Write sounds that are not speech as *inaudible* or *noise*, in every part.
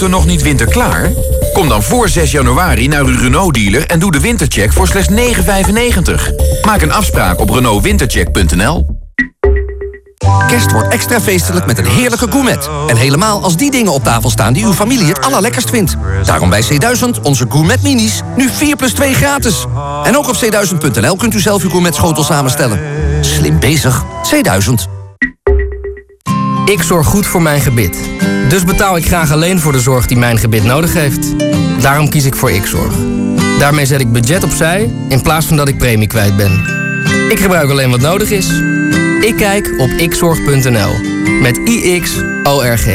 auto nog niet winterklaar? Kom dan voor 6 januari naar uw Renault-dealer en doe de wintercheck voor slechts 9,95. Maak een afspraak op renaultwintercheck.nl. Kerst wordt extra feestelijk met een heerlijke gourmet. En helemaal als die dingen op tafel staan die uw familie het allerlekkerst vindt. Daarom bij C1000 onze gourmet minis. Nu 4 plus 2 gratis. En ook op c1000.nl kunt u zelf uw gourmet schotel samenstellen. Slim bezig. C1000. Ik zorg goed voor mijn gebit. Dus betaal ik graag alleen voor de zorg die mijn gebit nodig heeft. Daarom kies ik voor Xzorg. Daarmee zet ik budget opzij in plaats van dat ik premie kwijt ben. Ik gebruik alleen wat nodig is. Ik kijk op xzorg.nl. Met I-X-O-R-G.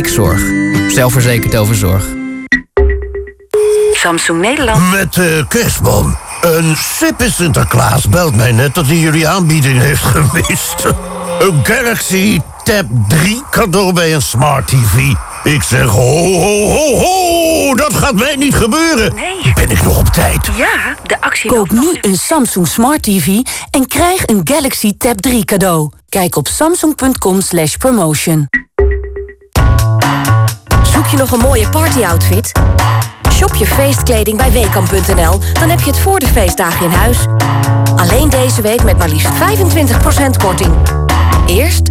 Xzorg. Zelfverzekerd over zorg. Samsung Nederland. Met uh, kerstman. Een sippe Sinterklaas belt mij net dat hij jullie aanbieding heeft gemist. Een Galaxy Tab 3 cadeau bij een Smart TV. Ik zeg ho, ho, ho, ho, dat gaat mij niet gebeuren. Nee. Ben ik nog op tijd? Ja, de actie Koop nu een Samsung Smart TV en krijg een Galaxy Tab 3 cadeau. Kijk op samsung.com slash promotion. Zoek je nog een mooie partyoutfit? Shop je feestkleding bij Weekamp.nl, dan heb je het voor de feestdagen in huis. Alleen deze week met maar liefst 25% korting. Eerst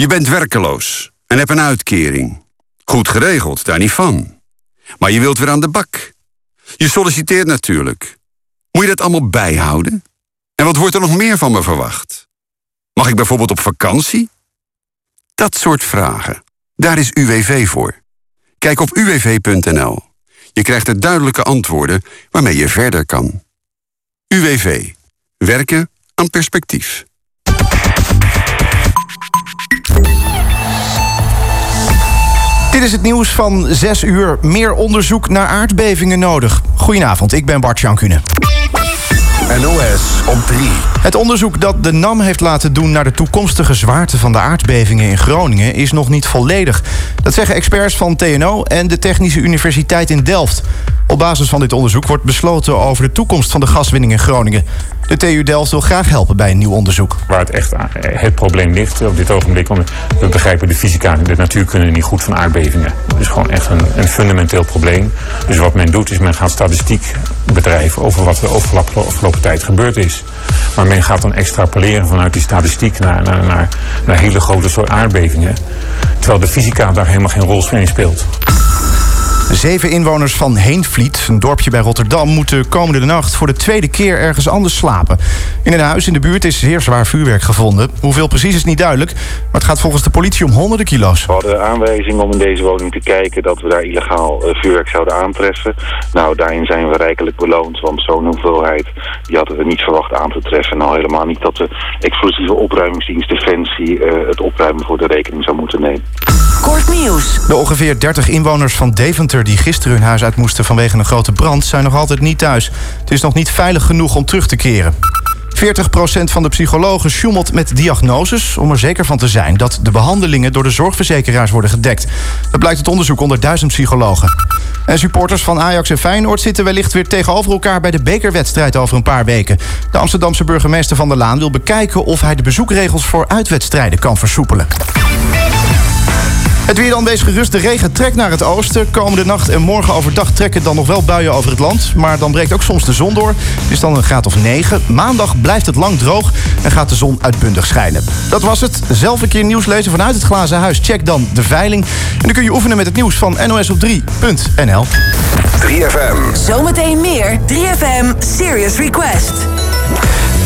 Je bent werkeloos en hebt een uitkering. Goed geregeld, daar niet van. Maar je wilt weer aan de bak. Je solliciteert natuurlijk. Moet je dat allemaal bijhouden? En wat wordt er nog meer van me verwacht? Mag ik bijvoorbeeld op vakantie? Dat soort vragen. Daar is UWV voor. Kijk op uwv.nl. Je krijgt er duidelijke antwoorden waarmee je verder kan. UWV. Werken aan perspectief. Dit is het nieuws van 6 uur. Meer onderzoek naar aardbevingen nodig. Goedenavond, ik ben Bart Jankune. NOS op 3. Het onderzoek dat de NAM heeft laten doen naar de toekomstige zwaarte van de aardbevingen in Groningen is nog niet volledig. Dat zeggen experts van TNO en de Technische Universiteit in Delft. Op basis van dit onderzoek wordt besloten over de toekomst van de gaswinning in Groningen. De TU Delft wil graag helpen bij een nieuw onderzoek. Waar het echt het probleem ligt op dit ogenblik. We begrijpen de fysica en de natuurkunde niet goed van aardbevingen. Het is gewoon echt een, een fundamenteel probleem. Dus wat men doet is men gaat statistiek bedrijven over wat er de afgelopen tijd gebeurd is. Maar men gaat dan extrapoleren vanuit die statistiek naar, naar, naar, naar hele grote soort aardbevingen. Terwijl de fysica daar helemaal geen rol in speelt. Zeven inwoners van Heenvliet, een dorpje bij Rotterdam, moeten komende nacht voor de tweede keer ergens anders slapen. In een huis in de buurt is zeer zwaar vuurwerk gevonden. Hoeveel precies is niet duidelijk, maar het gaat volgens de politie om honderden kilo's. We hadden aanwijzing om in deze woning te kijken dat we daar illegaal eh, vuurwerk zouden aantreffen. Nou, daarin zijn we rijkelijk beloond, want zo'n hoeveelheid die hadden we niet verwacht aan te treffen. Nou, helemaal niet dat de explosieve opruimingsdienst Defensie uh, het opruimen voor de rekening zou moeten nemen. Kort nieuws. De ongeveer 30 inwoners van Deventer die gisteren hun huis uit moesten vanwege een grote brand zijn nog altijd niet thuis. Het is nog niet veilig genoeg om terug te keren. 40% van de psychologen sjoemelt met diagnoses om er zeker van te zijn dat de behandelingen door de zorgverzekeraars worden gedekt. Dat blijkt uit onderzoek onder duizend psychologen. En supporters van Ajax en Feyenoord zitten wellicht weer tegenover elkaar bij de bekerwedstrijd over een paar weken. De Amsterdamse burgemeester Van der Laan wil bekijken of hij de bezoekregels voor uitwedstrijden kan versoepelen. Het weer dan wees gerust. De regen trekt naar het oosten. Komende nacht en morgen overdag trekken dan nog wel buien over het land. Maar dan breekt ook soms de zon door. Het is dan een graad of 9. Maandag blijft het lang droog en gaat de zon uitbundig schijnen. Dat was het. Zelf een keer nieuws lezen vanuit het glazen huis. Check dan de veiling. En dan kun je oefenen met het nieuws van NOS op 3.nl. 3FM. Zometeen meer 3FM Serious Request.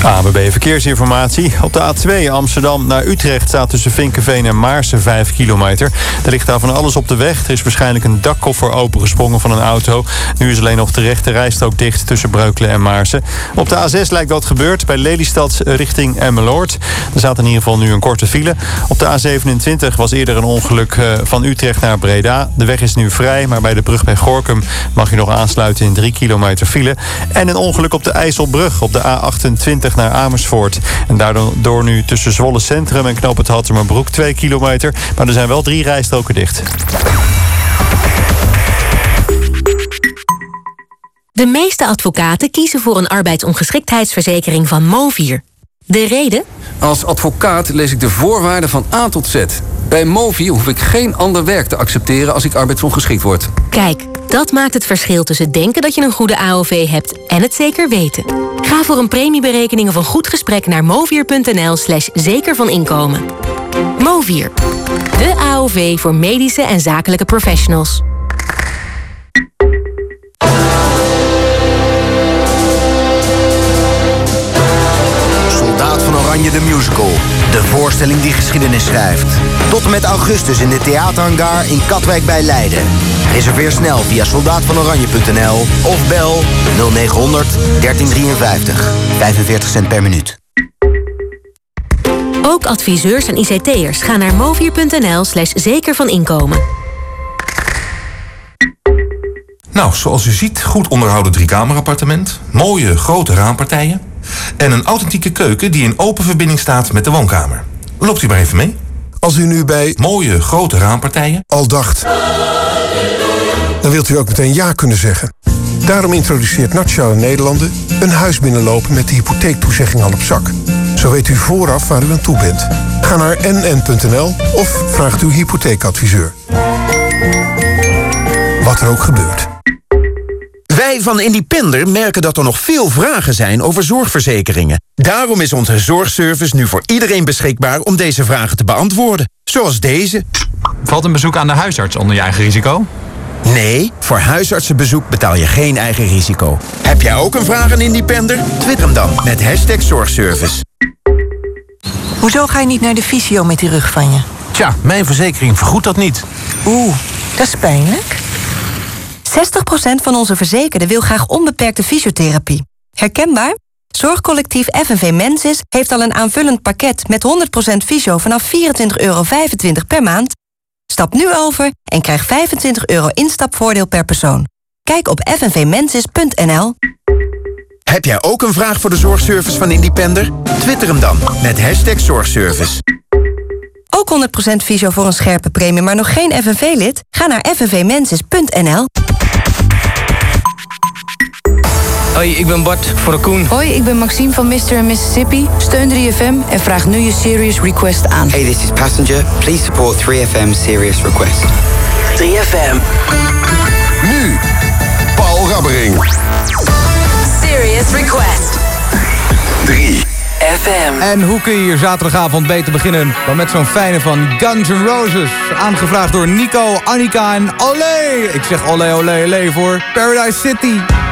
ABB Verkeersinformatie. Op de A2 Amsterdam naar Utrecht staat tussen Vinkenveen en Maarsen 5 kilometer. Er ligt daar van alles op de weg. Er is waarschijnlijk een dakkoffer opengesprongen van een auto. Nu is alleen nog de rechte rijstrook dicht tussen Breukelen en Maarsen. Op de A6 lijkt dat gebeurd bij Lelystad richting Emmeloord. Er staat in ieder geval nu een korte file. Op de A27 was eerder een ongeluk eh, van Utrecht naar Breda. De weg is nu vrij, maar bij de brug bij Gorkum mag je nog aansluiten in 3 kilometer file. En een ongeluk op de IJsselbrug op de A28 naar Amersfoort. En daardoor nu tussen Zwolle Centrum en Knoop het Hattemerbroek 2 kilometer. Maar er zijn wel drie rijstroken dicht. De meeste advocaten kiezen voor een arbeidsongeschiktheidsverzekering van Movier. De reden? Als advocaat lees ik de voorwaarden van A tot Z. Bij Movier hoef ik geen ander werk te accepteren als ik arbeidsongeschikt word. Kijk, dat maakt het verschil tussen denken dat je een goede AOV hebt en het zeker weten. Ga voor een premieberekening of een goed gesprek naar movier.nl slash zeker van inkomen. Movier, de AOV voor medische en zakelijke professionals. Soldaat van Oranje de Musical. De voorstelling die geschiedenis schrijft. Tot en met augustus in de theaterhangar in Katwijk bij Leiden. Reserveer snel via soldaatvanoranje.nl of bel 0900 1353. 45 cent per minuut. Ook adviseurs en ICT'ers gaan naar movier.nl slash zeker van inkomen. Nou, zoals u ziet, goed onderhouden driekamerappartement, mooie grote raampartijen en een authentieke keuken die in open verbinding staat met de woonkamer. Loopt u maar even mee. Als u nu bij mooie grote raampartijen al dacht, dan wilt u ook meteen ja kunnen zeggen. Daarom introduceert Nationale Nederlanden een huis binnenlopen met de hypotheektoezegging al op zak. Zo weet u vooraf waar u aan toe bent. Ga naar nn.nl of vraagt uw hypotheekadviseur. Wat er ook gebeurt. Wij van Independer merken dat er nog veel vragen zijn over zorgverzekeringen. Daarom is onze zorgservice nu voor iedereen beschikbaar om deze vragen te beantwoorden. Zoals deze. Valt een bezoek aan de huisarts onder je eigen risico? Nee, voor huisartsenbezoek betaal je geen eigen risico. Heb jij ook een vraag aan Independer? Twitter hem dan met hashtag zorgservice. Hoezo ga je niet naar de fysio met die rug van je? Tja, mijn verzekering vergoedt dat niet. Oeh, dat is pijnlijk. 60% van onze verzekerden wil graag onbeperkte fysiotherapie. Herkenbaar? Zorgcollectief FNV Mensis heeft al een aanvullend pakket met 100% fysio vanaf 24,25 euro per maand. Stap nu over en krijg 25 euro instapvoordeel per persoon. Kijk op fnvmensis.nl. Heb jij ook een vraag voor de zorgservice van Independer? Twitter hem dan met hashtag zorgservice. Ook 100% fysio voor een scherpe premie, maar nog geen FNV-lid? Ga naar fnvmensis.nl. Hoi, ik ben Bart voor de Koen. Hoi, ik ben Maxime van Mr. Mississippi. Steun 3FM en vraag nu je Serious Request aan. Hey, this is Passenger. Please support 3FM Serious Request. 3FM. Nu, Paul Rabbering. Serious Request. 3. FM. En hoe kun je hier zaterdagavond beter beginnen dan met zo'n fijne van Guns N' Roses? Aangevraagd door Nico, Annika en Olé. Ik zeg olé, olé, olé voor Paradise City.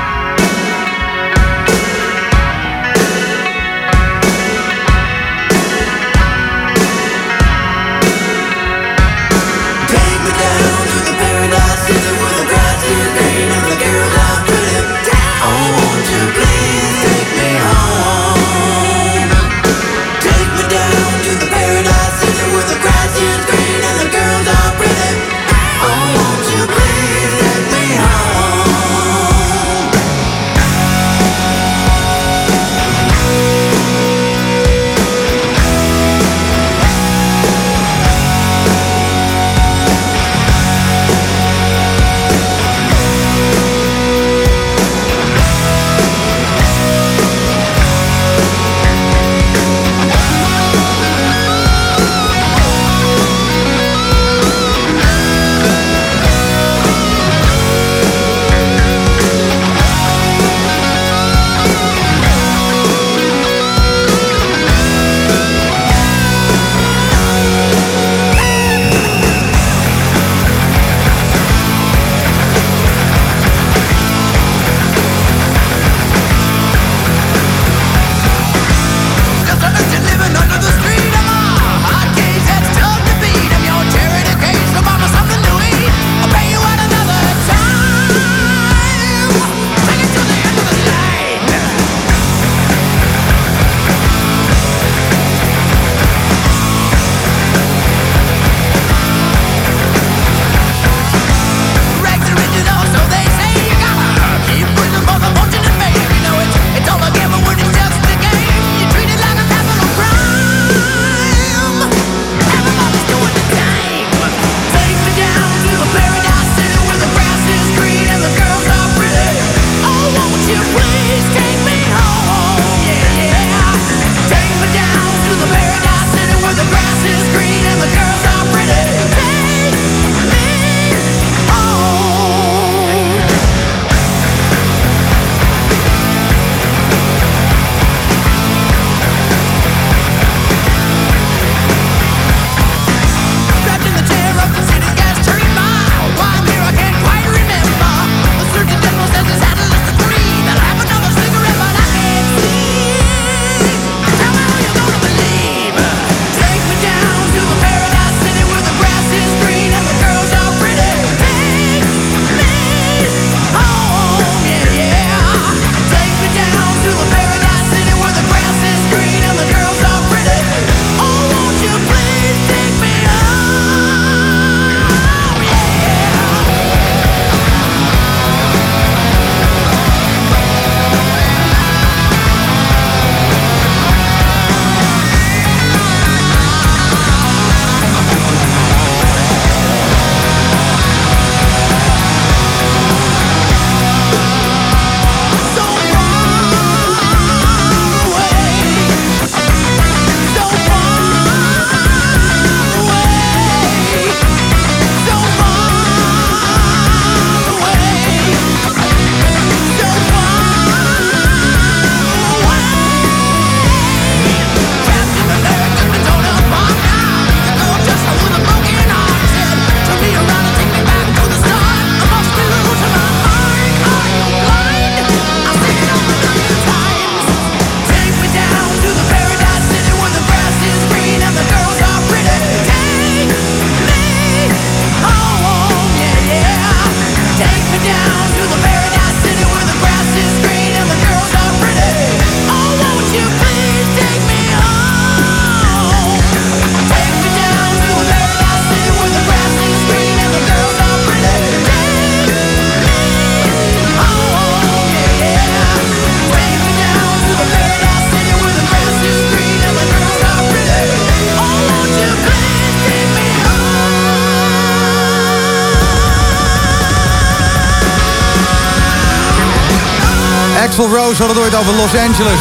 Over Los Angeles.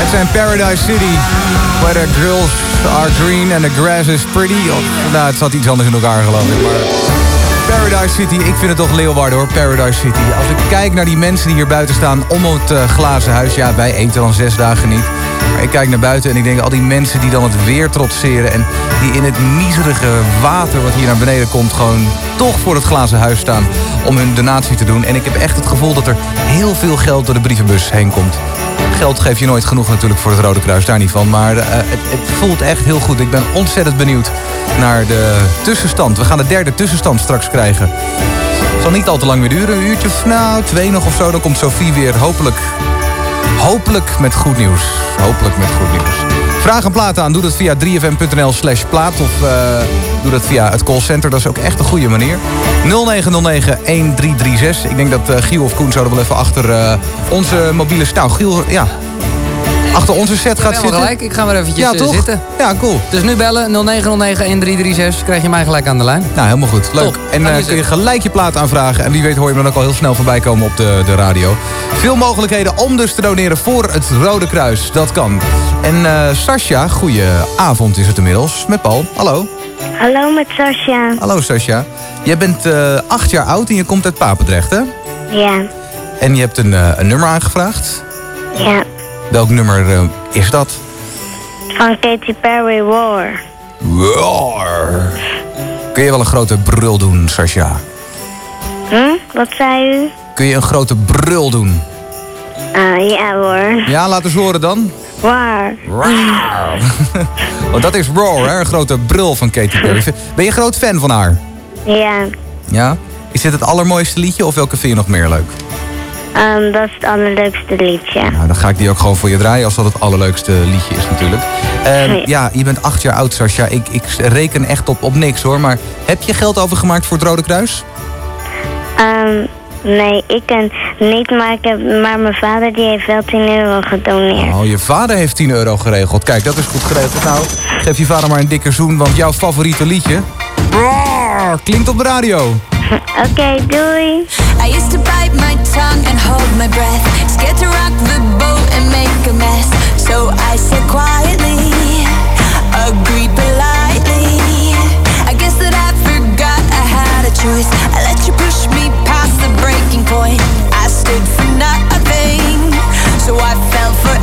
Het zijn Paradise City. Where the girls are green and the grass is pretty. Nou, het zat iets anders in elkaar geloof ik. Maar Paradise City, ik vind het toch Leeuwarden hoor, Paradise City. Als ik kijk naar die mensen die hier buiten staan om het eh, glazen huis. Ja, wij eten dan zes dagen niet. Ik kijk naar buiten en ik denk al die mensen die dan het weer trotseren... en die in het miserige water wat hier naar beneden komt... gewoon toch voor het glazen huis staan om hun donatie te doen. En ik heb echt het gevoel dat er heel veel geld door de brievenbus heen komt. Geld geef je nooit genoeg natuurlijk voor het Rode Kruis, daar niet van. Maar eh, het, het voelt echt heel goed. Ik ben ontzettend benieuwd naar de tussenstand. We gaan de derde tussenstand straks krijgen. Het zal niet al te lang meer duren. Een uurtje nou, twee nog of zo. Dan komt Sophie weer hopelijk, hopelijk met goed nieuws. Hopelijk met goed nieuws. Vraag een plaat aan. Doe dat via 3fm.nl slash plaat. Of uh, doe dat via het callcenter. Dat is ook echt een goede manier. 0909-1336. Ik denk dat uh, Giel of Koen zouden wel even achter uh, onze mobiele... Nou, Giel, ja, achter onze set gaat zitten. gelijk, ik ga maar eventjes ja, toch? zitten. Ja, cool. Dus nu bellen 0909-1336. Krijg je mij gelijk aan de lijn. Nou, helemaal goed. Leuk. Top. En uh, kun je gelijk je plaat aanvragen. En wie weet hoor je hem dan ook al heel snel voorbij komen op de, de radio. Veel mogelijkheden om dus te doneren voor het Rode Kruis. Dat kan. En uh, Sascha, goeie avond is het inmiddels. Met Paul. Hallo. Hallo met Sascha. Hallo Sascha. Jij bent uh, acht jaar oud en je komt uit Papendrecht, hè? Ja. En je hebt een, een nummer aangevraagd? Ja. Welk nummer uh, is dat? Van Katy Perry, War. War. Kun je wel een grote brul doen, Sascha? Hm? Wat zei u? Kun je een grote brul doen? Uh, ja hoor. Ja, laat eens horen dan. War. War. *laughs* Want dat is Roar, hè? een grote brul van Katy Perry. Ben je een groot fan van haar? Ja. Ja? Is dit het allermooiste liedje of welke vind je nog meer leuk? Um, dat is het allerleukste liedje. Nou, dan ga ik die ook gewoon voor je draaien als dat het allerleukste liedje is natuurlijk. Um, Nee. ja, je bent acht jaar oud, Sascha. Ik, ik reken echt op, op niks hoor. Maar heb je geld overgemaakt voor het Rode Kruis? Um, nee, ik ken niet, maar, ik heb, maar mijn vader die heeft wel 10 euro gedoneerd. Oh, je vader heeft 10 euro geregeld. Kijk, dat is goed geregeld. Nou, geef je vader maar een dikke zoen, want jouw favoriete liedje... Roar, klinkt op de radio. *laughs* Oké, doei. I used to bite my tongue and hold my breath. Scared to rock the boat and make a mess. So I said quietly, agreed politely. I guess that I forgot I had a choice. I let you push me past the breaking point. I stood for nothing, so I fell for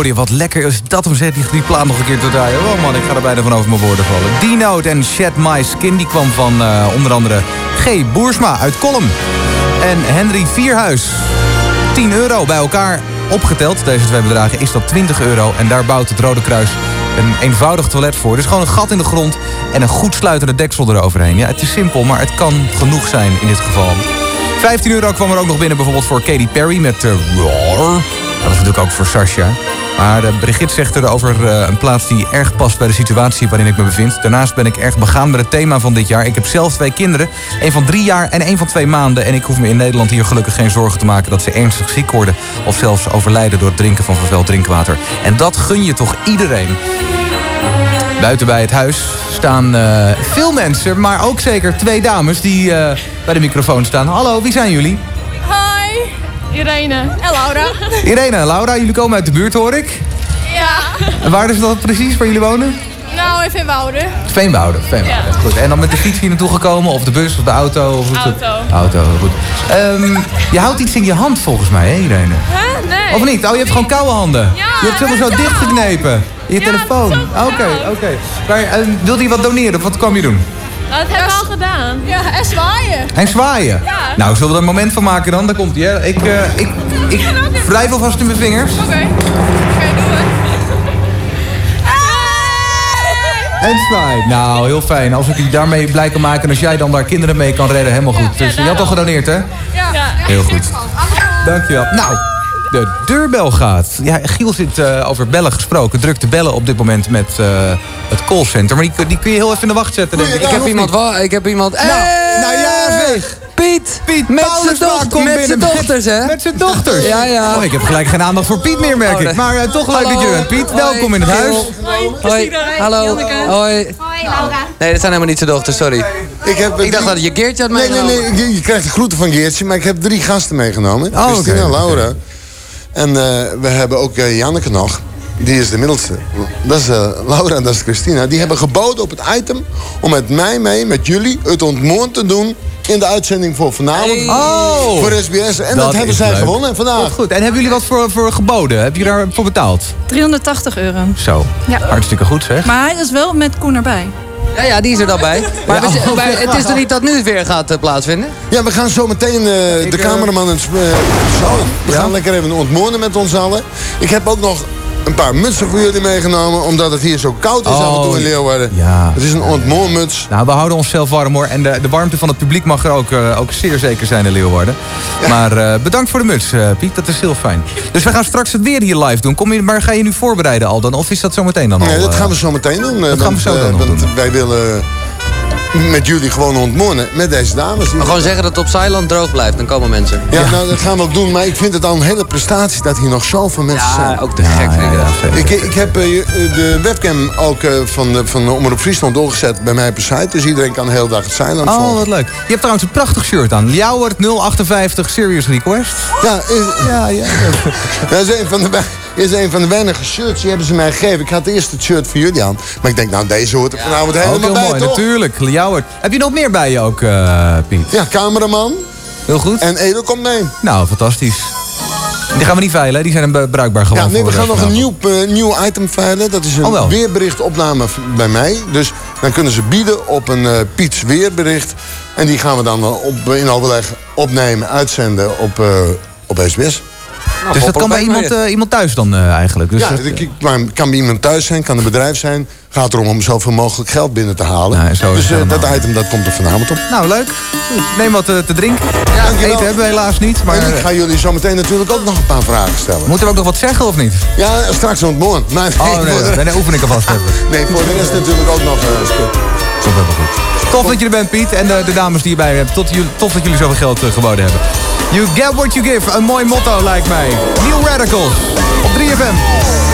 Wat lekker. Is dat om zet die, die plaat nog een keer te draaien. Oh man, ik ga er bijna van over mijn woorden vallen. D-Note en Shed My Skin, die kwam van eh, onder andere G. Boersma uit Kolm. En Henry Vierhuis. 10 euro bij elkaar opgeteld. Deze twee bedragen is dat 20 euro. En daar bouwt het Rode Kruis een eenvoudig toilet voor. Dus gewoon een gat in de grond en een goed sluitende deksel eroverheen. Ja, het is simpel, maar het kan genoeg zijn in dit geval. 15 euro kwam er ook nog binnen bijvoorbeeld voor Katy Perry met uh, Roar. Dat was natuurlijk ook voor Sasha. Maar uh, Brigitte zegt er over uh, een plaats die erg past bij de situatie waarin ik me bevind. Daarnaast ben ik erg begaan met het thema van dit jaar. Ik heb zelf twee kinderen. Een van drie jaar en een van twee maanden. En ik hoef me in Nederland hier gelukkig geen zorgen te maken... dat ze ernstig ziek worden of zelfs overlijden door het drinken van vervuild drinkwater. En dat gun je toch iedereen. Buiten bij het huis staan uh, veel mensen, maar ook zeker twee dames die bij de microfoon staan. Hallo, wie zijn jullie? Irene en Laura. Irene en Laura, jullie komen uit de buurt hoor ik. Ja. En waar is dat precies waar jullie wonen? Nou, in Veenwouden. Veenwouden, Veenwouden. Ja. Goed. En dan met de fiets hier naartoe gekomen, of de bus, of de auto? Of auto. Auto, goed. Um, je houdt iets in je hand volgens mij, hè Irene? Huh? Nee. Of niet? Oh, je hebt gewoon koude handen. Ja, je hebt ze helemaal zo dichtgeknepen. In je ja, telefoon. Oké, oké. Okay, okay. Maar uh, wilde je wat doneren? Of wat kwam je doen? Nou, dat hebben we al gedaan. Ja, en zwaaien. En zwaaien? Ja. Nou, zullen we er een moment van maken dan? Daar komt hij. Ik, uh, ik, ik wrijf alvast in mijn vingers. Oké. Okay. Oké, doen we. En zwaai. Nou, heel fijn. Als ik die daarmee blij kan maken en als jij dan daar kinderen mee kan redden, helemaal goed. Dus je had al gedoneerd, hè? Ja. Heel goed. Dankjewel. Nou, de deurbel gaat. Ja, Giel zit eh, over bellen gesproken. Druk te bellen op dit moment met eh, het callcenter. Maar die, die kun je heel even in de wacht zetten, denk ik. Ik heb iemand... wa- Ik heb iemand... Nou, nou ja, zeg. Piet! Piet Met zijn dochter- met zijn dochters, hè? Met zijn dochters. Ja, ja. Oh, ik heb gelijk geen aandacht voor Piet meer, merk Oh, ik. nee. Maar eh, toch leuk Hallo. dat je bent. Piet, Hoi. welkom in het huis. Hoi. Hallo. Hoi. Nee, dat zijn helemaal niet zijn dochters, sorry. Ik, heb, Ik dacht dat je Geertje had Nee, nee, meegenomen. nee. Je, krijgt de groeten van Geertje, maar ik heb drie gasten meegenomen. Oh, Christina oké, en Laura. En eh, we hebben ook eh, Janneke nog. Die is de middelste. Dat is eh, Laura en dat is Christina. Die hebben geboden op het item om met mij mee, met jullie, het ontmoet te doen in de uitzending voor vanavond. Oh. Voor SBS. En dat, hebben zij leuk. gewonnen vandaag. Wat goed. En hebben jullie wat voor, voor geboden? Heb je daarvoor betaald? 380 euro. Zo. Ja. Hartstikke goed, zeg. Maar hij is wel met Koen erbij. Ja, ja, die is er dan bij. Maar, Ja, we- maar het is er niet dat nu het weer gaat eh, plaatsvinden? Ja, we gaan zo meteen eh, de Ik, eh, cameraman en uh, We gaan lekker even ontmoeten met ons allen. Ik heb ook nog een paar mutsen voor jullie meegenomen. Omdat het hier zo koud is af en toe in Leeuwarden. Oh, Ja. Het is een ontmoormuts. Nou, we houden onszelf warm hoor. En de, de warmte van het publiek mag er ook, eh, ook zeer zeker zijn in Leeuwarden. Maar eh, bedankt voor de muts, eh, Piet. Dat is heel fijn. Dus we gaan straks het weer hier live doen. Kom je, maar ga je nu voorbereiden al dan? Of is dat zo meteen dan al? Nee, dat gaan we zo meteen doen. Dat gaan we zo dan doen. wij willen met jullie gewoon ontmoeten. Met deze dames. Maar gewoon zeggen dat het op Zeiland droog blijft, dan komen mensen. Ja, nou dat gaan we ook doen. Maar ik vind het al een hele prestatie dat hier nog zoveel mensen Ja, zijn. ook te gek vind ik dat. Ik, ik heb eh, eh, de webcam ook eh, van, de- van de Omroep Friesland doorgezet bij mij op de site. Dus iedereen kan de hele dag het Zeiland Oh, volgen. wat leuk. Je hebt trouwens een prachtig shirt aan. Ljouwert 058 Serious Request. Ja, is, ja, ja. *laughs* Dat is een van de, is een van de weinige shirts die hebben ze mij gegeven. Ik had eerst het shirt voor jullie aan. Maar ik denk, nou, deze hoort er vanavond Ook helemaal heel bij, mooi, toch? natuurlijk. Ljouwert. Heb je nog meer bij je ook, eh, Piet? Ja, cameraman. Heel goed. En Edo komt mee. Nou, fantastisch. Die gaan we niet veilen, die zijn een bruikbaar gewoon Ja, nee, we gaan nog een nieuw, eh, nieuw item veilen. Dat is Oh, een weerberichtopname v- bij mij. Dus dan kunnen ze bieden op een eh Piets weerbericht. En die gaan we dan op, in overleg opnemen, uitzenden op, eh op SBS. Dus dat kan bij iemand, eh, iemand thuis dan eh, eigenlijk? Dus ja, dat- het kan- kan bij iemand thuis zijn, kan een bedrijf zijn. Gaat erom om zoveel mogelijk geld binnen te halen. Is dus eh, dat item dat komt er vanavond op. Nou, leuk. Neem wat eh, te drinken. dankjewel. Eten hebben we helaas niet. Maar en ik ga jullie zo meteen natuurlijk ook nog een paar vragen stellen. moeten we ook nog wat zeggen of niet? Ja, straks ontmoeten. Maar Oh, nee, de- nee, oefen ik alvast *laughs* even. nee, voor de rest natuurlijk ook nog eh, stuk. Komt helemaal goed. Tof dat je er bent, Piet. En de, de dames die je bij hebt. Tot jullie, tof dat jullie zoveel geld eh, geboden hebben. You get what you give. Een mooi motto, lijkt mij. New Radicals. Op 3FM.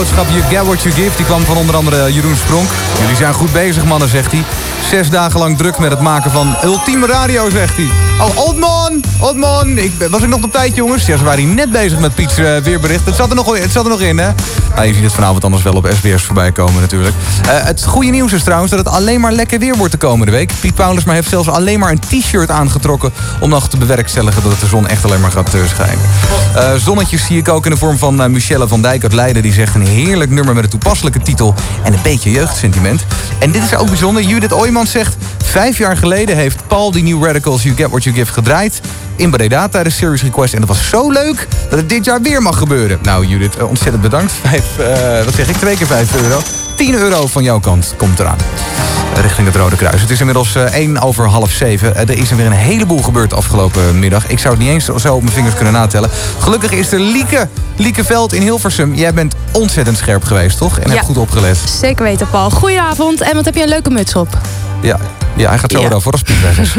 Boodschap. You. Die kwam van onder andere Jeroen Spronk. Jullie zijn goed bezig, mannen, zegt hij. Zes dagen lang druk met het maken van ultieme radio, zegt hij. Oh, Oldman! Oldman! Ik, was ik nog op tijd, jongens? Ja, ze waren hier net bezig met Piet's eh, weerbericht. Het zat, er nog, het zat er nog in, hè? Nou, je ziet het vanavond anders wel op SBS voorbij komen, natuurlijk. Eh, het goede nieuws is trouwens dat het alleen maar lekker weer wordt de komende week. Piet Paulus maar heeft zelfs alleen maar een t-shirt aangetrokken... om nog te bewerkstelligen dat de zon echt alleen maar gaat eh, schijnen. Zonnetjes zie ik ook in de vorm van Michelle van Dijk uit Leiden. Die zegt een heerlijk nummer met een toepasselijke titel... en een beetje jeugdsentiment. En dit is ook bijzonder. Judith Ooijmans zegt... Vijf jaar geleden heeft Paul die New Radicals You Get What You Give gedraaid... in Breda tijdens Series Request. En dat was zo leuk dat het dit jaar weer mag gebeuren. Nou Judith, eh, ontzettend bedankt. Vijf, eh, wat zeg ik? Twee keer vijf euro. 10 euro van jouw kant komt eraan. Richting het Rode Kruis. Het is inmiddels eh, 1 over half 7. er is er weer een heleboel gebeurd afgelopen middag. Ik zou het niet eens zo op mijn vingers kunnen natellen. Gelukkig is er Lieke, Lieke Veld in Hilversum. Jij bent ontzettend scherp geweest, toch? En Ja. hebt goed opgelet. Zeker weten, Paul. Goedenavond. En wat heb je een leuke muts op? Ja, ja hij gaat zo Ja. weer over als Piet weg is.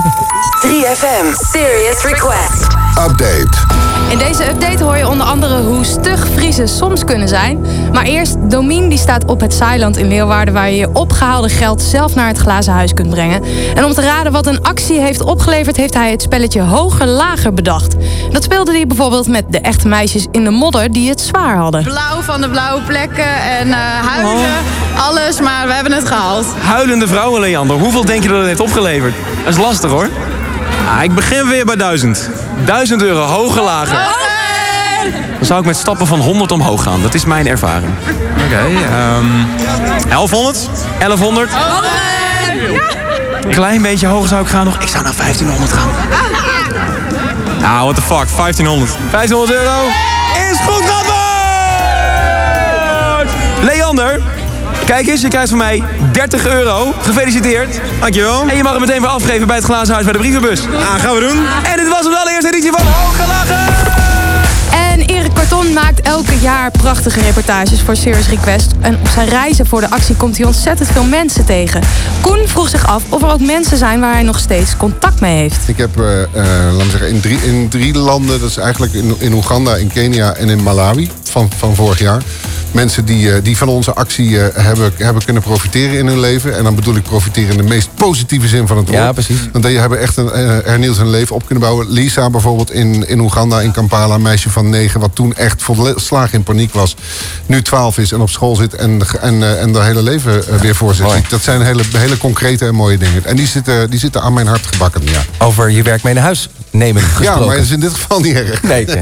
*laughs* 3FM Serious Request. Update. In deze update hoor je onder andere hoe stug Friese soms kunnen zijn. Maar eerst, Domien die staat op het Zeiland in Leeuwarden... waar je je opgehaalde geld zelf naar het glazen huis kunt brengen. En om te raden wat een actie heeft opgeleverd... heeft hij het spelletje Hoger Lager bedacht. Dat speelde hij bijvoorbeeld met de echte meisjes in de modder... die het zwaar hadden. Blauw van de blauwe plekken en eh huizen, alles, maar we hebben het gehaald. Huilende vrouwen, Leander. Hoeveel denk je dat het heeft opgeleverd? Dat is lastig hoor. Ah, ik begin weer bij 1000. 1000 euro, hoger, lager. Dan zou ik met stappen van 100 omhoog gaan. Dat is mijn ervaring. Oké, ehm 1100? 1100? Klein beetje hoger zou ik gaan nog. Ik zou naar 1500 gaan. Nou, what the fuck, 1500. 1500 euro is goed! Leander, kijk eens, je krijgt van mij 30 euro. Gefeliciteerd. Dankjewel. En je mag het meteen weer afgeven bij het glazen huis bij de brievenbus. Ah, gaan we doen. En dit was de allereerste editie van Hoge Lachen. En Erik Karton maakt elke jaar prachtige reportages voor Serious Request. En op zijn reizen voor de actie komt hij ontzettend veel mensen tegen. Koen vroeg zich af of er ook mensen zijn waar hij nog steeds contact mee heeft. Ik heb, eh, eh, laten we zeggen, in drie, in drie landen, dat is eigenlijk in, in Oeganda, in Kenia en in Malawi van, van vorig jaar. Mensen die, eh, die van onze actie eh, hebben, hebben kunnen profiteren in hun leven. En dan bedoel ik profiteren in de meest positieve zin van het woord. Ja, precies. Want die hebben echt een, eh, hernieuwd hun leven op kunnen bouwen. Lisa bijvoorbeeld in, in Oeganda, in Kampala, een meisje van negen... wat toen echt volslagen in paniek was. Nu 12 is en op school zit en, en, en haar hele leven weer voor zich ziet. Dat zijn hele, hele concrete en mooie dingen. En die zitten, die zitten aan mijn hart gebakken, ja. Over je werk mee naar huis nemen Ja, maar dat is in dit geval niet erg. Nee, nee.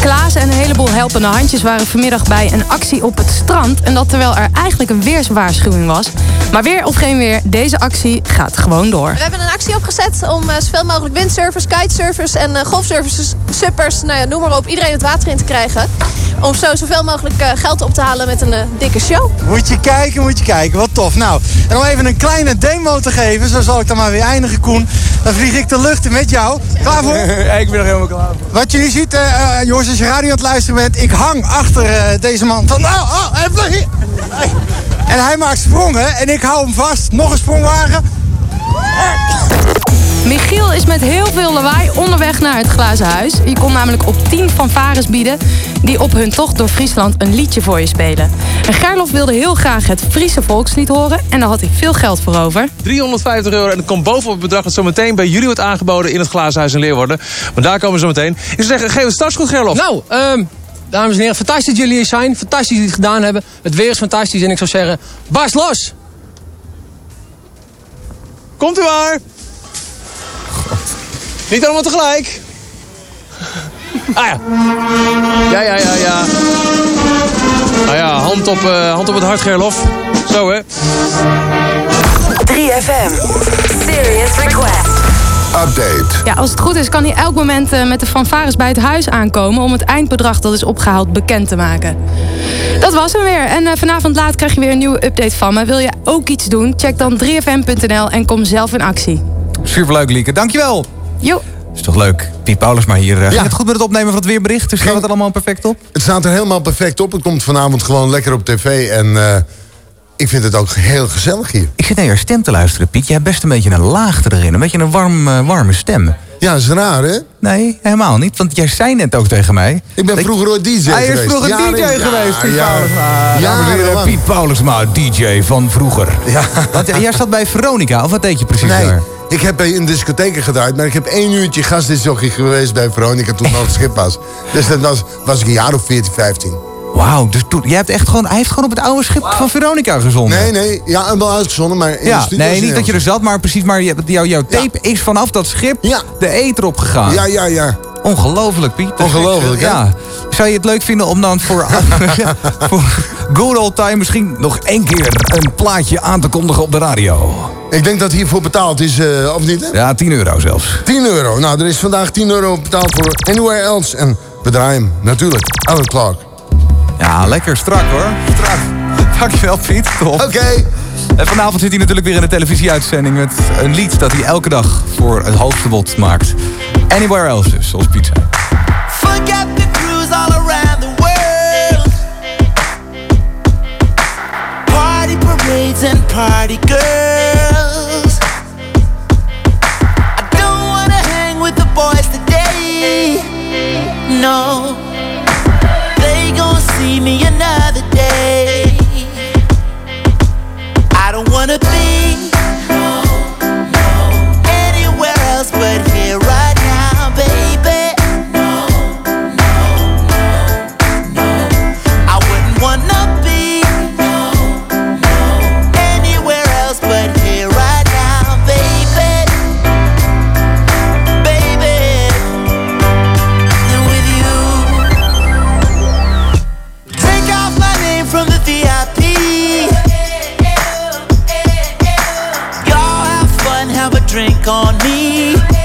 Klaas en een heleboel helpende handjes waren vanmiddag bij een actie op het strand. En dat terwijl er eigenlijk een weerswaarschuwing was. Maar weer of geen weer, deze actie gaat gewoon door. We hebben een actie opgezet om eh, zoveel mogelijk windsurfers, kitesurfers en eh, golfsurfers, suppers, nou ja, noem maar op, iedereen het water in te krijgen. Om zo zoveel mogelijk eh, geld op te halen met een dikke show. Moet je kijken, moet je kijken. Wat tof. Nou, en om even een kleine demo te geven, zo zal ik dan maar weer eindigen, Koen. Dan vlieg ik de lucht in met jou. Klaar voor? *laughs* ik ben er helemaal klaar voor. Wat je nu ziet, jongens, als je radio aan het luisteren bent, ik hang achter eh, deze man. Van, oh, oh, hij. Hey. En hij maakt sprongen en ik hou hem vast. Nog een sprongwagen. Michiel is met heel veel lawaai onderweg naar het glazen huis. Je kon namelijk op 10 fanfares bieden die op hun tocht door Friesland een liedje voor je spelen. En Gerlof wilde heel graag het Friese volkslied horen en daar had hij veel geld voor over. 350 euro en dat komt bovenop het bedrag dat zo meteen bij jullie wordt aangeboden in het glazen huis in Leeuwarden. Maar daar komen we zo meteen. Ik zou zeggen, geef het startschot Gerlof. Nou, ehm, dames en heren, fantastisch dat jullie hier zijn. Fantastisch dat jullie het gedaan hebben. Het weer is fantastisch en ik zou zeggen, barst los! Komt u maar. Niet allemaal tegelijk. Ah ja. Ja, ja, ja, ja. Nou ja, hand op, eh, hand op het hart, Gerlof. Zo, hè. 3FM Serious Request. Update. Ja, als het goed is kan hij elk moment eh, met de fanfares bij het huis aankomen... om het eindbedrag dat is opgehaald bekend te maken. Dat was hem weer. En eh, vanavond laat krijg je weer een nieuwe update van me. Wil je ook iets doen? Check dan 3fm.nl en kom zelf in actie. Superleuk, Lieke. Dankjewel. Jo. Is toch leuk. Piet Paulus maar hier. eh, Ging het goed met het opnemen van het weerbericht? Dus staat het allemaal perfect op? Het staat er helemaal perfect op. Het komt vanavond gewoon lekker op tv. En eh, ik vind het ook heel gezellig hier. Ik zit naar je stem te luisteren, Piet. Je hebt best een beetje een laagte erin. Een beetje een warm, eh, warme stem. Ja, dat is raar, hè? Nee, helemaal niet. Want jij zei net ook tegen mij... Ik ben vroeger ooit DJ Hij is vroeger Jaren- DJ geweest, Piet ja. Paulusma. Ja, lang. Piet Paulusma, DJ van vroeger. Ja. Want jij *laughs* zat bij Veronica, of wat deed je precies Nee, daar? ik heb in discotheken gedraaid, maar ik heb één uurtje gastdisjockey geweest bij Veronica toen het schip was. Dus dat was, was ik een jaar of 14, 15. Wauw, dus toen, jij hebt echt gewoon, hij heeft gewoon op het oude schip van Veronica gezonden. Nee, nee, ja, en wel uitgezonden, maar in de Ja, studio nee, niet dat je er zat, maar precies, maar je, jouw, jouw tape is vanaf dat schip de eter opgegaan. Ja, ja, ja. Ongelooflijk, Piet. Ongelooflijk? Ja. Zou je het leuk vinden om dan voor, ja, *laughs* *laughs* voor good old time misschien nog één keer een plaatje aan te kondigen op de radio? Ik denk dat hiervoor betaald is, eh, of niet? Hè? Ja, 10 euro zelfs. 10 euro. Nou, er is vandaag 10 euro betaald voor Anywhere Else. En we draaien natuurlijk. Alan Clark. Ja, lekker strak hoor. Strak. *laughs* Dankjewel, Piet. Top. Oké. En vanavond zit hij natuurlijk weer in de televisieuitzending met een lied dat hij elke dag voor het hoogste bod maakt. Anywhere else dus, zoals Piet zei. Forget the crews all around the world. Party parades and party girls. I don't wanna hang with the boys today. No, me in drink on me.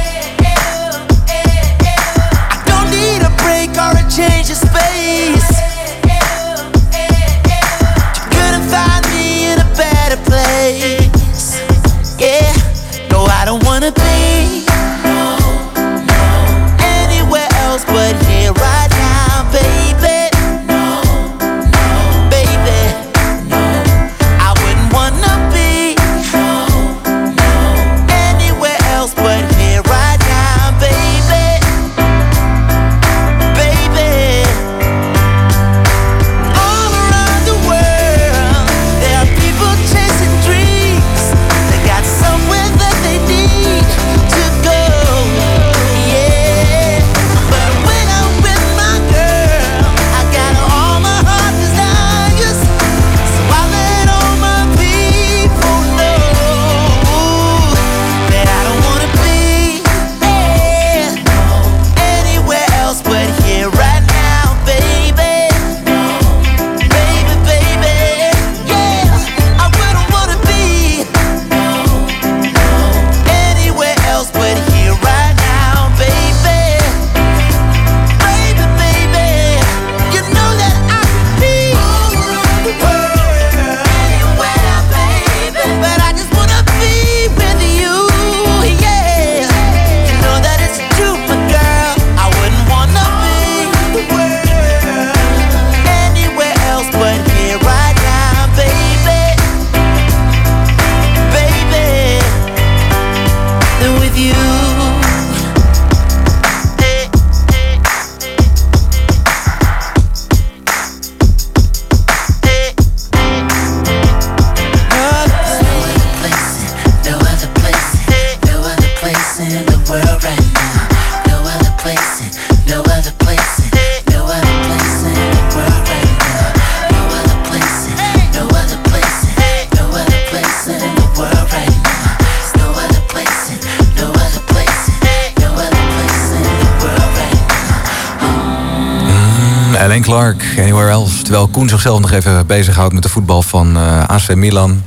Zichzelf nog even bezighoudt met de voetbal van eh AC Milan.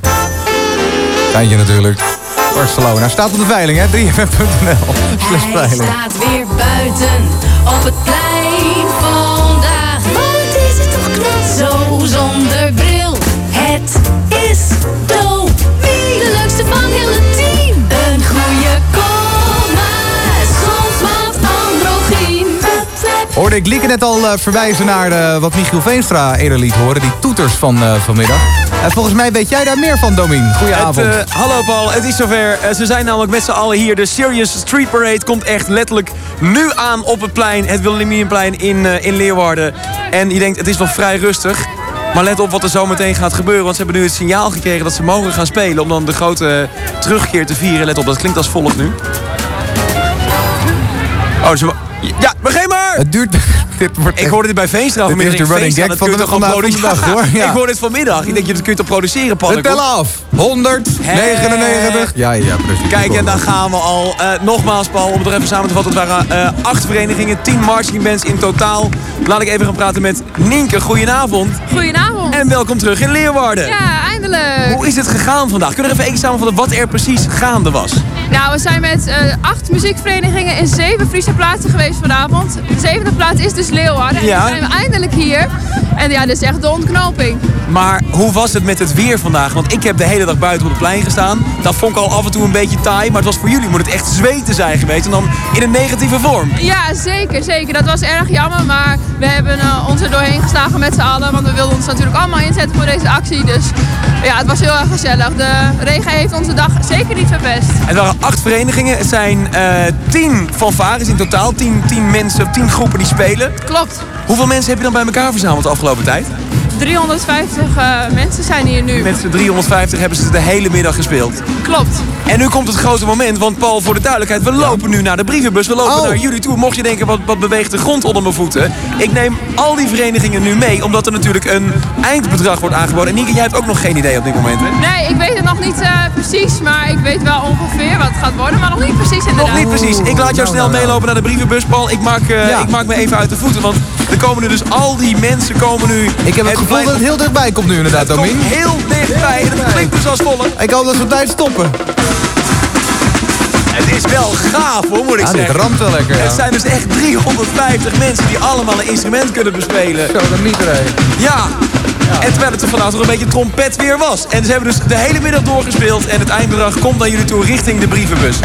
Feitje natuurlijk. Barcelona staat op de veiling, hè? *laughs* 3fm.nl. Slash Hij staat weer buiten op het plein Hoorde ik Lieke net al eh, verwijzen naar eh, wat Michiel Veenstra eerder liet horen. Die toeters van eh, vanmiddag. Eh, volgens mij weet jij daar meer van, Domien. Goedenavond. Het, hallo Paul, het is zover. Ze zijn namelijk met z'n allen hier. De Serious Street Parade komt echt letterlijk nu aan op het plein. Het Wilhelminaplein in, in Leeuwarden. En je denkt, het is nog vrij rustig. Maar let op wat er zo meteen gaat gebeuren. Want ze hebben nu het signaal gekregen dat ze mogen gaan spelen... om dan de grote terugkeer te vieren. Let op, dat klinkt als volgt nu. Oh, ze... Ja! Het duurt... *laughs* dit wordt Ik hoorde dit bij Veenstra Dit is vanmiddag. de running Veenstra, gag dat van kun je de- vandaag- hoor. Ja. Ik hoorde dit vanmiddag. Ik denk, dat kun je toch produceren, Het Pannenkoek? bellen af. 199. Ja, ja, precies. Kijk, en daar gaan we al. Eh, nogmaals, Paul, om het nog even samen te vatten. Het waren eh, acht verenigingen, tien marching bands in totaal. Laat ik even gaan praten met Nienke. Goedenavond. Goedenavond. En welkom terug in Leeuwarden. Ja, eindelijk. Hoe is het gegaan vandaag? Kunnen we even even samenvatten wat er precies gaande was? Nou, we zijn met eh, acht muziekverenigingen in zeven Friese plaatsen geweest vanavond. De zevende plaats is dus Leeuwarden. En Ja. nu zijn we eindelijk hier. En ja, dit is echt de ontknoping. Maar hoe was het met het weer vandaag? Want ik heb de hele dag buiten op het plein gestaan. Dat vond ik al af en toe een beetje taai. Maar het was voor jullie moet het echt zweten zijn geweest. En dan in een negatieve vorm. Ja, zeker, zeker. Dat was erg jammer, maar we hebben eh, ons er doorheen geslagen met z'n allen. Want we wilden ons natuurlijk allemaal inzetten voor deze actie. Dus ja, het was heel erg gezellig. De regen heeft onze dag zeker niet verpest. Het waren acht verenigingen. Het zijn eh tien fanfares in totaal. Tien, tien mensen, tien groepen die spelen. Klopt. Hoeveel mensen heb je dan bij elkaar verzameld de afgelopen tijd? 350 eh, mensen zijn hier nu. Met z'n 350 hebben ze de hele middag gespeeld. Klopt. En nu komt het grote moment, want Paul, voor de duidelijkheid, we lopen nu naar de brievenbus. We lopen naar jullie toe. Mocht je denken, wat, wat beweegt de grond onder mijn voeten? Ik neem al die verenigingen nu mee, omdat er natuurlijk een eindbedrag wordt aangeboden. En Nienke, jij hebt ook nog geen idee op dit moment, hè? Nee, ik weet het nog niet eh, precies, maar ik weet wel ongeveer wat het gaat worden, maar nog niet precies inderdaad. Nog niet precies. Ik laat jou snel meelopen naar de brievenbus, Paul. Ik maak, eh, ik maak me even uit de voeten, want er komen nu dus al die mensen komen nu... Ik heb het gevoel dat het heel dichtbij komt nu inderdaad, komt heel dichtbij en het klinkt dus als volgt. Ik hoop dat op tijd stoppen. Het is wel gaaf hoor, moet ik Ja, zeggen. ramt wel lekker, ja. Het zijn dus echt 350 mensen die allemaal een instrument kunnen bespelen. Zo, dat niet er Ja. En terwijl het er vandaag nog een beetje trompet weer was. En ze hebben dus de hele middag doorgespeeld. En het eindbedrag komt naar jullie toe richting de brievenbus.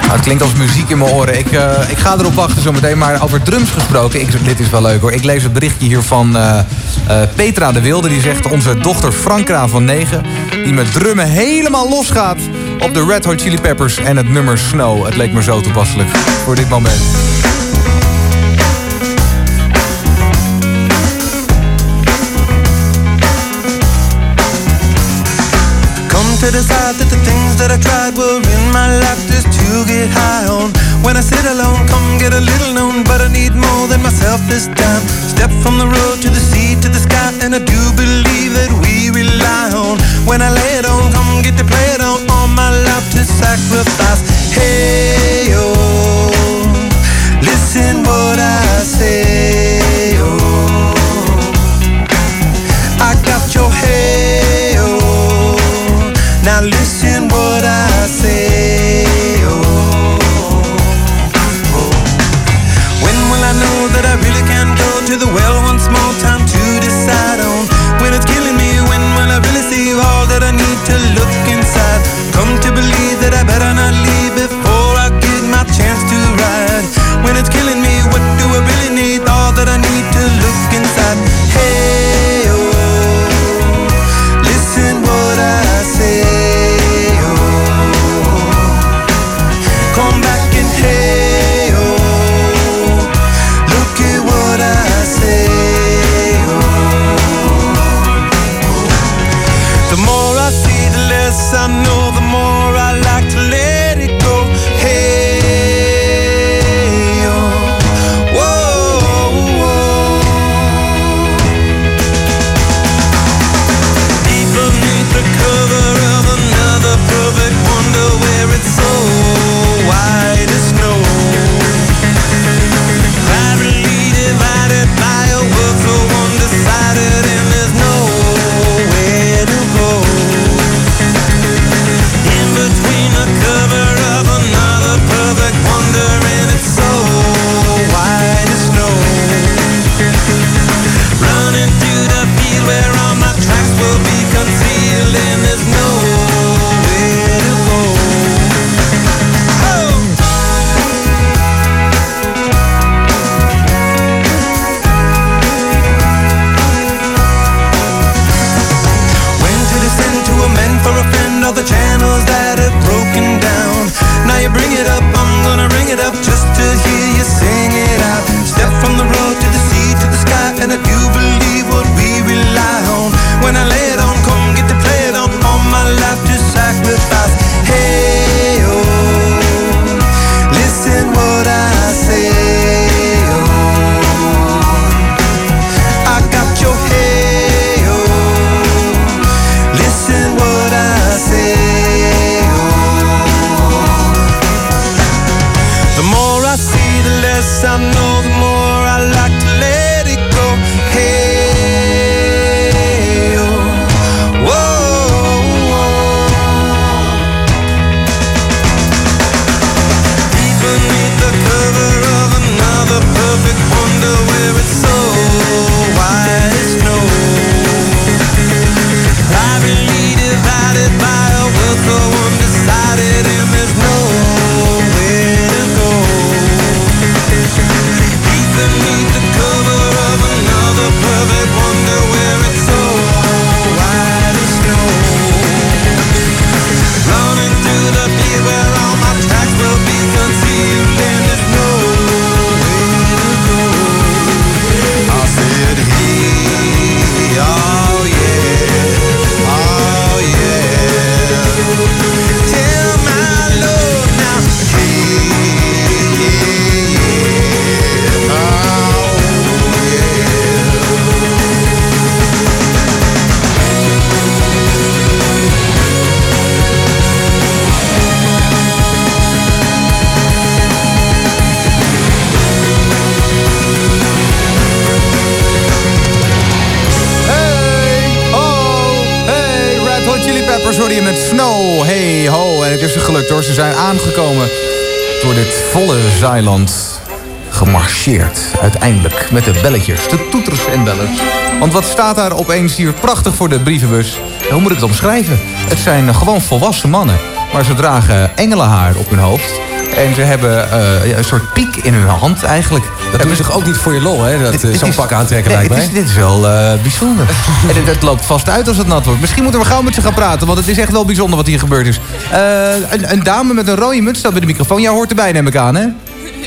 Nou, het klinkt als muziek in mijn oren. Ik, eh, ik ga erop wachten zometeen. Maar over drums gesproken, ik, dit is wel leuk hoor. Ik lees het berichtje hier van eh, eh, Petra de Wilde. Die zegt onze dochter Frankra van 9... die met drummen helemaal losgaat op de Red Hot Chili Peppers en het nummer Snow. Het leek me zo toepasselijk voor dit moment. Come to decide that the things that I tried were in my life just to get high on. When I sit alone, come get a little known, but I need more than myself this time. Step from the road to the sea to the sky, and I do believe that we rely on. When I lay it on, come get to play it on, life to sacrifice. Hey, oh, listen what I belletjes, de toeters en bellers. Want wat staat daar opeens hier prachtig voor de brievenbus? Hoe moet ik het omschrijven? Het zijn gewoon volwassen mannen. Maar ze dragen engelenhaar op hun hoofd. En ze hebben eh, een soort piek in hun hand eigenlijk. Dat doe je toch ook niet voor je lol, hè? Dat, eh, zo'n pak aantrekken, nee, lijkt mij. Dit is wel eh, bijzonder. *laughs* en het, het loopt vast uit als het nat wordt. Misschien moeten we gauw met ze gaan praten, want het is echt wel bijzonder wat hier gebeurd is. Een, een dame met een rode muts staat bij de microfoon. Jij hoort erbij, neem ik aan, hè?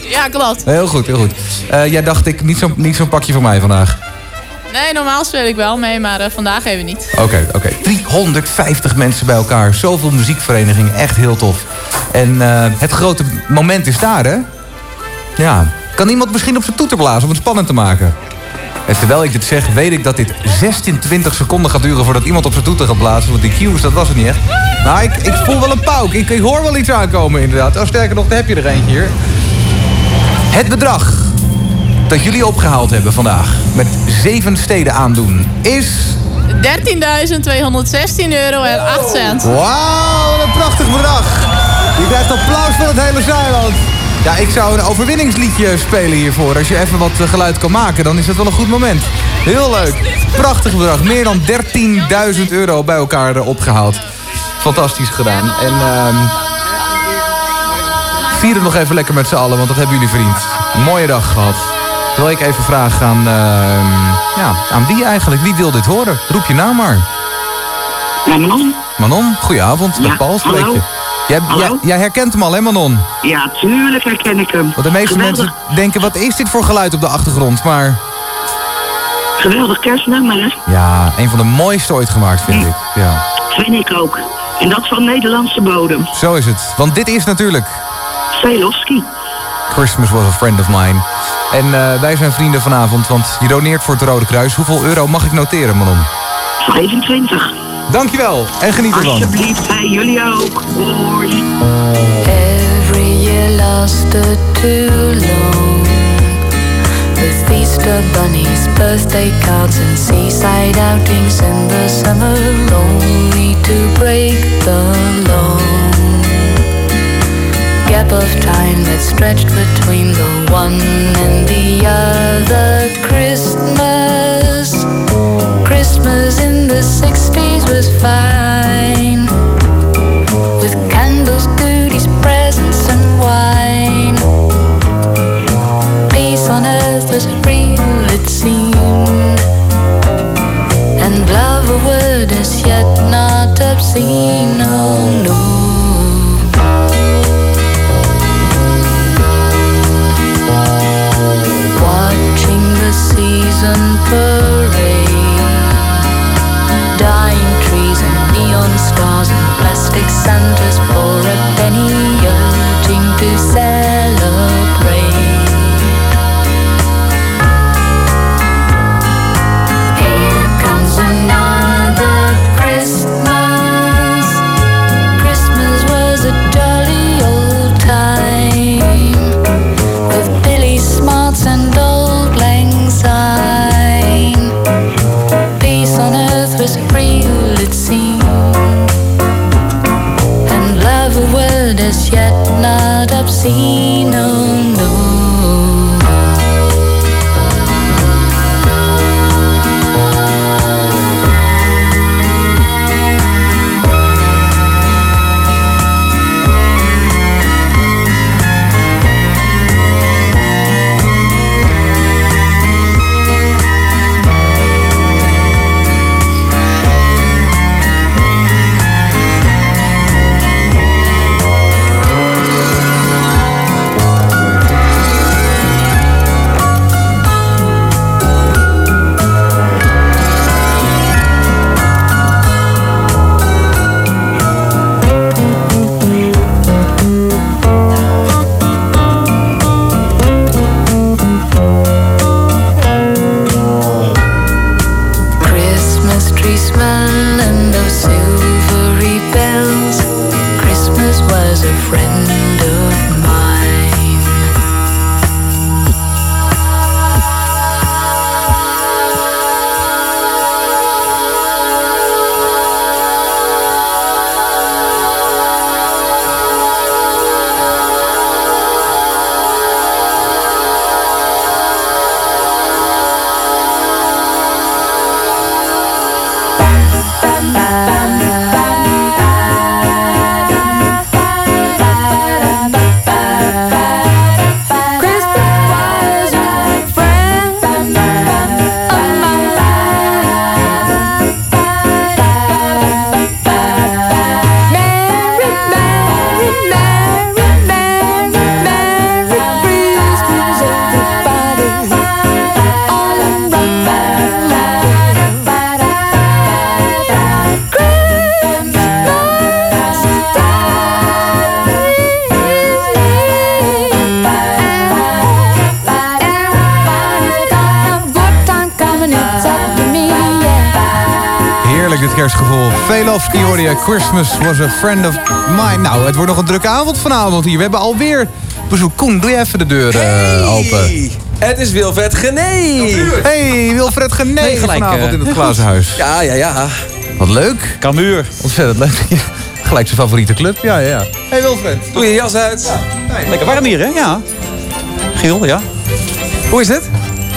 *laughs* Ja, klopt. Heel goed, heel goed. Eh, jij dacht ik, niet zo'n niet zo'n pakje voor mij vandaag. Nee, normaal speel ik wel mee, maar eh, vandaag even niet. Oké, oké. 350 mensen bij elkaar. Zoveel muziekverenigingen. Echt heel tof. En eh, het grote moment is daar, hè? Ja. Kan iemand misschien op zijn toeter blazen om het spannend te maken? En terwijl ik dit zeg, weet ik dat dit 26 seconden gaat duren... voordat iemand op zijn toeter gaat blazen. Want die cues, dat was het niet echt. Nou, ik, ik voel wel een pauk. Ik, ik hoor wel iets aankomen, inderdaad. Oh, sterker nog, daar heb je er eentje hier. Het bedrag dat jullie opgehaald hebben vandaag... met zeven steden aandoen, is... 13.216 euro en 8 cent. Wauw, wat een prachtig bedrag. Je krijgt applaus van het hele zeiland. Ja, ik zou een overwinningsliedje spelen hiervoor. Als je even wat eh, geluid kan maken, dan is het wel een goed moment. Heel leuk. Prachtig bedrag. Meer dan 13.000 euro bij elkaar eh, opgehaald. Fantastisch gedaan. En ehm vier het nog even lekker met z'n allen, want dat hebben jullie verdiend. Een mooie dag gehad. Terwijl ik even vraag aan, ehm, ja, aan wie eigenlijk? Wie wil dit horen? Roep je naam maar. Manon. Manon, goedenavond. Met Ja, Paul spreek je. Jij, Hallo. jij, jij herkent hem al, hè Manon? Ja, tuurlijk herken ik hem. Want de meeste Geweldig. mensen denken, wat is dit voor geluid op de achtergrond? Maar Geweldig kerstnummer, hè? ja, een van de mooiste ooit gemaakt, vind ik. Ja, Vind ik ook. En dat van Nederlandse bodem. zo is het. Want dit is natuurlijk Velofsky. Christmas was a friend of mine. En eh, wij zijn vrienden vanavond, want je doneert voor het Rode Kruis. Hoeveel euro mag ik noteren, Manon? 25. Dankjewel en geniet ervan. Alsjeblieft, bij jullie ook. Hoi. Every year lasted too long. With Easter bunnies, birthday cards, and seaside outings in the summer, only to break the long gap of time that stretched between the one and the other Christmas. Christmas in the 60s was fine. With candles, goodies, presents, and wine. Peace on earth was real, it seemed. And love a word as yet not obscene, oh no. Season parade. Dying trees and neon stars and plastic Santas for a penny urging to celebrate see hoorde je. Christmas was a friend of mine. Nou, het wordt nog een drukke avond vanavond hier. We hebben alweer bezoek. Koen, doe je even de deur eh, open. Het is Wilfred Gené. Hey, Wilfred Gené Nee, gelijk, vanavond eh, in het glazen huis. Ja, ja, ja. Wat leuk. Kamuur. Ontzettend leuk. *laughs* Gelijk zijn favoriete club. Ja, ja, ja. Hey Wilfred. Doe je jas uit. Lekker warm hier, hè? Ja. Giel, ja. Hoe is het?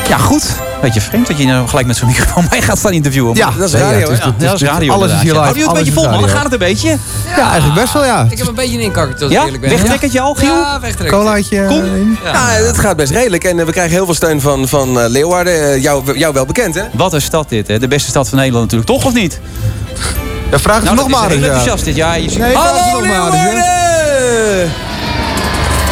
Ja, goed. Beetje vreemd dat je nou gelijk met zo'n microfoon *laughs* mij gaat staan interviewen. Ja, dat is ja, radio. het is- hè? het is- Ja, dat is het is- radio. alles is hier live, Hou je het een beetje vol, man? radio. Gaat het een beetje? Ja, eigenlijk best wel, ja. Ik heb een beetje een inkakker, als Ja? ik eerlijk ben. Wegtrekkertje al, Giel? Ja, wegtrekken. Colaatje. Koen? Ja, het gaat best redelijk. En eh, we krijgen heel veel steun van, van eh, Leeuwarden. Eh, jou, jou wel bekend, hè? Wat een stad dit, hè? De beste stad van Nederland natuurlijk. Toch of niet? Ja, vraag het Nou, nog maar eens. ja. enthousiast dit. Ja, je ziet... Hallo. Leeuwarden!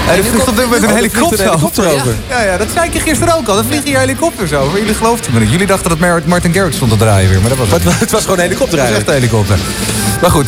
Hey, er vliegt op dit moment een helikopter, over. Ja, ja, dat zei ik je gisteren ook al. Er vliegen hier helikopters over. Jullie geloofden me niet. Jullie dachten dat Mar- Martin Garrix stond te draaien weer. Maar dat was het. Het, was gewoon een helikopter is echt eigenlijk. een helikopter. Maar goed,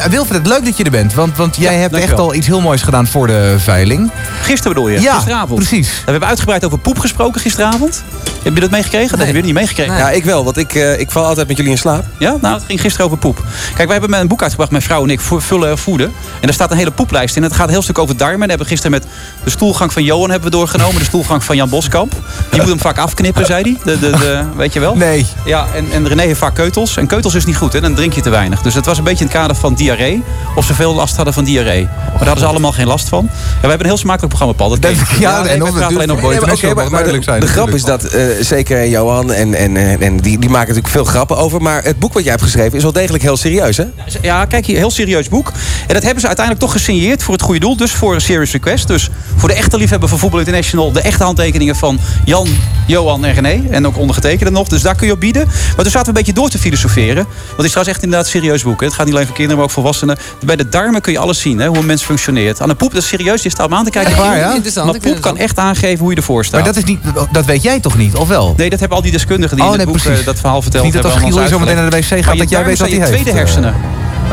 uh, Wilfred, leuk dat je er bent. Want, want jij hebt echt al iets heel moois gedaan voor de veiling. Gisteren bedoel je? Ja, gisteravond. precies. We hebben uitgebreid over poep gesproken gisteravond. Heb je dat meegekregen? Dat heb je niet meegekregen. Ja, ik wel, want ik, eh, ik val altijd met jullie in slaap. Ja, nou, het ging gisteren over poep. Kijk, wij hebben met een boek uitgebracht, mijn vrouw en ik, voor vullen en voeden. En daar staat een hele poeplijst in. En het gaat een heel stuk over darmen. En we hebben gisteren met de stoelgang van Johan hebben we doorgenomen. De stoelgang van Jan Boskamp. Die moet hem vaak afknippen, zei hij. De, de, de, weet je wel? Nee. Ja, en, en René heeft vaak keutels. En keutels is niet goed, hè? dan drink je te weinig. Dus het was een beetje in het kader van diarree. Of ze veel last hadden van diarree. Maar daar hadden ze allemaal geen last van. Ja, we hebben een heel smakelijk programma, Paul. Dat. Ja, nee, en of praten alleen op maar, maar de, duidelijk zijn, de grap is dat, eh, zeker Johan en, en, en, en die, die maken natuurlijk veel grappen over. Maar het boek wat jij hebt geschreven is wel degelijk heel serieus, hè? Ja, kijk hier, heel serieus boek. En dat hebben ze uiteindelijk toch gesigneerd voor het goede doel. Dus voor een serious request. Dus voor de echte liefhebber van Voetbal International. De echte handtekeningen van Jan, Johan en René. En ook ondergetekende nog. Dus daar kun je op bieden. Maar toen zaten we een beetje door te filosoferen. Want het is trouwens echt inderdaad een serieus boek. Hè. Het gaat niet alleen voor kinderen, maar ook volwassenen. Bij de darmen kun je alles zien. Hè, hoe een mens functioneert. Aan de poep, dat is serieus. Je staat me aan te kijken. Echt waar, ja? Interessant, Maar poep kan echt aangeven hoe je ervoor staat. Maar dat, is niet, dat weet jij toch niet, of wel? Nee, dat hebben al die deskundigen die Oh, in het nee, boek precies. eh, dat verhaal verteld Niet dat hebben. als Giel zo meteen naar de wc gaat, Maar dat jij weet wat darmen hij heeft. je tweede hersenen.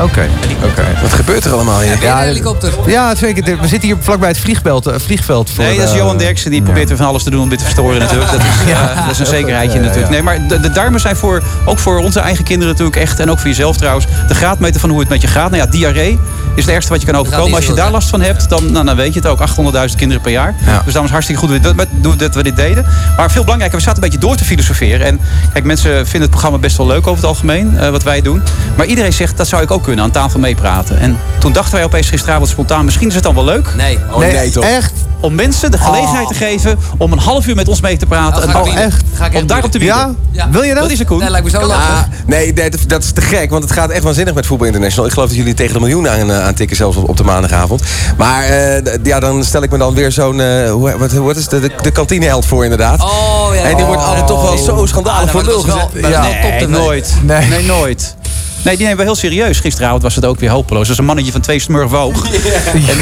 Oké, oké. Wat gebeurt er allemaal hier? Ja, helikopter. Ja, zeker. We zitten hier vlakbij het vliegveld, eh, vliegveld voor Nee, dat is de- Johan Derksen. Die probeert er van alles te doen om dit te verstoren natuurlijk. Dat is, *laughs* eh, dat is een zekerheidje Ja, ja, natuurlijk. ja. Nee, maar de, de darmen zijn voor, ook voor onze eigen kinderen natuurlijk echt... en ook voor jezelf trouwens, de graadmeter van hoe het met je gaat. Nou ja, diarree is het ergste wat je kan overkomen. Als je daar last van hebt, dan, nou, dan weet je het ook. 800.000 kinderen per jaar. Ja. Dus daarom is het hartstikke goed dat we, dit- dat we dit deden. Maar veel belangrijker, we zaten een beetje door te filosoferen. En kijk, mensen vinden het programma best wel leuk over het algemeen, eh, wat wij doen. Maar iedereen zegt, dat zou ik ook kunnen, aan tafel meepraten. En toen dachten wij opeens gisteravond spontaan, misschien is het dan wel leuk. Nee. Oh Nee, nee, toch? echt? Om mensen de gelegenheid te geven om een half uur met ons mee te praten. Oh, ga ik En- echt? Ga ik echt om daarop te Ja? bieden. Ja. Wil je dat? Wat is er, Koen? Nee, lijkt me zo leuk. Ah, nee, nee, dat- dat is te gek, want het gaat echt waanzinnig met Voetbal International. Ik geloof dat jullie tegen de miljoen aan, eh, aan tikken, zelfs op, op de maandagavond. Maar eh, ja, dan stel ik me dan weer zo'n, eh, hoe, wat, wat is de, de, de kantineheld voor inderdaad. Oh, ja. En die wordt Oh. altijd toch wel zo schandalig Ah, voor nou, lul dat was gezet. wel- Ja. Nee, nooit. Nee. Nee. nooit. Nee, die nemen we heel serieus. Gisteravond was het ook weer hopeloos. Dat is een mannetje van twee smurven hoog. *laughs*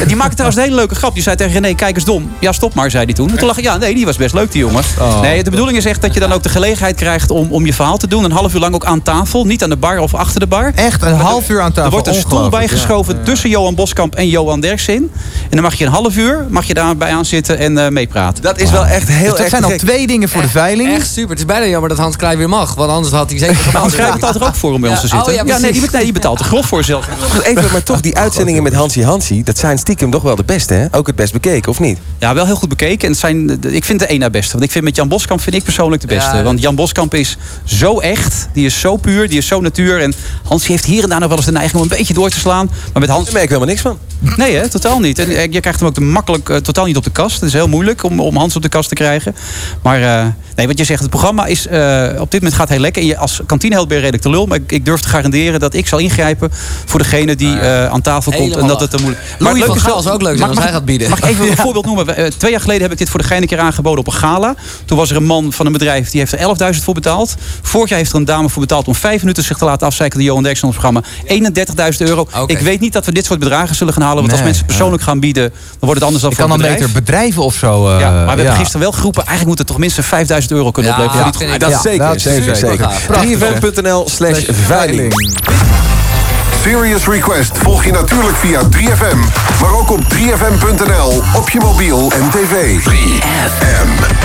En die maakte trouwens een hele leuke grap. Die zei tegen René, kijk eens dom. Ja, stop maar, zei hij toen. En toen lag ik, ja, nee, die was best leuk, die jongen. Oh. Nee, de bedoeling is echt dat je dan ook de gelegenheid krijgt om, om je verhaal te doen. Een half uur lang ook aan tafel. Niet aan de bar of achter de bar. Echt een half uur aan tafel. Er wordt een stoel bijgeschoven tussen Johan Boskamp en Johan Derksen. En dan mag je een half uur mag je daarbij aan zitten en eh, meepraten. Dat is wel echt heel Dus dat erg zijn al twee dingen voor de veiling. Echt super. Het is bijna jammer dat Hans Klein weer mag. Want anders had hij zeker. Hans Krij betaalt er ook voor om bij ons te zitten. oh, ja, nee, die, nee, die betaalt er grof voor zelf. Even, maar toch, die *laughs* uitzendingen met Hansi Hansi, dat zijn stiekem toch wel de beste, hè? Ook het best bekeken, of niet? Ja, wel heel goed bekeken. En het zijn, ik vind de één na beste. Want ik vind met Jan Boskamp vind ik persoonlijk de beste. Ja, Want Jan Boskamp is zo echt. Die is zo puur. Die is zo natuur. En Hans heeft hier en daar nog wel eens de neiging om een beetje door te slaan. Maar met Hans... Daar merk ik helemaal niks van. Nee, hè, totaal niet. En eh, je krijgt hem ook te makkelijk eh, totaal niet op de kast. Het is heel moeilijk om, om Hans op de kast te krijgen. Maar eh, nee, wat je zegt, het programma is eh, op dit moment gaat heel lekker. En je, als kantineheld ben je redelijk te lul. Maar ik, ik durf te garanderen dat ik zal ingrijpen voor degene die eh, aan tafel komt. En dat het te moeilijk Louis het leuke is wel- ook leuk zijn Mag- als hij gaat bieden. Mag ik even een *laughs* voorbeeld noemen? Eh, twee jaar geleden heb ik dit voor de geine keer aangeboden op een gala. Toen was er een man van een bedrijf die heeft er 11.000 voor betaald. Vorig jaar heeft er een dame voor betaald om vijf minuten zich te laten afzeiken door Johan Derksen ons programma. 31.000 euro. Ik weet niet dat we dit soort bedragen zullen gaan halen. Want als mensen persoonlijk gaan bieden, dan wordt het anders dan Ik voor kan dan bedrijf. beter bedrijven of zo. eh, ja, maar we hebben ja. gisteren wel geroepen, eigenlijk moet het toch minstens 5000 euro kunnen Ja, opleveren. Dat Ja, zeker, dat is zeker, zeker. gaaf. Prachtig, 3fm.nl slash veiling. Serious Request volg je natuurlijk via 3FM, maar ook op 3FM.nl, op je mobiel en tv. 3FM.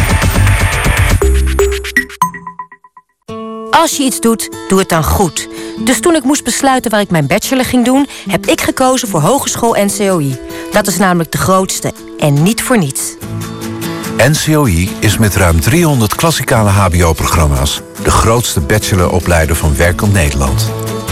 Als je iets doet, doe het dan goed. Dus toen ik moest besluiten waar ik mijn bachelor ging doen... heb ik gekozen voor Hogeschool NCOI. Dat is namelijk de grootste en niet voor niets. NCOI is met ruim 300 klassikale hbo-programma's... de grootste bacheloropleider van werkend Nederland.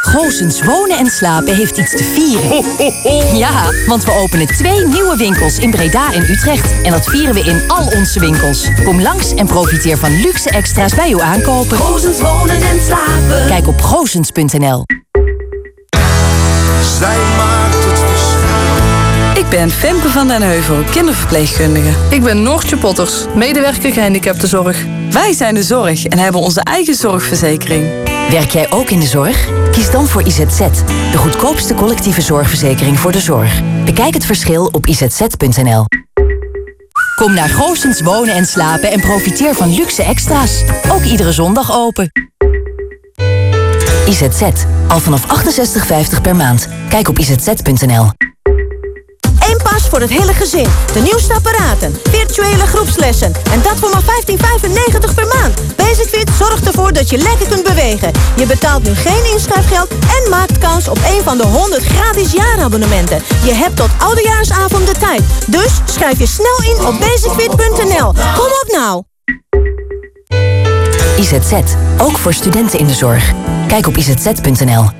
Goosens Wonen en Slapen heeft iets te vieren. Ja, want we openen twee nieuwe winkels in Breda en Utrecht. En dat vieren we in al onze winkels. Kom langs en profiteer van luxe extra's bij uw aankopen. Goosens Wonen en Slapen. Kijk op goosens.nl. Zij verschil. Ik ben Femke van den Heuvel, kinderverpleegkundige. Ik ben Noortje Potters, medewerker gehandicaptenzorg. Wij zijn de zorg en hebben onze eigen zorgverzekering. Werk jij ook in de zorg? Kies dan voor IZZ, de goedkoopste collectieve zorgverzekering voor de zorg. Bekijk het verschil op izz.nl. Kom naar Goosens Wonen en Slapen en profiteer van luxe extra's. Ook iedere zondag open. IZZ, al vanaf 68,50 per maand. Kijk op izz.nl. Voor het hele gezin. De nieuwste apparaten, virtuele groepslessen. En dat voor maar 15,95 per maand. Basicfit zorgt ervoor dat je lekker kunt bewegen. Je betaalt nu geen inschrijfgeld en maakt kans op een van de 100 gratis jaarabonnementen. Je hebt tot oudejaarsavond de tijd. Dus schrijf je snel in op basicfit.nl. Kom op nou! IZZ, ook voor studenten in de zorg. Kijk op izz.nl.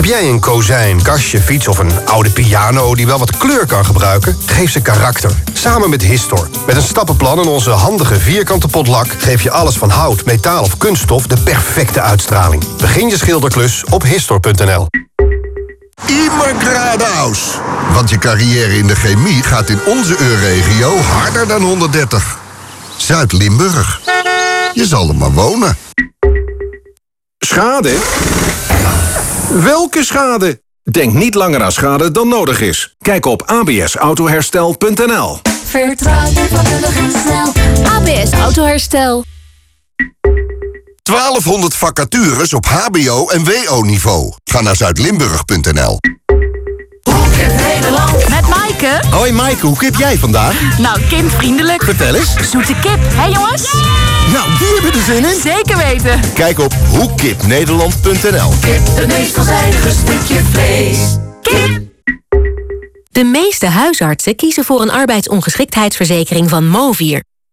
Heb jij een kozijn, kastje, fiets of een oude piano die wel wat kleur kan gebruiken? Geef ze karakter. Samen met Histor. Met een stappenplan en onze handige vierkante potlak geef je alles van hout, metaal of kunststof de perfecte uitstraling. Begin je schilderklus op Histor.nl. Immer. Want je carrière in de chemie gaat in onze EU-regio harder dan 130. Zuid-Limburg. Je zal er maar wonen. Schade? Welke schade? Denk niet langer aan schade dan nodig is. Kijk op absautoherstel.nl Vertrouw je vakkundig en snel. ABS Autoherstel. 1200 vacatures op hbo- en wo-niveau. Ga naar zuidlimburg.nl. Nederland. Maaike. Hoi Maaike, hoe kip jij vandaag? Nou, kindvriendelijk. Vertel eens. Zoete kip, hè jongens? Nou, die hebben er zin in. Zeker weten. Kijk op hoekipnederland.nl. Het meest veelzijdige stukje vlees. Kip. De meeste huisartsen kiezen voor een arbeidsongeschiktheidsverzekering van Movier.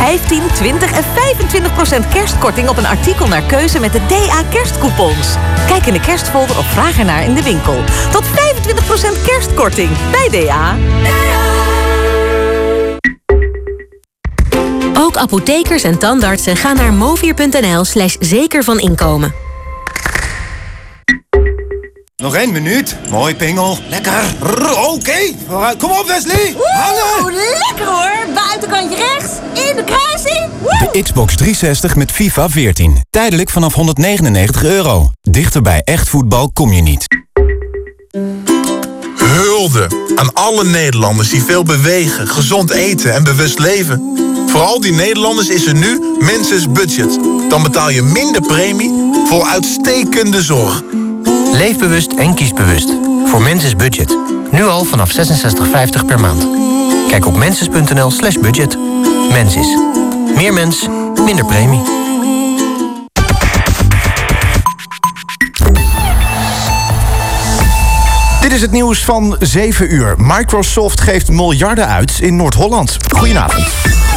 15, 20 en 25 procent kerstkorting op een artikel naar keuze met de DA kerstcoupons. Kijk in de kerstfolder of vraag ernaar in de winkel. Tot 25 procent kerstkorting bij DA. Ook apothekers en tandartsen gaan naar movier.nl slash zeker van inkomen. Nog één minuut. Mooi, Pingel. Lekker. Oké. Kom op, Wesley. Hangen. lekker hoor. Buitenkantje rechts. In de kruising. De Xbox 360 met FIFA 14. Tijdelijk vanaf 199 euro. Dichter bij echt voetbal kom je niet. Hulde aan alle Nederlanders die veel bewegen, gezond eten en bewust leven. Voor al die Nederlanders is er nu Menses Budget. Dan betaal je minder premie voor uitstekende zorg. Leef bewust en kies bewust. Voor Menses Budget. Nu al vanaf 66,50 per maand. Kijk op menses.nl slash budget. Mensis. Meer mens, minder premie. Dit is het nieuws van 7 uur. Microsoft geeft miljarden uit in Noord-Holland. Goedenavond.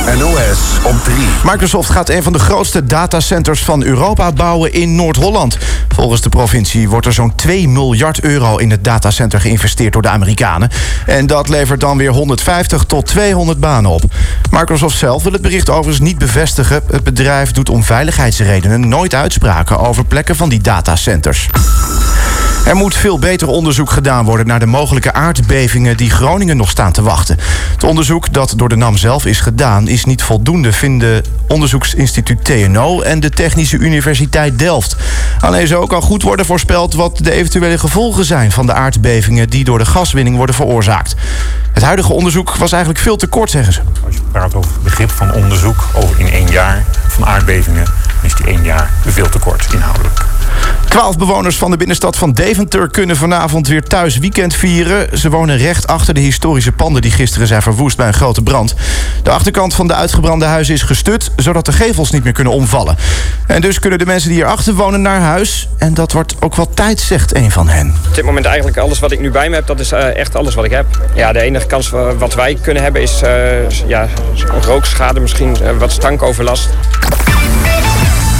NOS op 3. Microsoft gaat een van de grootste datacenters van Europa bouwen in Noord-Holland. Volgens de provincie wordt er zo'n 2 miljard euro in het datacenter geïnvesteerd door de Amerikanen. En dat levert dan weer 150 tot 200 banen op. Microsoft zelf wil het bericht overigens niet bevestigen. Het bedrijf doet om veiligheidsredenen nooit uitspraken over plekken van die datacenters. Er moet veel beter onderzoek gedaan worden naar de mogelijke aardbevingen die Groningen nog staan te wachten. Het onderzoek dat door de NAM zelf is gedaan is niet voldoende, vinden onderzoeksinstituut TNO en de Technische Universiteit Delft. Alleen zou ook al goed worden voorspeld wat de eventuele gevolgen zijn van de aardbevingen die door de gaswinning worden veroorzaakt. Het huidige onderzoek was eigenlijk veel te kort, zeggen ze. Als je praat over het begrip van onderzoek over in één jaar van aardbevingen, is die één jaar veel te kort inhoudelijk. Twaalf bewoners van de binnenstad van Deventer kunnen vanavond weer thuis weekend vieren. Ze wonen recht achter de historische panden die gisteren zijn verwoest bij een grote brand. De achterkant van de uitgebrande huizen is gestut, zodat de gevels niet meer kunnen omvallen. En dus kunnen de mensen die hierachter wonen naar huis. En dat wordt ook wel tijd, zegt een van hen. Op dit moment eigenlijk alles wat ik nu bij me heb, dat is eh, echt alles wat ik heb. Ja, de enige kans wa- wat wij kunnen hebben is eh, ja, rookschade, misschien eh, wat stankoverlast.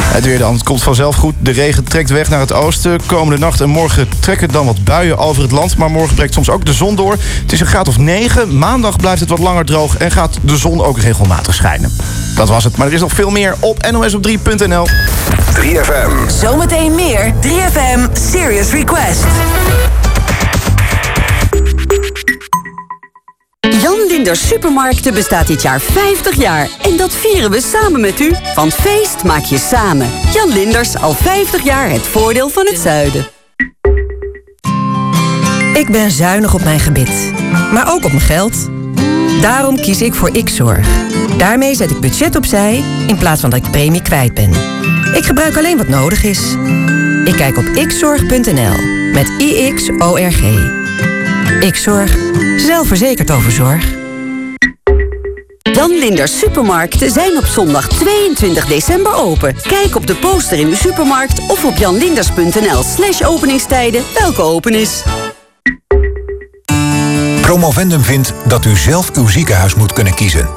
Het weer dan. Het komt vanzelf goed. De regen trekt weg naar het oosten. Komende nacht en morgen trekken dan wat buien over het land. Maar morgen breekt soms ook de zon door. Het is een graad of 9. Maandag blijft het wat langer droog. En gaat de zon ook regelmatig schijnen. Dat was het. Maar er is nog veel meer op nosop3.nl. 3FM. Zometeen meer 3FM Serious Request. Jan Linders Supermarkten bestaat dit jaar 50 jaar. En dat vieren we samen met u. Van feest maak je samen. Jan Linders, al 50 jaar het voordeel van het zuiden. Ik ben zuinig op mijn gebit, maar ook op mijn geld. Daarom kies ik voor X-Zorg. Daarmee zet ik budget opzij in plaats van dat ik premie kwijt ben. Ik gebruik alleen wat nodig is. Ik kijk op xzorg.nl met IXORG. X-Zorg. Zelfverzekerd over zorg. Jan Linders Supermarkten zijn op zondag 22 december open. Kijk op de poster in de supermarkt of op janlinders.nl slash openingstijden welke open is. Promovendum vindt dat u zelf uw ziekenhuis moet kunnen kiezen.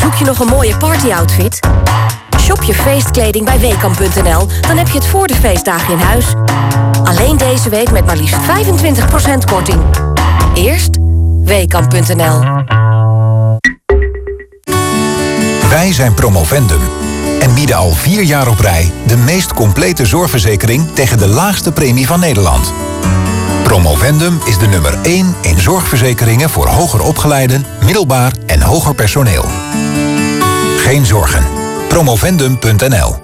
Zoek je nog een mooie partyoutfit? Shop je feestkleding bij Weekamp.nl, dan heb je het voor de feestdagen in huis. Alleen deze week met maar liefst 25% korting. Eerst Weekamp.nl. Wij zijn Promovendum en bieden al vier jaar op rij de meest complete zorgverzekering tegen de laagste premie van Nederland. Promovendum is de nummer 1 in zorgverzekeringen voor hoger opgeleiden, middelbaar en hoger personeel. Geen zorgen. Promovendum.nl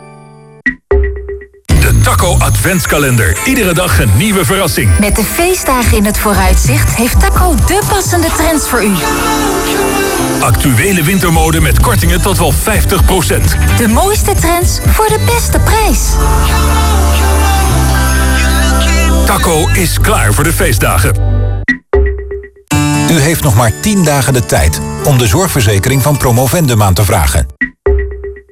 Taco Adventskalender. Iedere dag een nieuwe verrassing. Met de feestdagen in het vooruitzicht heeft Taco de passende trends voor u. Actuele wintermode met kortingen tot wel 50%. De mooiste trends voor de beste prijs. Taco is klaar voor de feestdagen. U heeft nog maar 10 dagen de tijd om de zorgverzekering van Promovendum aan te vragen.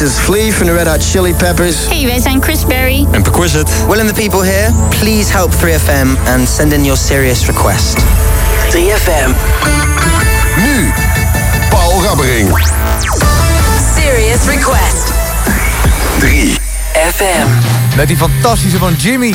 This is Flea from the Red Hot Chili Peppers. Hey, wij zijn Chris Berry. En Perquisite. Will and the people here, please help 3FM and send in your serious request. 3FM. Nu, Paul Rabbering. Serious Request. 3FM. Met die fantastische van Jimmy.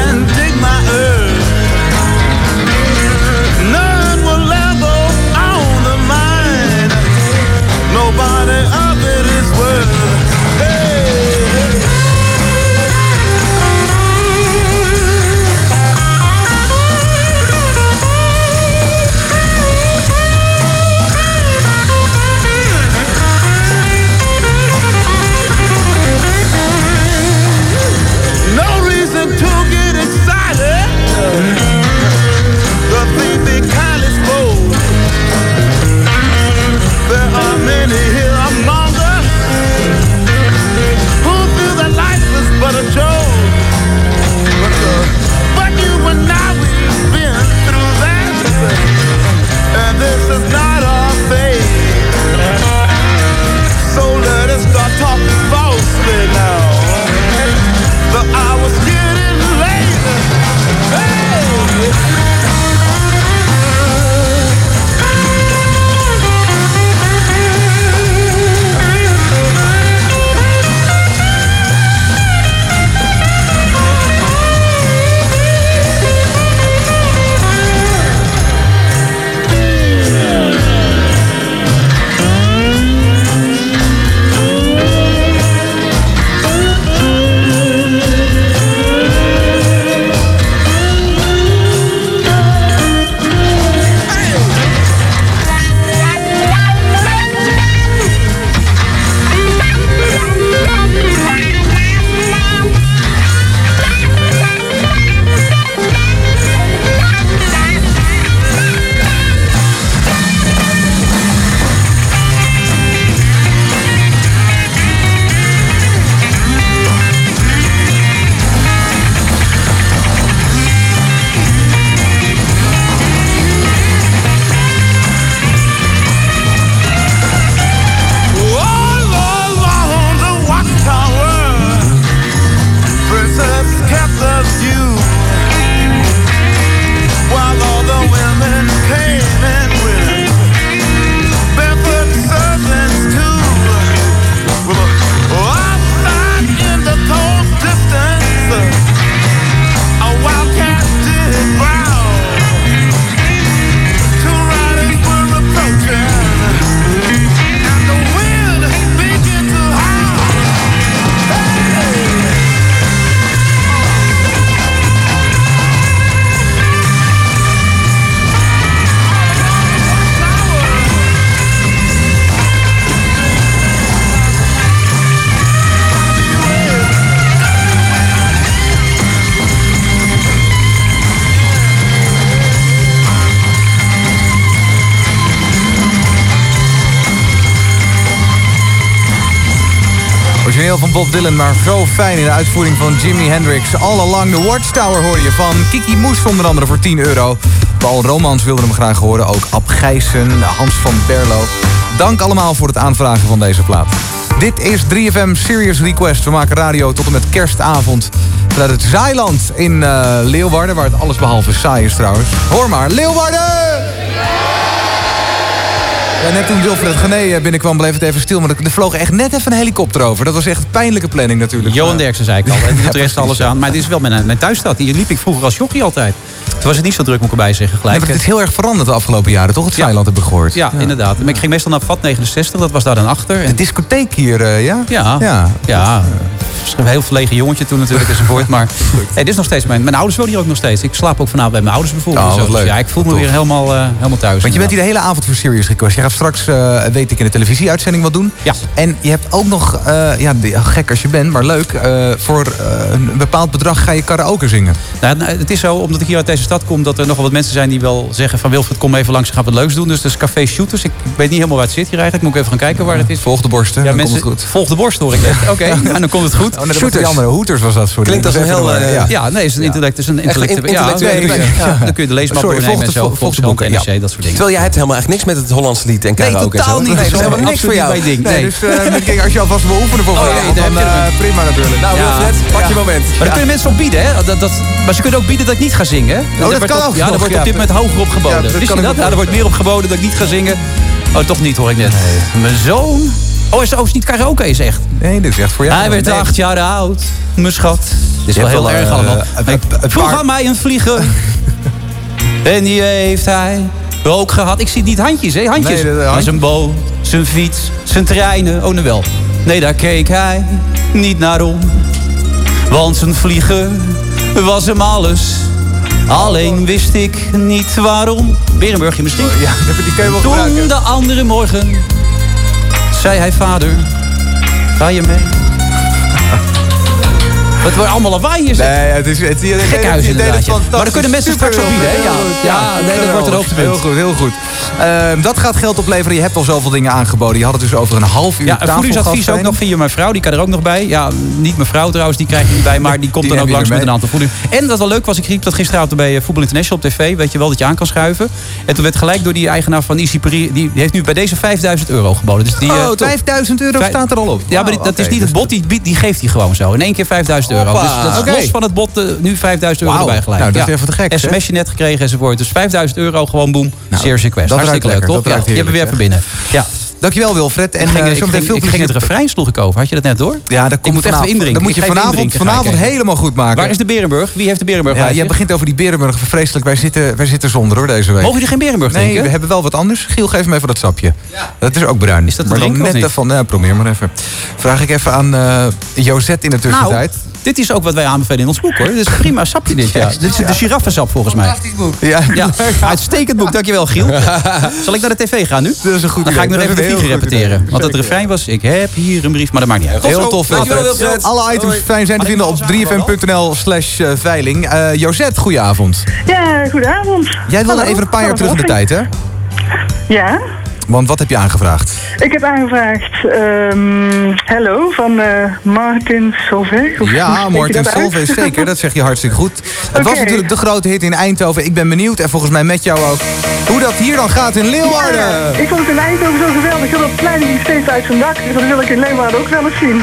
Dylan, maar zo fijn in de uitvoering van Jimi Hendrix. All Along the Watchtower hoor je van Kiki Moes onder andere voor 10 euro. Paul Romans wilde hem graag horen, ook Ab Gijssen, Hans van Berlo. Dank allemaal voor het aanvragen van deze plaat. Dit is 3FM Serious Request. We maken radio tot en met kerstavond vanuit het Zaailand in eh, Leeuwarden, waar het alles behalve saai is trouwens. Hoor maar, Leeuwarden! Ja, net toen Wilfred Gené eh, binnenkwam, bleef het even stil. Maar er er vloog echt net even een helikopter over. Dat was echt een pijnlijke planning natuurlijk. Johan Derksen zei ik al. *laughs* En doet de rest alles aan. Maar het is wel mijn, mijn thuisstad. Hier liep ik vroeger als jochie altijd. Toen was het niet zo druk, moet ik erbij zeggen. Gelijk. Nee, maar het is heel erg veranderd de afgelopen jaren, toch? Het Zeiland heb ik gehoord. Ja, inderdaad. Maar ik ging meestal naar VAT 69, dat was daar dan achter. De discotheek hier, eh, ja? Ja, ja. ja. Een heel verlegen jongetje toen natuurlijk *laughs* enzovoort. Maar hey, dit is nog steeds mijn... Mijn ouders wonen hier ook nog steeds. Ik slaap ook vanavond bij mijn ouders bijvoorbeeld. Oh, en Dus leuk. Ja, ik voel me weer helemaal, eh, helemaal thuis. Want je bent hier de hele avond voor Serious Request. Je gaat straks, eh, weet ik, in de televisieuitzending wat doen. Ja. En je hebt ook nog, eh, ja, die- gek als je bent, maar leuk... voor een bepaald bedrag ga je karaoke zingen. Nou, nou, het is zo, omdat ik hier uit deze stad kom... dat er nogal wat mensen zijn die wel zeggen van... Wilfred, kom even langs, gaan wat leuks doen. Dus dat is Café Shooters. Ik weet niet helemaal waar het zit hier eigenlijk. Moet ik even gaan kijken waar het is. Volg de borsten, Ja, mensen, het. Volg de borst hoor ik. *laughs* Oké, nou, dan komt het goed. Oh, die andere Hoeters was dat, sorry. Klinkt als een heel... eh, ja. nee, het is een intellect. Het is een intellect. intellectuele ja, Dan kun je de leesmap Sorry, doornemen en volg de- zo. Volkskrant, boeken, NRC, dat soort dingen. Terwijl jij hebt helemaal echt niks met het Hollandse lied en Nee, karaoke. totaal en zo. niet. Nee, dat is helemaal niks voor Absoluut jou. Nee, Nee. dus eh, als je alvast wil oefenen voor Oh, nee, daar dan eh, prima natuurlijk. Nou, Ja. Wilfred, pak je moment. Maar dan kunnen mensen op bieden, hè? Dat, dat, maar ze kunnen ook bieden dat ik niet ga zingen. hè? dat kan ook Ja, daar wordt op dit moment hoger op Ja, geboden. dat Wist je Ja, er wordt meer op geboden dat ik niet ga zingen. Oh, toch niet hoor ik net. Mijn zoon. Oh, is, oh, is niet karaoke is echt. Nee, dit is echt voor jou. Hij werd Nee. acht jaar oud, mijn schat. Dit is Je wel heel erg eh, allemaal. vroeg paar- aan mij een vlieger. *laughs* en die heeft hij ook gehad. Ik zie niet handjes, hè? Handjes. Nee, hand- zijn boot, zijn fiets, zijn treinen. Oh, nou wel. Nee, daar keek hij niet naar om. Want zijn vlieger was hem alles. Alleen wist ik niet waarom. Berenburgje misschien? Ja, *laughs* die Toen gebruiken. de andere morgen zei hij vader, ga je mee? *laughs* Het wordt allemaal lawaai hier. zeg. Nee, het is... Het, het, het- het- het- fantastisch. Maar dan kunnen mensen straks ook bieden, hè? Ja, ja, nee, dat wordt een hoogtepunt. Heel goed, heel goed. Ehm, dat gaat geld opleveren. Je hebt al zoveel dingen aangeboden. Je had het dus over een half uur Ja, een voedingsadvies ook nog via mijn vrouw. Die kan er ook nog bij. Ja, niet mijn vrouw trouwens, die krijg je niet bij. Maar die komt Die dan ook langs met een aantal voeding. En wat wel leuk was, ik riep dat gisteravond bij eh, Voetbal International op tv. Weet je wel, dat je aan kan schuiven. En toen werd gelijk door die eigenaar van Easy Paris... Die, die heeft nu bij deze 5000 euro geboden. Dus die, eh, Oh, top. 5000 euro Vijf- staat er al op. Ja, maar die- dat is niet het dus- bot, die, die geeft hij gewoon zo. In één keer 5000 euro. Dus dat is los van het bot eh, nu 5000 euro Wauw. erbij gelijk. Nou, dat is even te gek. SMS'je net gekregen enzovoort. Dus 5000 euro gewoon boom. Nou, Serious request. Dat Hartstikke leuk, ruikt toch? Ja, je hebt er weer even binnen. Ja. Dankjewel Wilfred. En ik ging, eh, ik, zo meteen ging, veel ik ging het refrein sloeg ik over. Had je dat net door? Ja, dat komt moet echt indrinken. Dat moet je vanavond, vanavond helemaal goed maken. Waar is de Berenburg? Wie heeft de Berenburg? Ja, jij begint over die Berenburg. Vreselijk. Wij zitten, wij zitten zonder hoor deze week. Mogen jullie geen Berenburg Nee, drinken? we hebben wel wat anders. Giel, geef me even dat sapje. Dat is ook bruin. Is dat te maar dan drinken of net niet? Van, ja, probeer maar even. Vraag ik even aan eh Josette in de tussentijd. Nou, dit is ook wat wij aanbevelen in ons boek hoor. Dit is een prima sapje dit. Ja. Dit is de giraffensap volgens mij. *laughs* Ja, Ja, uitstekend boek. Dankjewel Giel. Zal ik naar de tv gaan nu? Dat is een goed Dan ga ik idee. nog even de vliegen idee. repeteren. Want het refrein was, ik heb hier een brief, maar dat maakt niet uit. Heel tof. Alle items fijn zijn te vinden op 3fm.nl slash eh, veiling. Eh, Josette, goedenavond. Ja, goedenavond. Jij wilde even een paar jaar terug in de tijd, hè? Ja, Want wat heb je aangevraagd? ik heb aangevraagd ehm, Hello van eh, Martin Solveig. Ja, Martin? Solveig, zeker. Dat zeg je hartstikke goed. Het was natuurlijk de grote hit in Eindhoven. Ik ben benieuwd, en volgens mij met jou ook, hoe dat hier dan gaat in Leeuwarden. Ja, ik vond het in Eindhoven zo geweldig. Ik wil dat plein steeds uit zijn dak. Dus dat wil ik in Leeuwarden ook wel eens zien.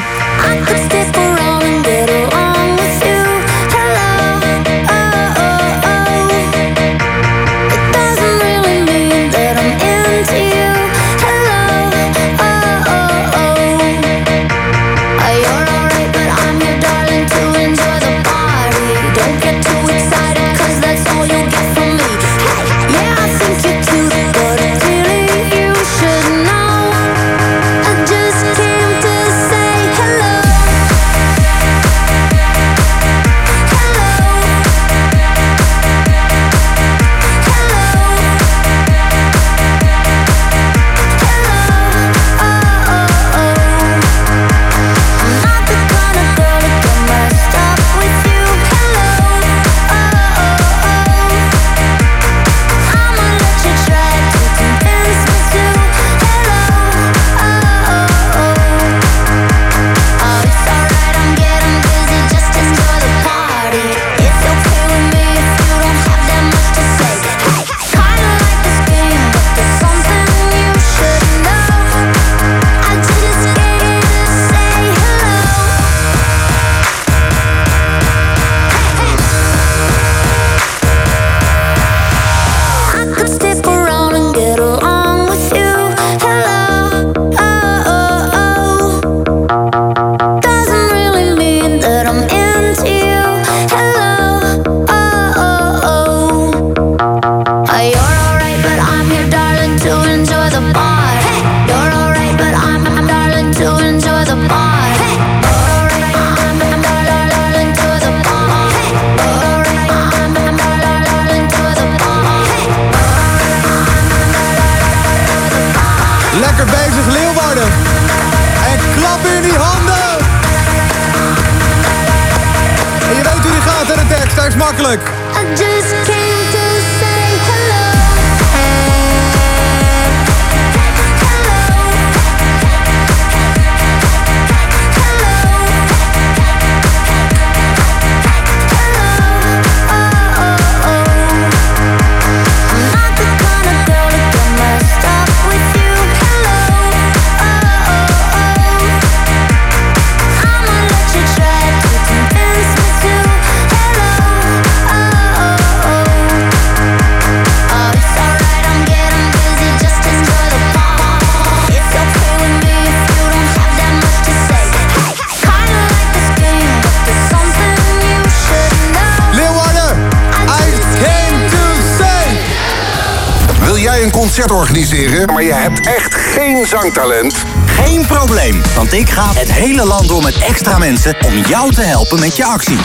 Concert organiseren, maar je hebt echt geen zangtalent? Geen probleem, want ik ga het hele land door met extra mensen om jou te helpen met je actie.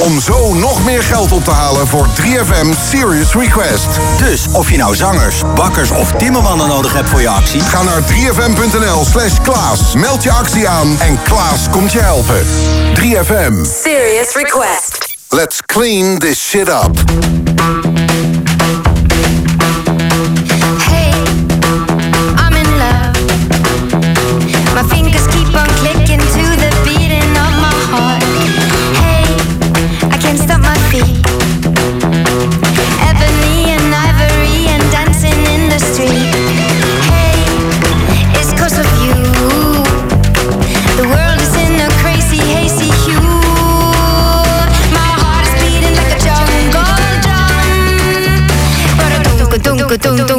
Om zo nog meer geld op te halen voor 3FM Serious Request. Dus of je nou zangers, bakkers of timmermannen nodig hebt voor je actie... Ga naar 3fm.nl slash Klaas. Meld je actie aan en Klaas komt je helpen. 3FM. Serious request. Let's clean this shit up. tum.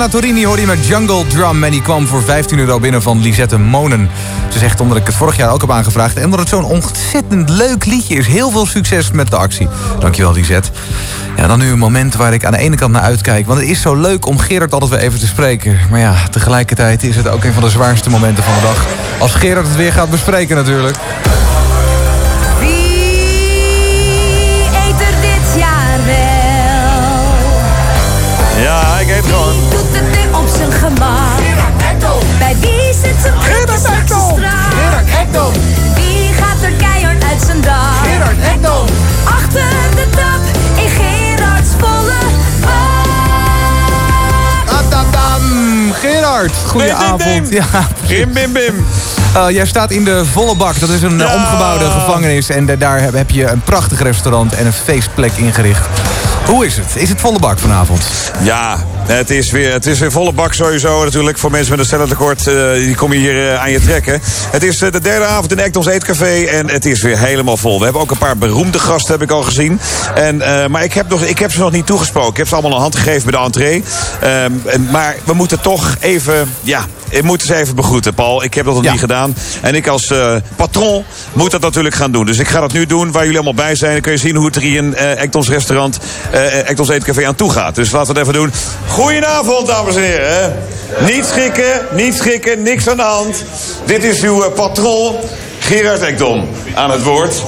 Emiliana Torini hoorde je met Jungle Drum. En die kwam voor 15 euro binnen van Lisette Monen. Ze zegt omdat ik het vorig jaar ook heb aangevraagd... en omdat het zo'n ontzettend leuk liedje is. Heel veel succes met de actie. Dankjewel Lisette. Ja, dan nu een moment waar ik aan de ene kant naar uitkijk. Want het is zo leuk om Gerard altijd weer even te spreken. Maar ja, tegelijkertijd is het ook een van de zwaarste momenten van de dag. Als Gerard het weer gaat bespreken natuurlijk. Zijn grote straks straat? Wie gaat er keihard uit zijn dak? Achter de tap in Gerards volle Tadam! Gerard, goedenavond. Ja, Bim, bim, bim. Uh, jij staat in de volle bak. Dat is een uh, omgebouwde gevangenis. En uh, daar heb, heb je een prachtig restaurant en een feestplek ingericht. Hoe is het? Is het volle bak vanavond? Ja, het is weer, het is weer volle bak sowieso natuurlijk. Voor mensen met een cellentekort, uh, die kom je hier uh, aan je trekken. Het is uh, de derde avond in Actons Eetcafé en het is weer helemaal vol. We hebben ook een paar beroemde gasten, heb ik al gezien. En, maar ik heb, nog, ik heb ze nog niet toegesproken. Ik heb ze allemaal een hand gegeven bij de entree. Um, en, maar we moeten toch even, ja, ik moet ze even begroeten, Paul. Ik heb dat nog niet gedaan. En ik als eh, patron moet dat natuurlijk gaan doen. Dus ik ga dat nu doen, waar jullie allemaal bij zijn. Dan kun je zien hoe het er hier in uh, Ectons restaurant, uh, Ectons Eetcafé aan toe gaat. Dus laten we het even doen. Goedenavond, dames en heren. Niet schrikken, niet schrikken, niks aan de hand. Dit is uw eh, patron, Gerard Ekdom, aan het woord.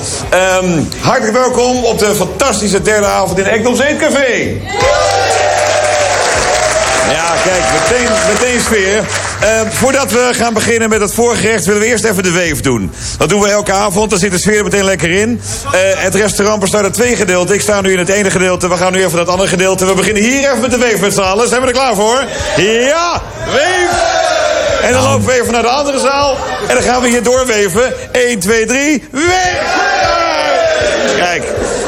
Um, hartelijk welkom op de fantastische derde avond in Ekdoms Eetcafé. Ja, kijk, meteen, sfeer. Uh, voordat we gaan beginnen met het voorgerecht... willen we eerst even de weef doen. Dat doen we elke avond, dan zit de sfeer er meteen lekker in. Uh, het restaurant bestaat uit twee gedeelten. Ik sta nu in het ene gedeelte, we gaan nu even naar het andere gedeelte. We beginnen hier even met de weef met z'n allen. Zijn we er klaar voor? Ja, weef! En dan lopen we even naar de andere zaal. En dan gaan we hier doorweven. 1, 2, 3, weef! Kijk,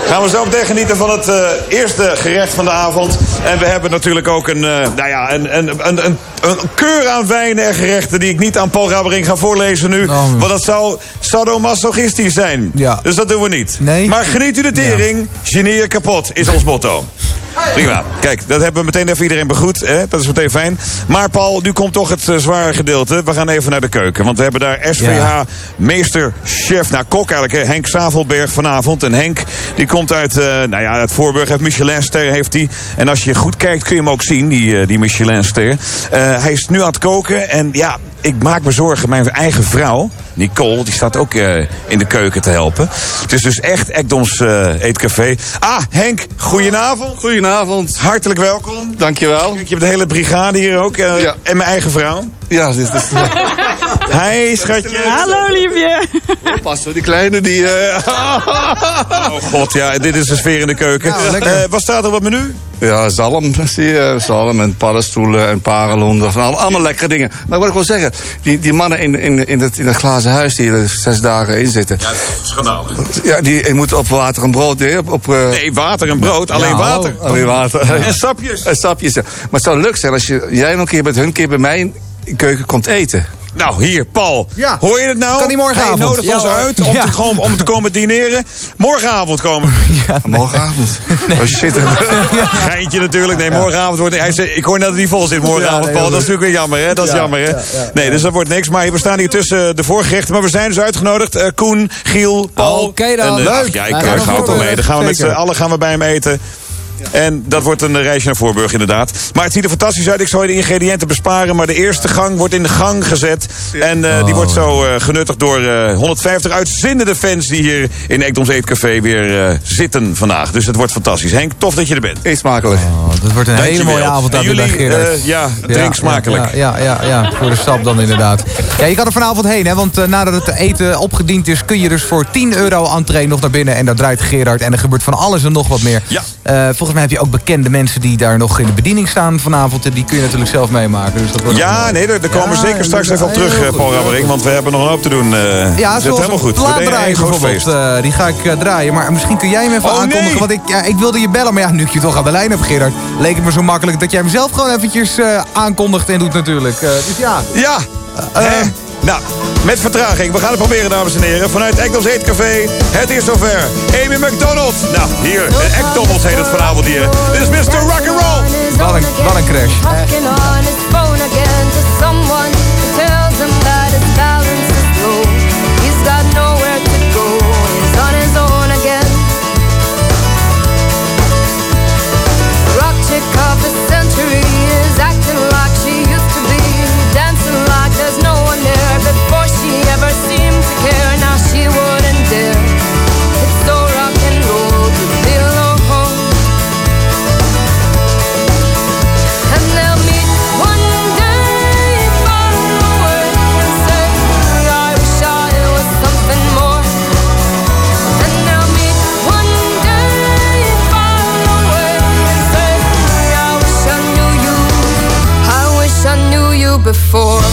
gaan we zo meteen genieten van het uh, eerste gerecht van de avond. En we hebben natuurlijk ook een, uh, nou ja, een, een, een, een, een keur aan wijnen en gerechten... die ik niet aan Paul Rabbering ga voorlezen nu. Nou. Want dat zou sadomasochistisch zijn. Ja. Dus dat doen we niet. Nee. Maar geniet u de tering, geneer je kapot, is ons motto. Prima. Kijk, dat hebben we meteen even iedereen begroet. Hè? Dat is meteen fijn. Maar Paul, nu komt toch het uh, zware gedeelte. We gaan even naar de keuken. Want we hebben daar SVH meesterchef, nou kok eigenlijk, hè, Henk Savelberg vanavond. En Henk, die komt uit, uh, nou ja, uit Voorburg. Heeft Michelinster, heeft hij. En als je goed kijkt, kun je hem ook zien, die, uh, die Michelinster. Uh, hij is nu aan het koken. En ja, ik maak me zorgen. Mijn eigen vrouw, Nicole, die staat ook uh, in de keuken te helpen. Het is dus echt Ekdoms uh, Eetcafé. Ah, Henk, goedenavond. Goedenavond. Hartelijk welkom. Dankjewel. Je hebt de hele brigade hier ook. Uh, ja. En mijn eigen vrouw. Ja, dit is... Hi, *laughs* schatje. Hallo, liefje. Pas die kleine die... *laughs* oh god, ja, dit is de sfeer in de keuken. Ja, wat staat er op het menu? Ja, zalm, zie je. Zalm en paddenstoelen en parelonden. Allemaal, allemaal lekkere dingen. Maar wat ik wil zeggen, die, die mannen in, in, in, het, in het glazen huis die er zes dagen in zitten. Ja, schandalig. Ja, die moeten op water en brood. Hè, op, op, uh... Nee, water en brood. Alleen ja, water. Alleen water. En sapjes. En sapjes. Maar het zou leuk zijn als je, jij nog een keer met hun keer bij mij keuken komt eten. Nou, hier, Paul. Ja. Hoor je het nou? Kan die morgenavond? Hij nodigt ja, ons uit om, ja. te, gewoon, om te komen dineren. Morgenavond komen. *laughs* Ja, nee. Morgenavond? Nee. Oh shit. *laughs* Geintje natuurlijk. Nee, morgenavond wordt... Hij zei, ik hoor net dat hij vol zit morgenavond, nee, Paul. Dat is natuurlijk weer jammer, hè? Dat is jammer, hè? Nee, dus dat wordt niks. Maar we staan hier tussen de voorgerechten. Maar we zijn dus uitgenodigd. Uh, Koen, Giel, Paul. Oké okay, dan. En, uh, Leuk. Ja, ik uh, ga ook wel mee. Dan gaan we met z'n allen gaan we bij hem eten. En dat wordt een reisje naar Voorburg inderdaad. Maar het ziet er fantastisch uit. Ik zal je de ingrediënten besparen. Maar de eerste gang wordt in de gang gezet. En uh, oh. die wordt zo uh, genuttigd door uh, 150 uitzindende fans... die hier in Ekdoms Eetcafé weer zitten vandaag. Dus het wordt fantastisch. Henk, tof dat je er bent. Eet smakelijk. Oh, dat wordt een Dank hele mooie avond aan jullie, ja, drink smakelijk. Ja, ja, ja, ja, voor de stap dan inderdaad. Ja, je kan er vanavond heen, hè. Want nadat het eten opgediend is... kun je dus voor 10 euro entree nog naar binnen. En daar draait Gerard. En er gebeurt van alles en nog wat meer. Ja. Volgens mij heb je ook bekende mensen die daar nog in de bediening staan vanavond. En die kun je natuurlijk zelf meemaken. Dus dat wordt ja, nee, daar, daar komen we zeker straks even op terug, Paul Rabbering. Want we hebben nog een hoop te doen. Uh, ja, zoals helemaal goed. draaien bijvoorbeeld. Uh, die ga ik uh, draaien. Maar misschien kun jij hem even oh, aankondigen. Nee. Want ik, ja, ik wilde je bellen. Maar ja, nu ik je toch aan de lijn heb, Gerard. Leek het me zo makkelijk dat jij hem zelf gewoon eventjes aankondigt en doet natuurlijk. dus ja. Ja. Nou, met vertraging. We gaan het proberen, dames en heren. Vanuit Ekdoms Eetcafé. Het is zover. Amy McDonald. Nou, hier. Ekdommels heet het vanavond hier. Dit is Mr. Rock'n'Roll. Wat een, wat een crash. Before.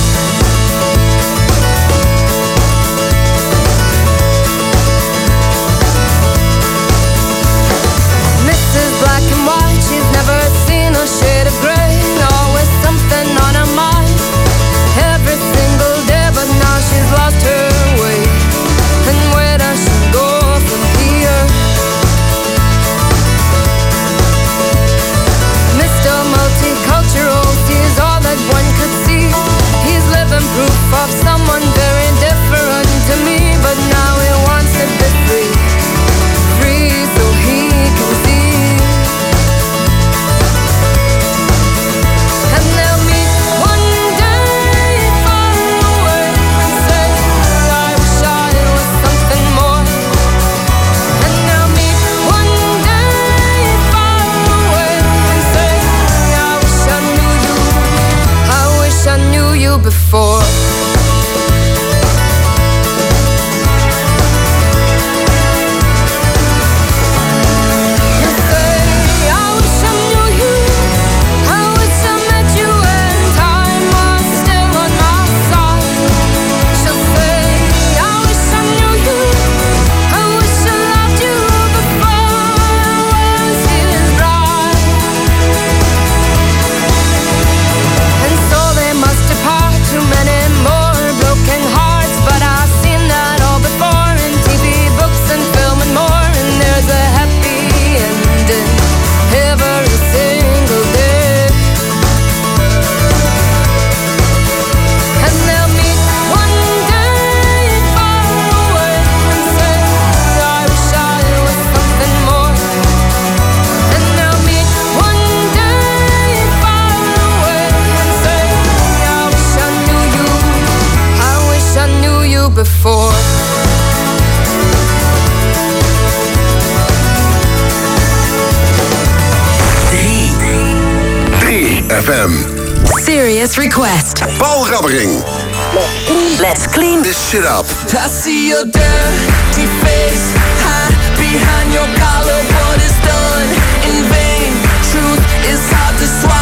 Serious request. Paul Rabbering. Let's clean this shit up. I see your dirty face hide behind your collar. What is done in vain? Truth is hard to swallow,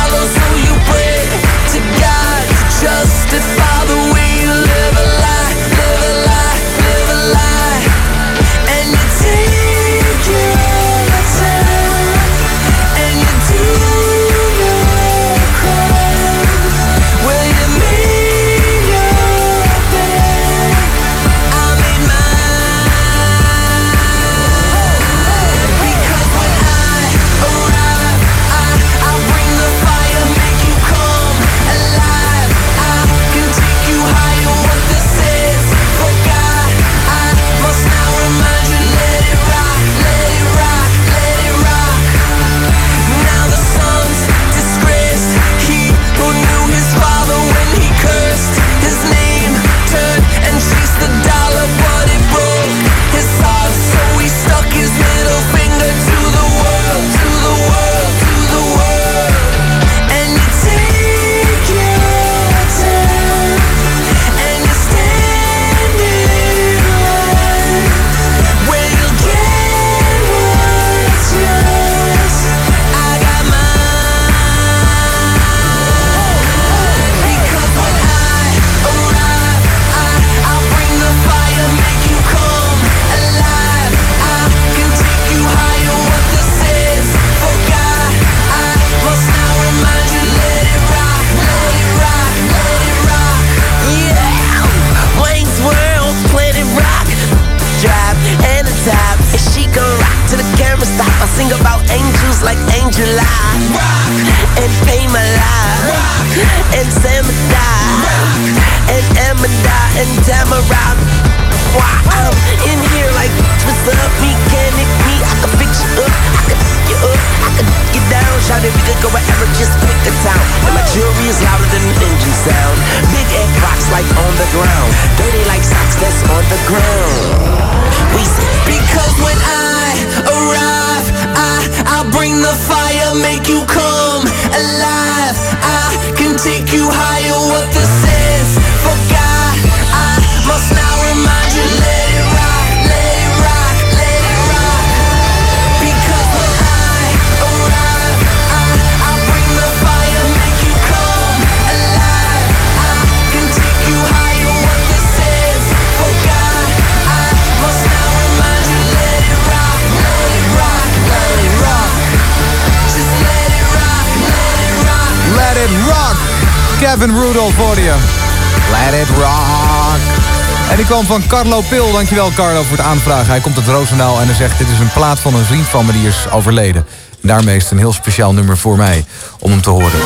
Carlo Pil. Dankjewel Carlo voor het aanvragen. Hij komt uit Roosendaal en hij zegt... dit is een plaat van een vriend van me die is overleden. En daarmee is het een heel speciaal nummer voor mij om hem te horen.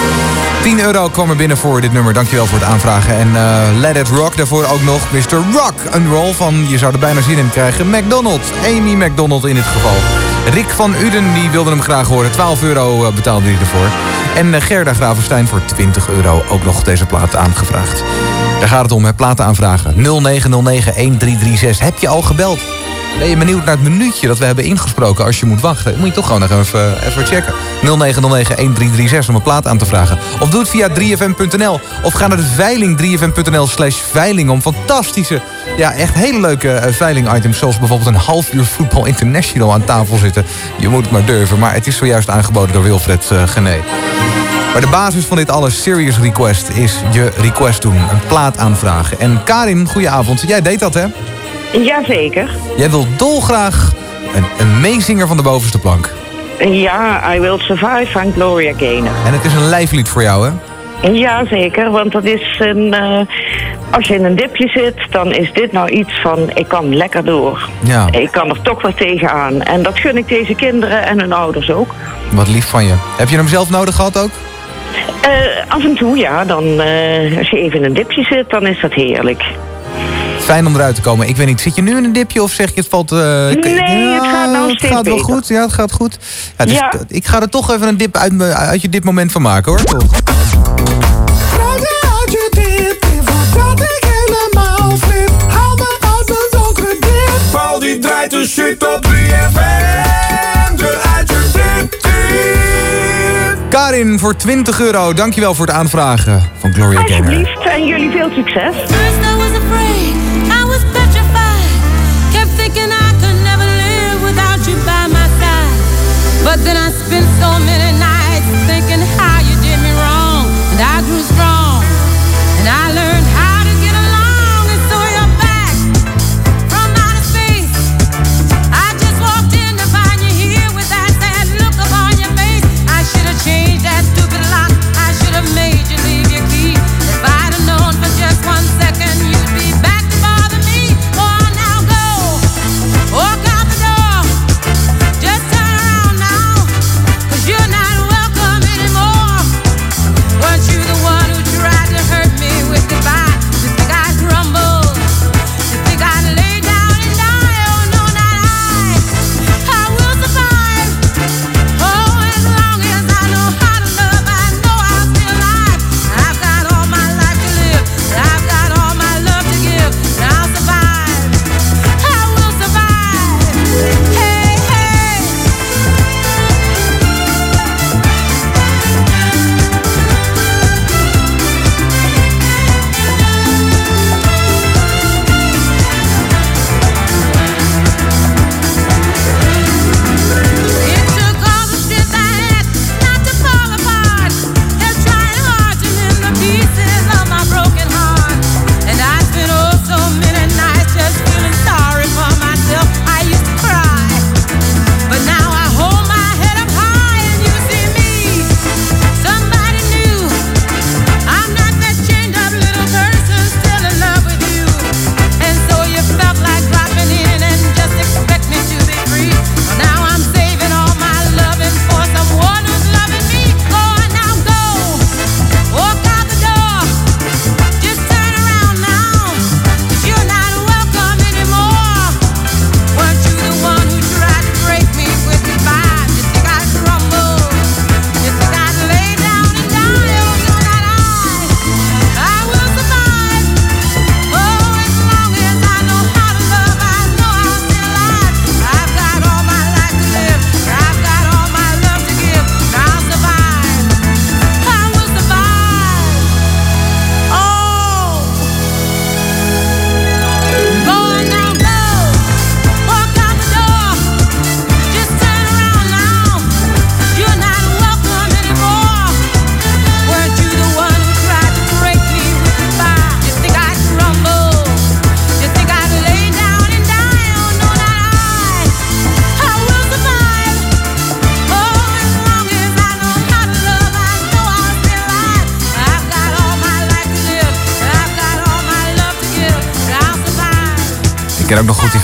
10 euro kwam er binnen voor dit nummer. Dankjewel voor het aanvragen. En eh, Let It Rock, daarvoor ook nog Mr. Rock. Een rol van, je zou er bijna zin in krijgen, McDonald. Amy McDonald in dit geval. Rick van Uden die wilde hem graag horen. 12 euro eh, betaalde hij ervoor. En eh, Gerda Gravenstein voor 20 euro ook nog deze plaat aangevraagd. Daar gaat het om, hè, platen aanvragen. 0909-1336. Heb je al gebeld? Ben je benieuwd naar het minuutje dat we hebben ingesproken als je moet wachten? Moet je toch gewoon nog even, even checken. 0909-1336 om een plaat aan te vragen. Of doe het via 3fm.nl. Of ga naar de veiling 3fm.nl slash veiling om fantastische, ja echt hele leuke eh, veiling-items. Zoals bijvoorbeeld een half uur voetbal international aan tafel zitten. Je moet het maar durven, maar het is zojuist aangeboden door Wilfred uh. Maar de basis van dit alles, Serious Request, is je request doen. Een plaat aanvragen. En Karin, goedenavond. Jij deed dat, hè? Jazeker. Jij wil dolgraag een, een meezinger van de bovenste plank. Ja, I Will Survive van Gloria Gaynor. En het is een lijflied voor jou, hè? Jazeker, want dat is een... eh, als je in een dipje zit, dan is dit nou iets van... ik kan lekker door. Ja. Ik kan er toch wel tegenaan. En dat gun ik deze kinderen en hun ouders ook. Wat lief van je. Heb je hem zelf nodig gehad ook? Eh, af en toe, ja. Dan, eh, als je even in een dipje zit, dan is dat heerlijk. Fijn om eruit te komen. Ik weet niet, zit je nu in een dipje of zeg je het valt... eh, Nee, het gaat nou het steeds gaat wel beter. goed. Ja, het gaat goed. Ja, dus Ja. Ik ga er toch even een dip uit, uit je dipmoment van maken, hoor. Toch? Karin, in voor 20 euro. Dankjewel voor het aanvragen van Gloria Gaynor. Alsjeblieft, en jullie veel succes. First I was afraid, I was petrified. Kept thinking I could never live without you by my side. But then I spent so many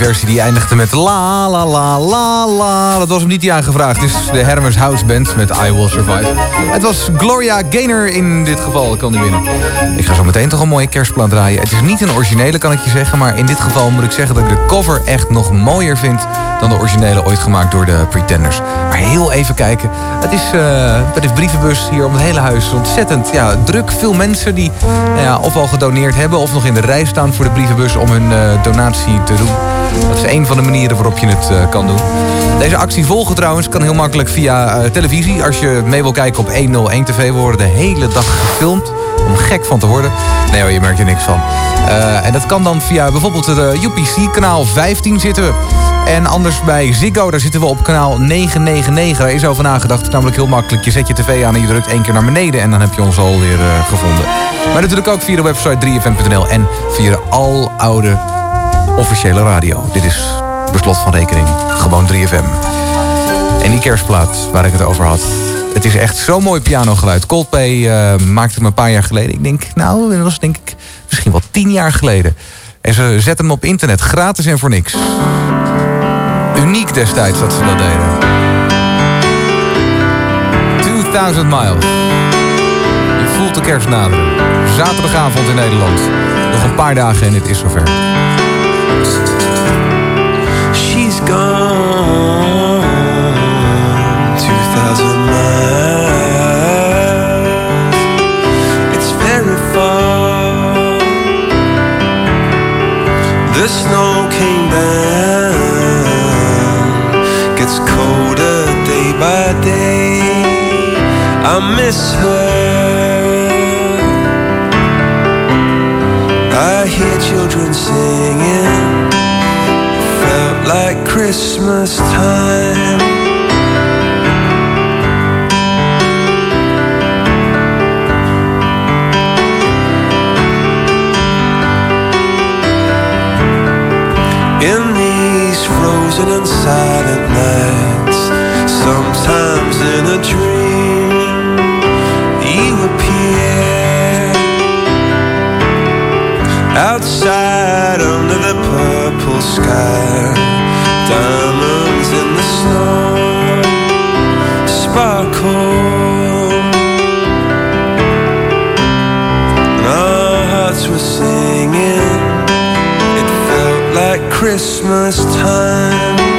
versie die eindigde met la la la la la. Dat was hem niet die aangevraagd. Is de Hermes House Band met I Will Survive. Het was Gloria Gaynor in dit geval. Ik kan die winnen. Ik ga zo meteen toch een mooie kerstplaat draaien. Het is niet een originele kan ik je zeggen. Maar in dit geval moet ik zeggen dat ik de cover echt nog mooier vind... dan de originele ooit gemaakt door de Pretenders. Maar heel even kijken. Het is eh, bij de brievenbus hier om het hele huis ontzettend ja, druk. Veel mensen die nou ja, of al gedoneerd hebben... of nog in de rij staan voor de brievenbus om hun eh, donatie te doen. Dat is een van de manieren waarop je het eh, kan doen. Deze actie volgen trouwens kan heel makkelijk via eh, televisie. Als je mee wil kijken op 101 TV, we worden de hele dag gefilmd. Om gek van te worden. Nee hoor, je merkt er niks van. Eh, en dat kan dan via bijvoorbeeld het UPC, kanaal 15 zitten we. En anders bij Ziggo, daar zitten we op kanaal 999. Daar is over nagedacht. Namelijk heel makkelijk. Je zet je tv aan en je drukt één keer naar beneden... en dan heb je ons alweer eh gevonden. Maar natuurlijk ook via de website 3fm.nl... en via de aloude officiële radio. Dit is beslot van rekening. Gewoon 3FM. En die kerstplaat waar ik het over had. Het is echt zo'n mooi pianogeluid. Coldplay eh, maakte hem een paar jaar geleden. Ik denk, nou, dat was denk ik misschien wel tien jaar geleden. En ze zetten hem op internet, gratis en voor niks. Uniek destijds dat ze dat deden. 2000 miles. Je voelt de kerst naderen. Zaterdagavond in Nederland. Nog een paar dagen en het is zover. She's gone 2000 miles. It's very far. The snow came down, gets colder day by day. I I miss her. I hear children singing. Like Christmas time. In these frozen and silent nights, sometimes in a dream, you appear outside under the purple sky, sparkle. And our hearts were singing It felt like Christmas time.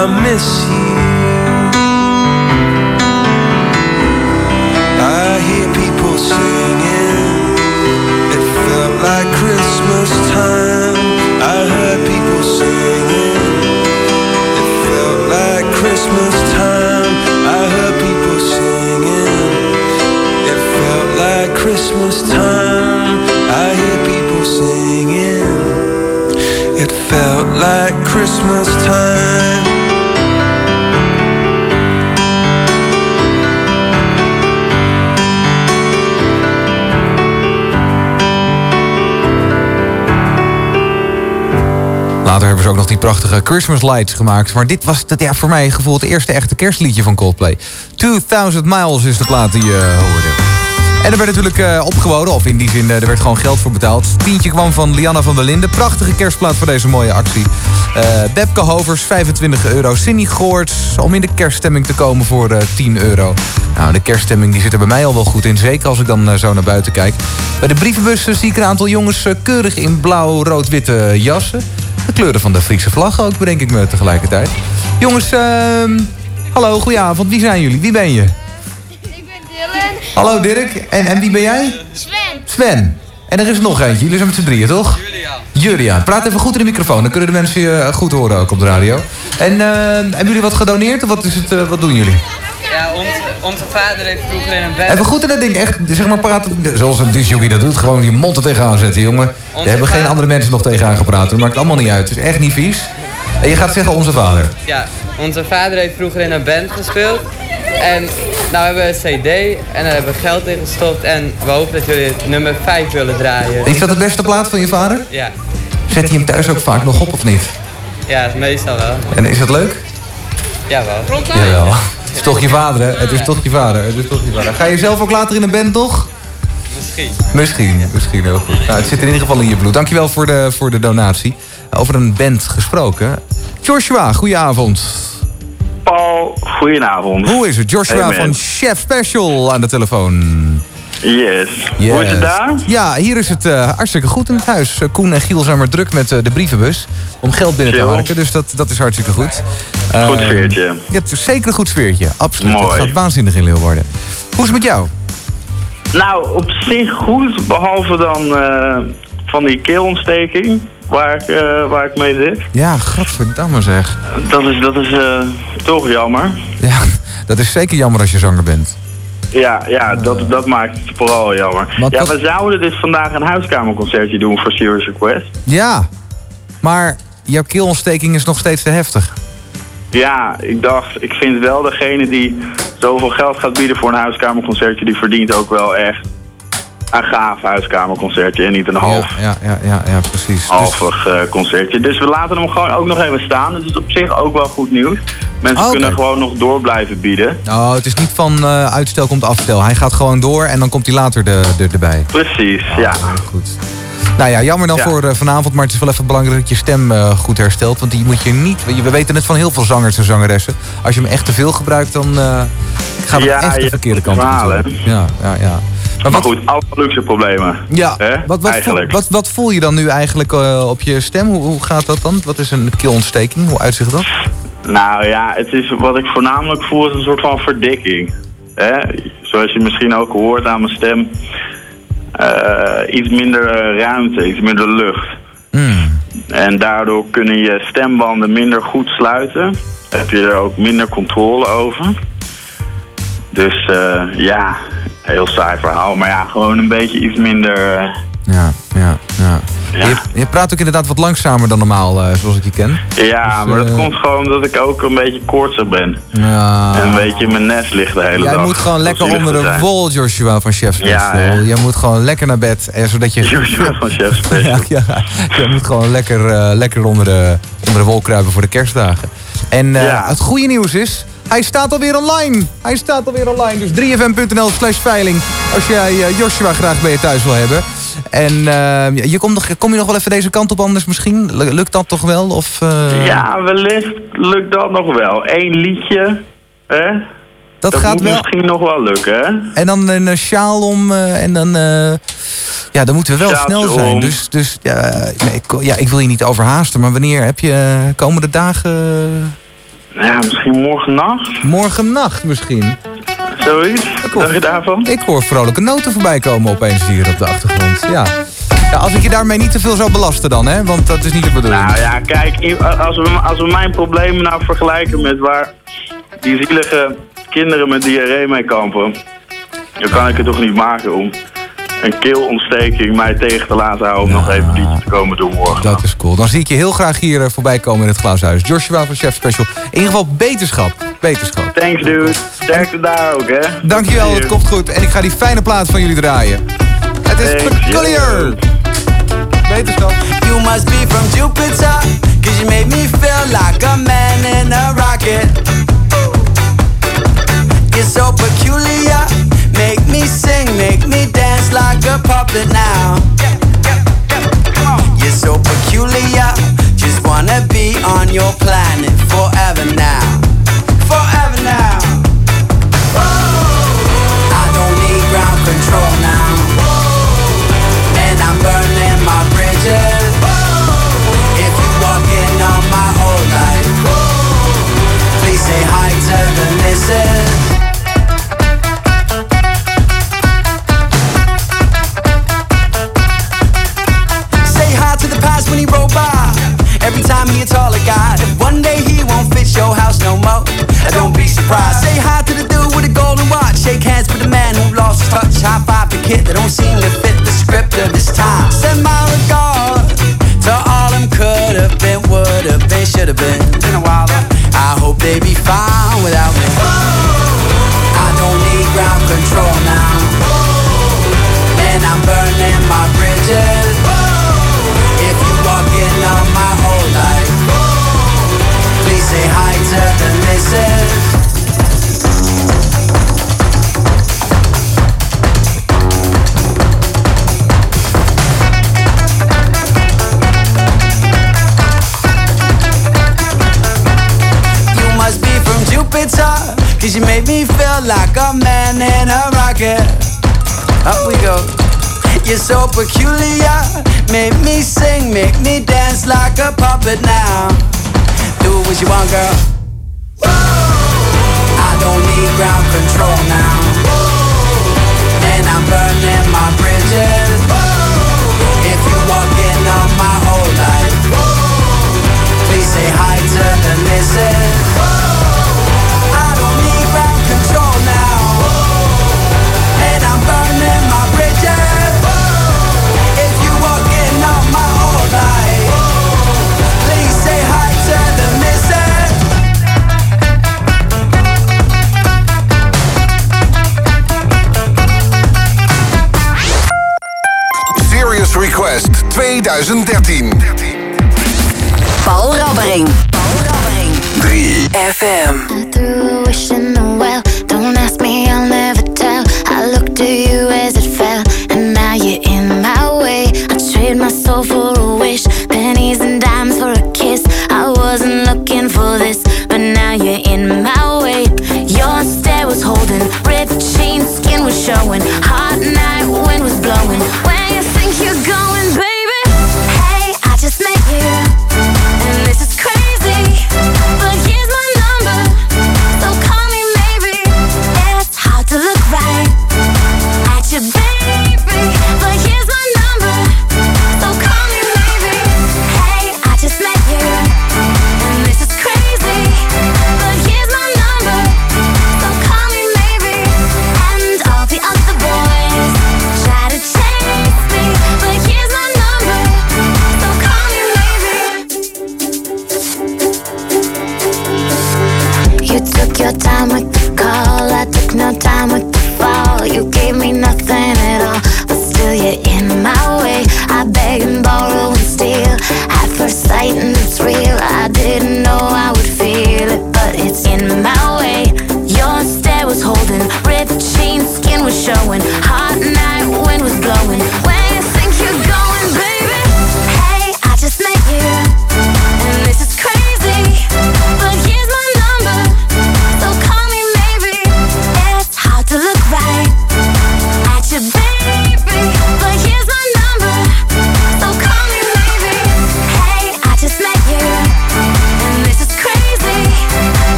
I miss you. I hear people singing. It felt like Christmas time. I heard people singing. It felt like Christmas time. I heard people singing. It felt like Christmas time. I hear people singing. It felt like Christmas time. Later hebben ze ook nog die prachtige Christmas lights gemaakt. Maar dit was dat, ja, voor mij gevoel het eerste echte kerstliedje van Coldplay. 2000 Miles is de plaat die je hoorde. En er werd natuurlijk opgeboden, of in die zin, eh, er werd gewoon geld voor betaald. Tientje kwam van Lianna van der Linden. Prachtige kerstplaat voor deze mooie actie. Eh Bebke Hovers, 25 euro. Cindy Goorts, om in de kerststemming te komen voor eh 10 euro. Nou, de kerststemming die zit er bij mij al wel goed in. Zeker als ik dan zo naar buiten kijk. Bij de brievenbussen zie ik een aantal jongens keurig in blauw-rood-witte jassen. De kleuren van de Friese vlag ook, bedenk ik me tegelijkertijd. Jongens, ehm, hallo, goedenavond. Wie zijn jullie? Wie ben je? Hallo Dirk. En, en wie ben jij? Sven. Sven. En er is nog eentje. Jullie zijn met z'n drieën, toch? Julia. Julia. Praat even goed in de microfoon. Dan kunnen de mensen je eh, goed horen ook op de radio. En eh, hebben jullie wat gedoneerd? Of wat, is het, eh, wat doen jullie? Ja, onze, onze vader heeft vroeger in een bed... Even goed in dat ding. Echt, zeg maar praten. Zoals een disjockey dat doet. Gewoon je mond er tegenaan zetten, jongen. Daar Onze hebben geen andere mensen nog tegenaan gepraat. Dat maakt allemaal niet uit. Het is echt niet vies. En je gaat zeggen onze vader. Ja, onze vader heeft vroeger in een band gespeeld. En nou hebben we een cd en daar hebben we geld in gestopt. En we hopen dat jullie het nummer 5 willen draaien. Is dat de beste plaat van je vader? Ja, Zet hij hem thuis ook vaak nog op of niet? ja meestal wel. En is dat leuk? Jawel. Jawel. Het is toch je vader, hè? Het is toch je vader. Het is toch je vader. Ga je zelf ook later in een band, toch? Misschien. Misschien, misschien heel goed. Nou, het zit in ieder geval in je bloed. Dankjewel voor de, voor de donatie. Over een band gesproken. Joshua, goedenavond. Paul, goedenavond. Hoe is het? Joshua Hey, van Chef Special aan de telefoon. Yes. Yes. Hoe is het daar? Ja, hier is het eh, hartstikke goed in het huis. Eh, Koen en Giel zijn maar druk met eh, de brievenbus. Om geld binnen te harken, dus dat, dat is hartstikke goed. Goed Eh, sfeertje. Ja, het is zeker een goed sfeertje. Absoluut. Mooi. Het gaat waanzinnig in Leeuwarden. Hoe is het met jou? Nou, op zich goed, behalve dan eh, van die keelontsteking waar ik, eh, waar ik mee zit. Ja, godverdamme zeg. Dat is, dat is eh, toch jammer. Ja, dat is zeker jammer als je zanger bent. Ja, ja dat, dat maakt het vooral jammer. Maar ja, dat- we zouden dus vandaag een huiskamerconcertje doen voor Serious Request. Ja, maar jouw keelontsteking is nog steeds te heftig. Ja, ik dacht, ik vind wel degene die zoveel geld gaat bieden voor een huiskamerconcertje, die verdient ook wel echt een gaaf huiskamerconcertje en niet een half, Ja, ja, ja, ja, precies. Dus, halvig eh, concertje. Dus we laten hem gewoon ook nog even staan. Dat is op zich ook wel goed nieuws. Mensen Oh, kunnen gewoon nog door blijven bieden. oh, het is niet van eh, uitstel komt afstel. Hij gaat gewoon door en dan komt hij later de, de, erbij. Precies, ja. Goed. Nou ja, jammer dan Ja. voor eh, vanavond, maar het is wel even belangrijk dat je stem eh, goed herstelt. Want die moet je niet. We weten het van heel veel zangers en zangeressen. Als je hem echt te veel gebruikt, dan eh gaat het echt de verkeerde kant op. Ja, ja, ja. Maar, goed, alle luxe problemen. Ja, wat, wat, voel, Eigenlijk. wat, wat voel je dan nu eigenlijk op je stem? Hoe, hoe gaat dat dan? Wat is een keelontsteking? Hoe uitzicht dat? Nou ja, het is, wat ik voornamelijk voel is een soort van verdikking. Hè? Zoals je misschien ook hoort aan mijn stem. Eh, iets minder eh, ruimte, iets minder lucht. En daardoor kunnen je stembanden minder goed sluiten. Heb je er ook minder controle over. Dus eh, ja, heel saai verhaal. Maar ja, gewoon een beetje iets minder... eh, Ja, ja, ja. Je, je praat ook inderdaad wat langzamer dan normaal, eh, zoals ik je ken. ja, Dus, maar dat eh, komt gewoon omdat ik ook een beetje koortsig ben. Ja. En een beetje in mijn nest ligt de hele Jij dag. moet gewoon lekker onder de zijn. wol, Joshua van Chef Special. Ja. Jij moet gewoon lekker naar bed, zodat je... Joshua van Chef Special. *laughs* ja, ja, *laughs* jij moet gewoon lekker, lekker onder, de, onder de wol kruipen voor de kerstdagen. En eh, het goede nieuws is, hij staat alweer online. Hij staat alweer online, dus 3fm.nl slash veiling. Als jij eh, Joshua graag bij je thuis wil hebben. En eh, je komt nog, kom je nog wel even deze kant op anders misschien? Lu- Lukt dat toch wel? Of, eh, Ja, wellicht lukt dat nog wel. Eén liedje, hè? Dat gaat moet wel. misschien nog wel lukken, hè? En dan een sjaal om en dan... ja, dan moeten we wel snel zijn. om. Dus, dus ja, nee, ik, ja, ik wil je niet overhaasten, maar wanneer heb je komende dagen... Ja, misschien morgen nacht. Morgen nacht misschien. Zoiets? Dacht je daarvan? Ik hoor vrolijke noten voorbij komen opeens hier op de achtergrond. Ja. ja, als ik je daarmee niet te veel zou belasten dan, hè? Want dat is niet de bedoeling. Nou ja, kijk, i- als we, als we mijn problemen nou vergelijken met waar die zielige kinderen met diarree mee kampen, dan kan ik het toch niet maken om een keelontsteking mij tegen te laten houden om nog even een liedje te komen doen morgen. Dat is cool. Dan zie ik je heel graag hier eh, voorbij komen in het glaashuis. Joshua van Chef Special. In ieder geval beterschap. Beterschap. Thanks dude. Sterkte daar ook, hè? Dankjewel, het komt goed. En ik ga die fijne plaat van jullie draaien. Het is Thanks, Peculiar. Wetenschap. You must be from Jupiter, cause you make me feel like a man in a rocket. You're so peculiar, make me dance like a puppet now. You're so peculiar, just wanna be on your planet forever now. Forever now. I don't need ground control now. And I'm burning my bridges. If you walk in on my whole life, please say hi to the missus. Time he a taller guy. One day he won't fit your house no more, don't be surprised. Say hi to the dude with a golden watch. Shake hands with the man who lost his touch. High five the kid that don't seem to fit the script of this time. Send my regards to all them could have been, would have been, should have been. Been a while though. I hope they be fine without me. I Jupiter, cause you make me feel like a man in a rocket. Up we go. You're so peculiar, make me sing, make me dance like a puppet now. Do what you want, girl. I don't need ground control now. And I'm burning my bridges. If you walk in on my whole life, please say hi to the missus. Request 2013. Paul Rabbering. 3FM. I threw a wish in the well. Don't ask me, I'll never tell. I looked to you as it fell, and now you're in my way. I trade my soul for a wish, pennies and dimes for a kiss. I wasn't looking for this, but now you're in my way. Your stare was holding, ripped chain, skin was showing.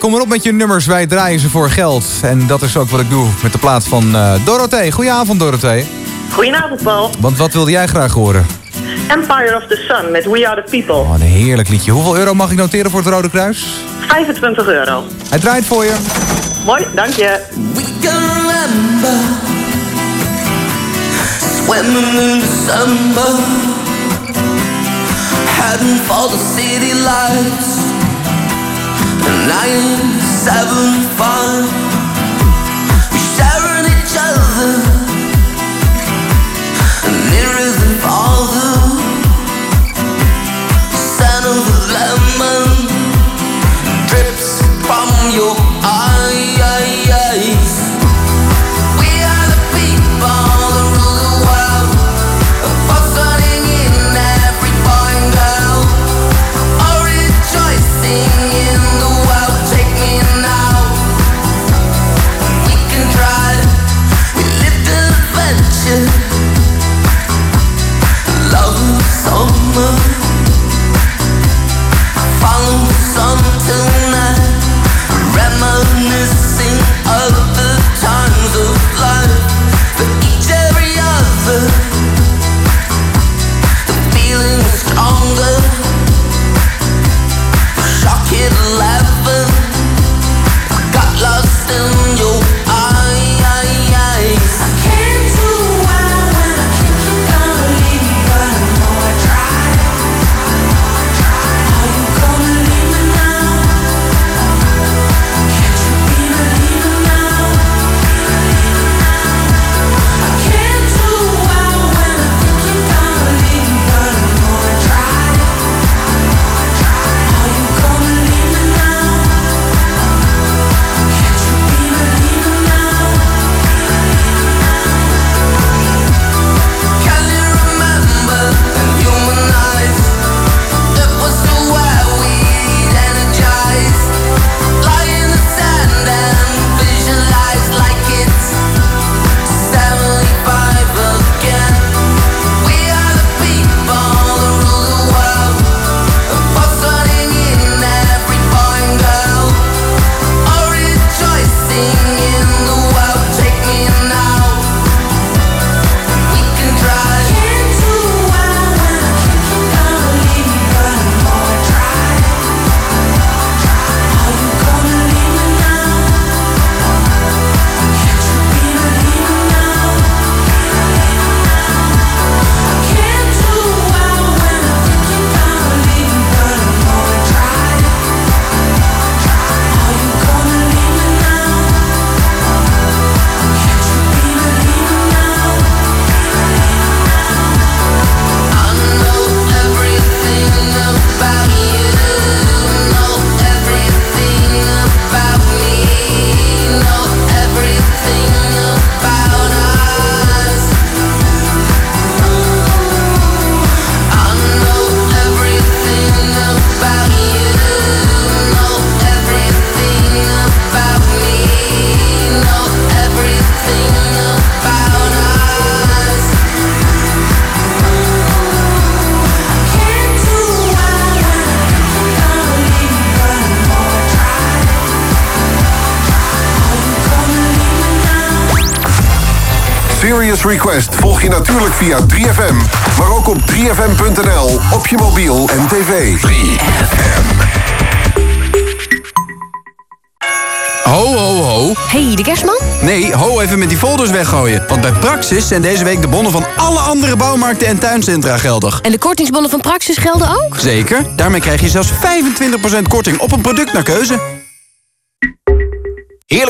kom maar op met je nummers. Wij draaien ze voor geld. En dat is ook wat ik doe met de plaat van uh, Dorothee. Goedenavond, Dorothee. Goedenavond, Paul. Want wat wilde jij graag horen? Empire of the Sun met We Are The People. Oh, een heerlijk liedje. Hoeveel euro mag ik noteren voor het Rode Kruis? 25 euro. Hij draait voor je. Mooi, dank je. We can remember Swimming in December Heading for the city lights Nine, seven, five. We sharing each other, nearer than all the via 3FM, maar ook op 3FM.nl, op je mobiel en tv. 3FM. Ho, ho, ho. Hey, de kerstman? Nee, ho even met die folders weggooien. Want bij Praxis zijn deze week de bonnen van alle andere bouwmarkten en tuincentra geldig. En de kortingsbonnen van Praxis gelden ook? Zeker. Daarmee krijg je zelfs 25% korting op een product naar keuze.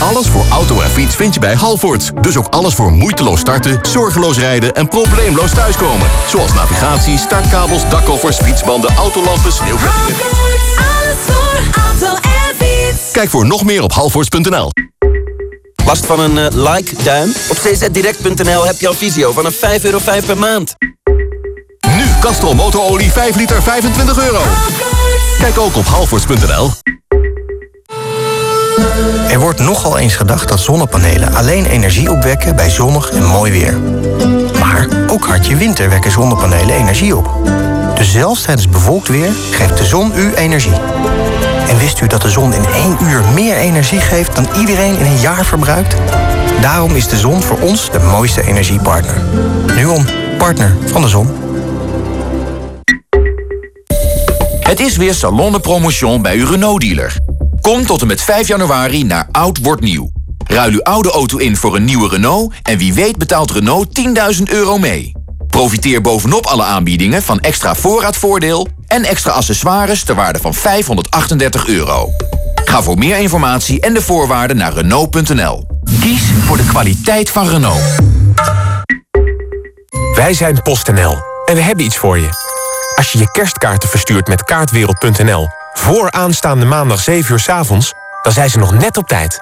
Alles voor auto en fiets vind je bij Halvoort. Dus ook alles voor moeiteloos starten, zorgeloos rijden en probleemloos thuiskomen. Zoals navigatie, startkabels, dakkoffers, fietsbanden, autolampen, sneeuwkettingen. Alles voor auto en fiets. Kijk voor nog meer op halvoorts.nl. Last van een eh, like-duim? Op czdirect.nl heb je al visio van een 5,5 euro per maand. Nu Castrol motorolie 5 liter 25 euro. Kijk ook op halvoorts.nl. Er wordt nogal eens gedacht dat zonnepanelen alleen energie opwekken bij zonnig en mooi weer. Maar ook hartje winter wekken zonnepanelen energie op. Dus zelfs tijdens bewolkt weer geeft de zon u energie. En wist u dat de zon in één uur meer energie geeft dan iedereen in een jaar verbruikt? Daarom is de zon voor ons de mooiste energiepartner. Nuon, partner van de zon. Het is weer Salon Promotion bij uw Renault-dealer. Kom tot en met 5 januari naar Oud Wordt Nieuw. Ruil uw oude auto in voor een nieuwe Renault... en wie weet betaalt Renault 10.000 euro mee. Profiteer bovenop alle aanbiedingen van extra voorraadvoordeel... en extra accessoires ter waarde van 538 euro. Ga voor meer informatie en de voorwaarden naar Renault.nl. Kies voor de kwaliteit van Renault. Wij zijn PostNL en we hebben iets voor je. Als je je kerstkaarten verstuurt met kaartwereld.nl... voor aanstaande maandag 7 uur 's avonds, dan zijn ze nog net op tijd.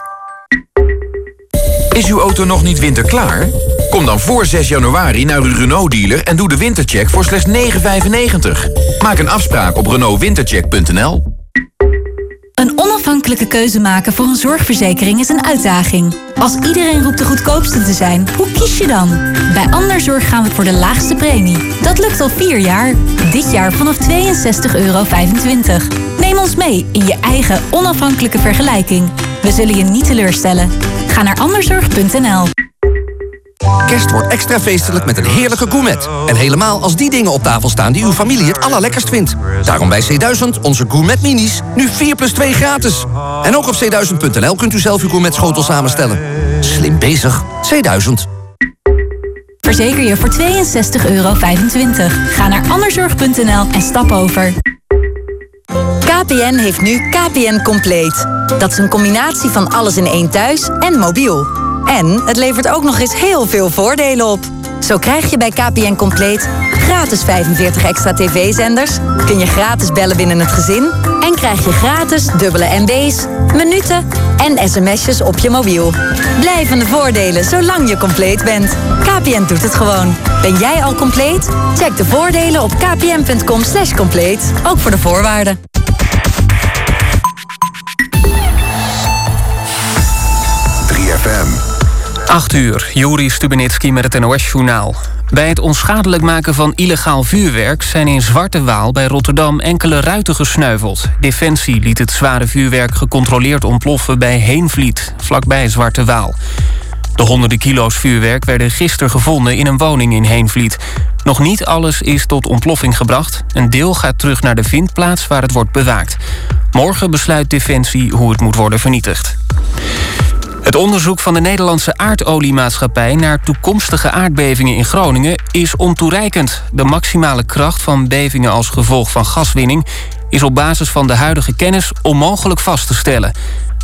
Is uw auto nog niet winterklaar? Kom dan voor 6 januari naar uw Renault-dealer... en doe de wintercheck voor slechts 9,95. Maak een afspraak op renaultwintercheck.nl. Een onafhankelijke keuze maken voor een zorgverzekering is een uitdaging. Als iedereen roept de goedkoopste te zijn, hoe kies je dan? Bij Anderzorg gaan we voor de laagste premie. Dat lukt al vier jaar. Dit jaar vanaf 62,25 euro. Neem ons mee in je eigen onafhankelijke vergelijking. We zullen je niet teleurstellen. Ga naar anderzorg.nl. Kerst wordt extra feestelijk met een heerlijke gourmet. En helemaal als die dingen op tafel staan die uw familie het allerlekkerst vindt. Daarom bij C1000 onze gourmet minis. Nu 4 plus 2 gratis. En ook op c1000.nl kunt u zelf uw gourmet schotel samenstellen. Slim bezig. C1000. Verzeker je voor 62,25 euro. Ga naar anderzorg.nl en stap over. KPN heeft nu KPN Compleet. Dat is een combinatie van alles in één thuis en mobiel. En het levert ook nog eens heel veel voordelen op. Zo krijg je bij KPN Compleet gratis 45 extra tv-zenders... kun je gratis bellen binnen het gezin... en krijg je gratis dubbele MB's, minuten en sms'jes op je mobiel. Blijvende voordelen zolang je compleet bent. KPN doet het gewoon. Ben jij al compleet? Check de voordelen op kpn.com compleet. Ook voor de voorwaarden. 8 uur, Juri Stubenitski met het NOS-journaal. Bij het onschadelijk maken van illegaal vuurwerk... zijn in Zwarte Waal bij Rotterdam enkele ruiten gesneuveld. Defensie liet het zware vuurwerk gecontroleerd ontploffen bij Heenvliet... vlakbij Zwarte Waal. De honderden kilo's vuurwerk werden gisteren gevonden in een woning in Heenvliet. Nog niet alles is tot ontploffing gebracht. Een deel gaat terug naar de vindplaats waar het wordt bewaakt. Morgen besluit Defensie hoe het moet worden vernietigd. Het onderzoek van de Nederlandse aardoliemaatschappij... naar toekomstige aardbevingen in Groningen is ontoereikend. De maximale kracht van bevingen als gevolg van gaswinning... is op basis van de huidige kennis onmogelijk vast te stellen.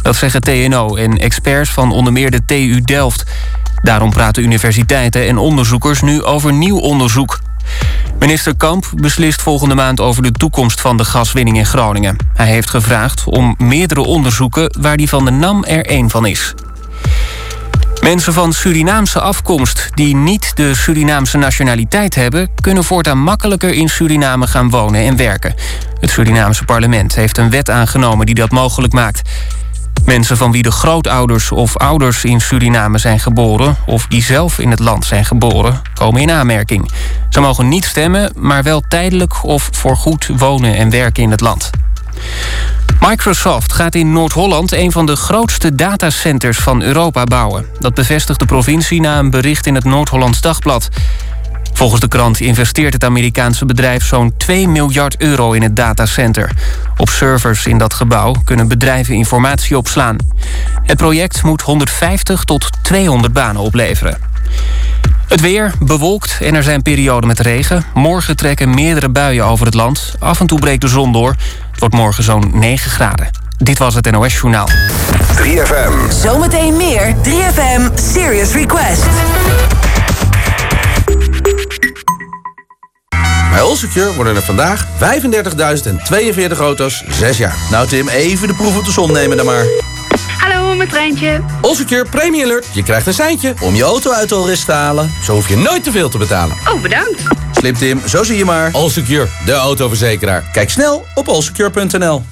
Dat zeggen TNO en experts van onder meer de TU Delft. Daarom praten universiteiten en onderzoekers nu over nieuw onderzoek. Minister Kamp beslist volgende maand over de toekomst van de gaswinning in Groningen. Hij heeft gevraagd om meerdere onderzoeken waar die van de NAM er één van is. Mensen van Surinaamse afkomst die niet de Surinaamse nationaliteit hebben... kunnen voortaan makkelijker in Suriname gaan wonen en werken. Het Surinaamse parlement heeft een wet aangenomen die dat mogelijk maakt. Mensen van wie de grootouders of ouders in Suriname zijn geboren... of die zelf in het land zijn geboren, komen in aanmerking. Ze mogen niet stemmen, maar wel tijdelijk of voorgoed wonen en werken in het land. Microsoft gaat in Noord-Holland een van de grootste datacenters van Europa bouwen. Dat bevestigt de provincie na een bericht in het Noord-Hollands Dagblad. Volgens de krant investeert het Amerikaanse bedrijf zo'n 2 miljard euro in het datacenter. Op servers in dat gebouw kunnen bedrijven informatie opslaan. Het project moet 150 tot 200 banen opleveren. Het weer bewolkt en er zijn perioden met regen. Morgen trekken meerdere buien over het land. Af en toe breekt de zon door. Het wordt morgen zo'n 9 graden. Dit was het NOS Journaal. 3FM. Zometeen meer 3FM Serious Request. Bij Allsecure worden er vandaag 35.042 auto's 6 jaar. Nou Tim, even de proef op de som nemen dan maar. Hallo, met Treintje. Allsecure Premium Alert. Je krijgt een seintje om je auto uit de alrest te halen. Zo hoef je nooit te veel te betalen. Oh, bedankt. Slim Tim, zo zie je maar. Allsecure, de autoverzekeraar. Kijk snel op allsecure.nl.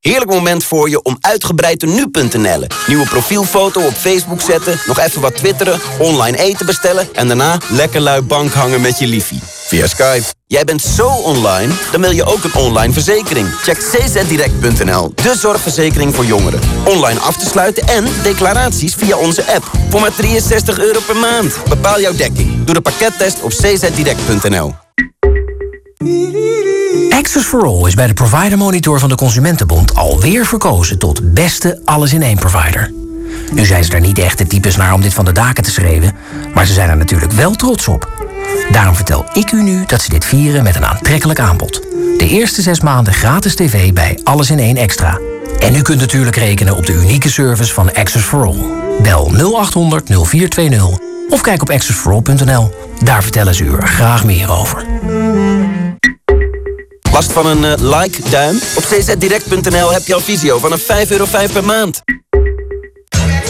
Heerlijk moment voor je om uitgebreid te nu.nl. Nieuwe profielfoto op Facebook zetten, nog even wat twitteren, online eten bestellen en daarna lekker lui bank hangen met je liefie. Via Skype. Jij bent zo online, dan wil je ook een online verzekering. Check czdirect.nl, de zorgverzekering voor jongeren. Online af te sluiten en declaraties via onze app. Voor maar 63 euro per maand. Bepaal jouw dekking. Doe de pakkettest op czdirect.nl. Access for All is bij de Provider Monitor van de Consumentenbond alweer verkozen tot beste alles-in-één provider. Nu zijn ze er niet echt de types naar om dit van de daken te schreeuwen, maar ze zijn er natuurlijk wel trots op. Daarom vertel ik u nu dat ze dit vieren met een aantrekkelijk aanbod. De eerste zes maanden gratis tv bij Alles in één Extra. En u kunt natuurlijk rekenen op de unieke service van Access for All. Bel 0800 0420 of kijk op accessforall.nl. Daar vertellen ze u er graag meer over. Last van een eh, like-duim? Op czdirect.nl heb je al visio vanaf 5,5 euro per maand.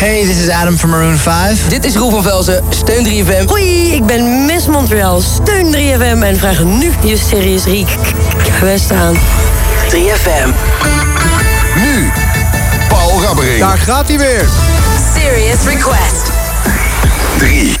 Hey, this is Adam from Maroon 5. Dit is Roel van Velzen, steun 3FM. Hoi, ik ben Miss Montreal, steun 3FM en vraag nu je Serious Request aan. 3FM. Nu, Paul Rabbering. Daar gaat hij weer. Serious Request. 3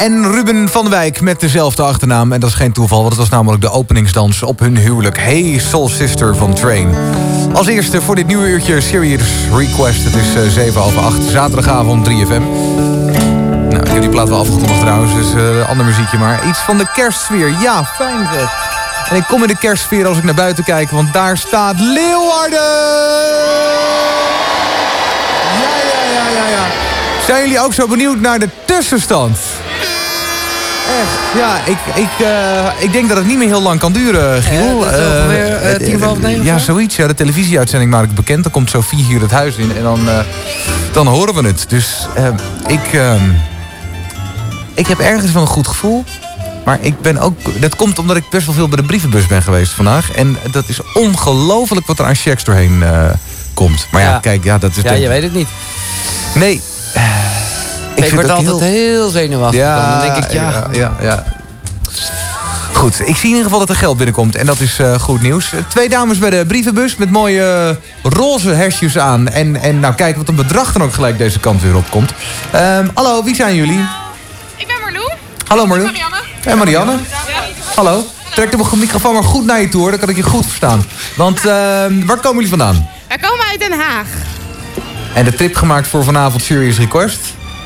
en Ruben van Wijk met dezelfde achternaam. En dat is geen toeval, want het was namelijk de openingsdans op hun huwelijk. Hey Soul Sister van Train. Als eerste voor dit nieuwe uurtje Serious Request. Het is eh, 7 half 8, zaterdagavond 3FM. Nou, ik heb die plaat wel afgekondigd trouwens, dus eh ander muziekje maar. Iets van de kerstsfeer, ja, fijn zeg. En ik kom in de kerstsfeer als ik naar buiten kijk, want daar staat Leeuwarden! Ja, ja, ja, ja, ja. Zijn jullie ook zo benieuwd naar de tussenstand? Echt, ja, ik, ik, eh, ik denk dat het niet meer heel lang kan duren, Giel. Eh, is Eh, eh, tien voor half negen of Ja, zo? zoiets. Ja, de televisieuitzending maak ik bekend. Dan komt Sophie hier het huis in en dan, dan horen we het. Dus ik, ik heb ergens wel een goed gevoel. Maar ik ben ook... Dat komt omdat ik best wel veel bij de brievenbus ben geweest vandaag. En dat is ongelooflijk wat er aan checks doorheen komt. Maar ja, Ja. kijk, ja, dat is... Ja, je weet het niet. Nee. Ik, vind word dat altijd heel, zenuwachtig. Ja, dan denk ik, ja, ja, ja, ja. Goed, ik zie in ieder geval dat er geld binnenkomt. En dat is eh, goed nieuws. Twee dames bij de brievenbus met mooie eh, roze hesjes aan. En, en nou kijk wat een bedrag dan ook gelijk deze kant weer opkomt. Ehm, hallo, wie zijn jullie? Ik ben Marlou. Hallo Marlou. Marianne. En Marianne. Hallo. Trek de microfoon maar goed naar je toe hoor, dan kan ik je goed verstaan. Want ehm, waar komen jullie vandaan? Wij komen uit Den Haag. En de trip gemaakt voor vanavond Serious Request?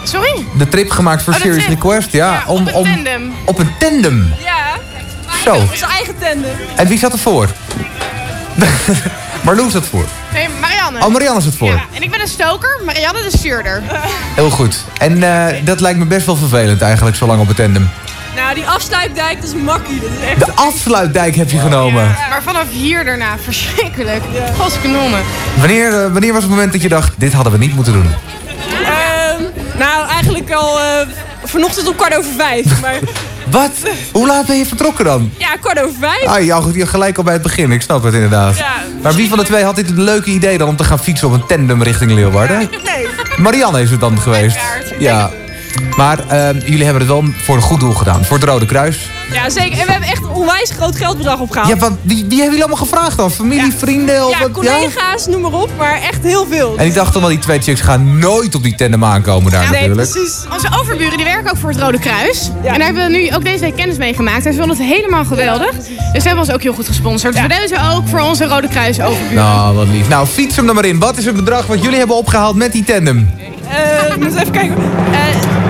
Sorry? De trip gemaakt voor Oh, Serious trip. Request, ja. Ja, om, op een om, tandem. Op een tandem. Ja. Zo. Onze eigen tandem. En wie zat er voor? *laughs* Marloes zat voor. Nee, Marianne. Oh, Marianne zat voor. Ja, en ik ben een stoker, Marianne de stuurder. Heel goed. En eh, dat lijkt me best wel vervelend eigenlijk, zo lang op een tandem. Nou, die afsluitdijk, dat is makkie. Dat is echt... De afsluitdijk heb je genomen. Maar vanaf hier daarna, verschrikkelijk. Goskenomme. Wanneer, eh, wanneer was het moment dat je dacht, dit hadden we niet moeten doen? Ehm, nou, eigenlijk al eh, vanochtend om kwart over vijf. Maar *laughs* Wat? Hoe laat ben je vertrokken dan? ja, kwart over vijf. Ah, ja, goed, gelijk al bij het begin, ik snap het inderdaad. Ja. Maar wie van de twee had dit het leuke idee dan om te gaan fietsen op een tandem richting Leeuwarden? Nee. Marianne is het dan geweest. Ja. Maar ehm, jullie hebben het wel voor een goed doel gedaan. Voor het Rode Kruis. Ja, zeker. En we hebben echt een onwijs groot geldbedrag opgehaald. Ja, want wie, wie hebben jullie allemaal gevraagd dan? Familie, vrienden? Of Ja, wat? collega's, noem maar op. Maar echt heel veel. En ik dacht dan wel, die twee chicks gaan nooit op die tandem aankomen daar natuurlijk. Onze overburen die werken ook voor het Rode Kruis. En daar hebben we nu ook deze week kennis mee gemaakt. En ze vonden het helemaal geweldig. Dus ze hebben ons ook heel goed gesponsord. Dus bij deze ook voor onze Rode Kruis overburen. Nou, wat lief. Nou, fiets hem er maar in. Wat is het bedrag wat jullie hebben opgehaald met die tandem? Eh, moet even kijken. Eh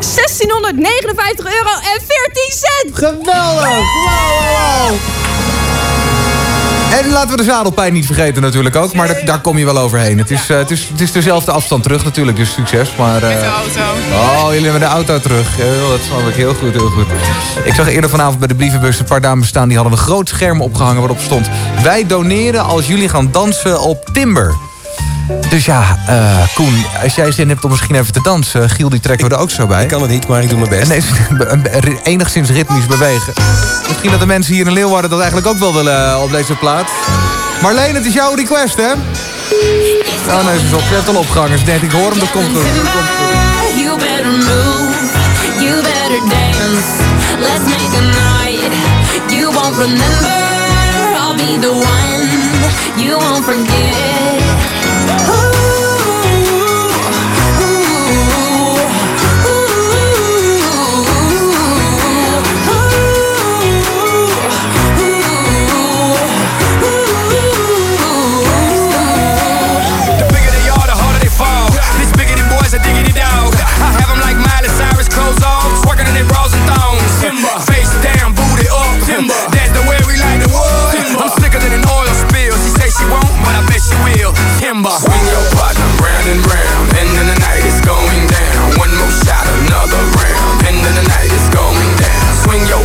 1659 euro en 14 cent. Geweldig! Wow, wow, En laten we de zadelpijn niet vergeten natuurlijk ook. Maar daar kom je wel overheen. Het is, eh, het, is, het is dezelfde afstand terug natuurlijk, dus succes. Maar, eh, Met de auto. Oh, jullie hebben de auto terug. Dat snap ik heel goed, heel goed. Ik zag eerder vanavond bij de brievenbus een paar dames staan... die hadden een groot scherm opgehangen waarop stond... wij doneren als jullie gaan dansen op Timber. Dus ja, eh, Koen, als jij zin hebt om misschien even te dansen... Giel, die trekken we er ook zo bij. Ik kan het niet, maar ik doe mijn best. Nee, *laughs* enigszins ritmisch bewegen. Misschien dat de mensen hier in Leeuwarden dat eigenlijk ook wel willen eh, op deze plaat. Marleen, het is jouw request, hè? Oh nee, ze is op. Ze heeft al opgehangen. Ze denkt, ik hoor hem, dat komt goed. Dat komt goed. You better move, you better dance. Let's make a night you won't remember. I'll be the one you won't forget. number. Swing your partner round and round. End of the night is going down. One more shot, another round. End of the night is going down. Swing your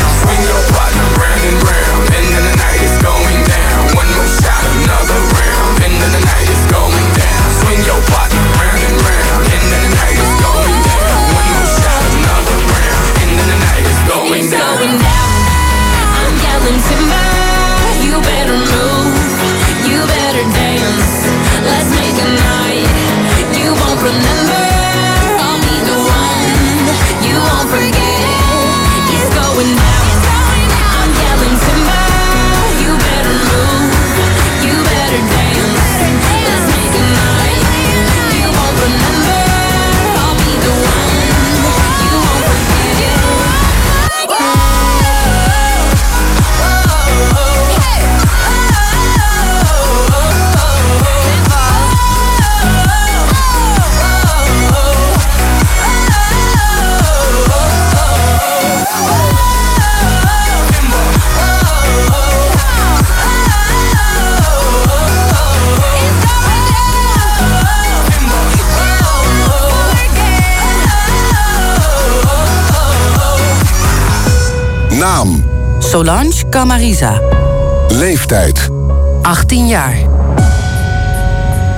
Solange Camarisa. leeftijd, 18 jaar.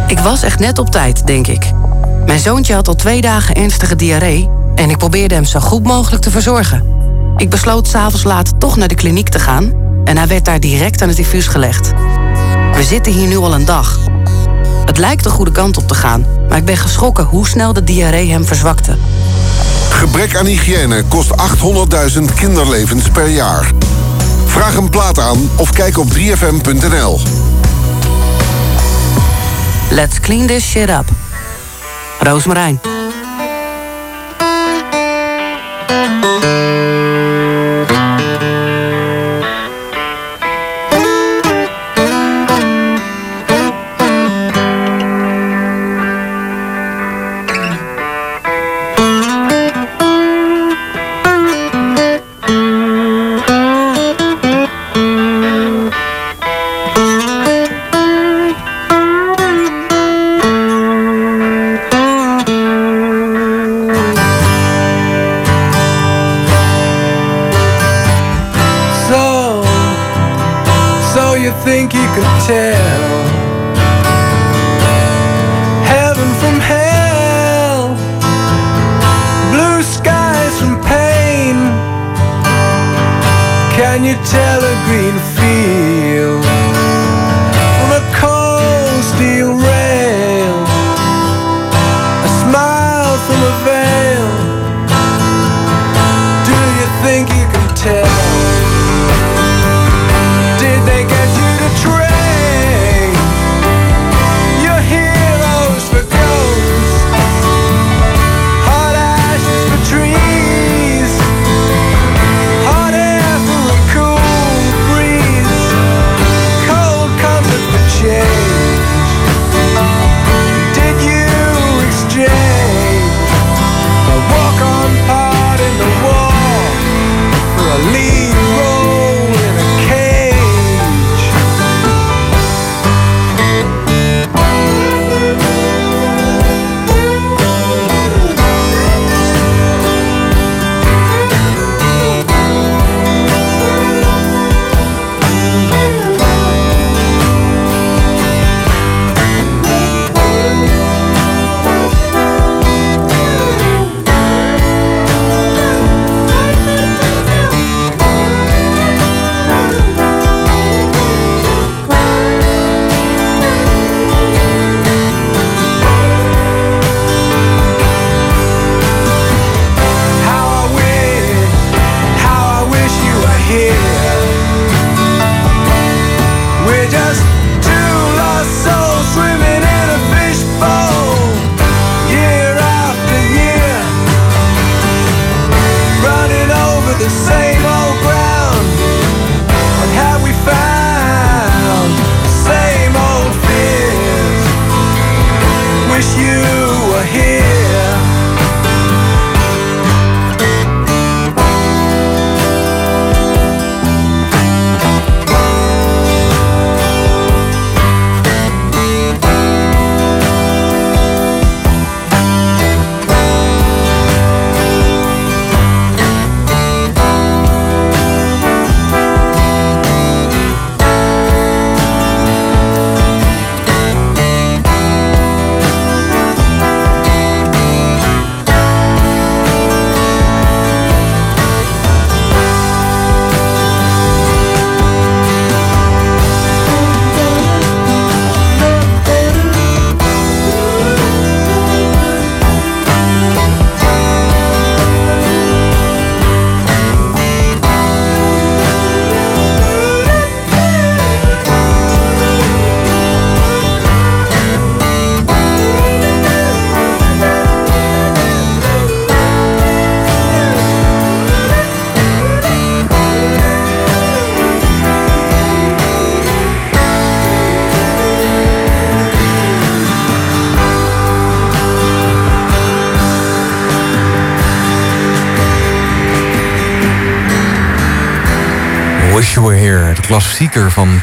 Ik was echt net op tijd, denk ik. Mijn zoontje had al twee dagen ernstige diarree en ik probeerde hem zo goed mogelijk te verzorgen. Ik besloot s'avonds laat toch naar de kliniek te gaan en hij werd daar direct aan het infuus gelegd. We zitten hier nu al een dag. Het lijkt de goede kant op te gaan, maar ik ben geschrokken hoe snel de diarree hem verzwakte. gebrek aan hygiëne kost 800.000 kinderlevens per jaar. Vraag een plaat aan of kijk op 3fm.nl. Let's clean this shit up. Roosmarijn.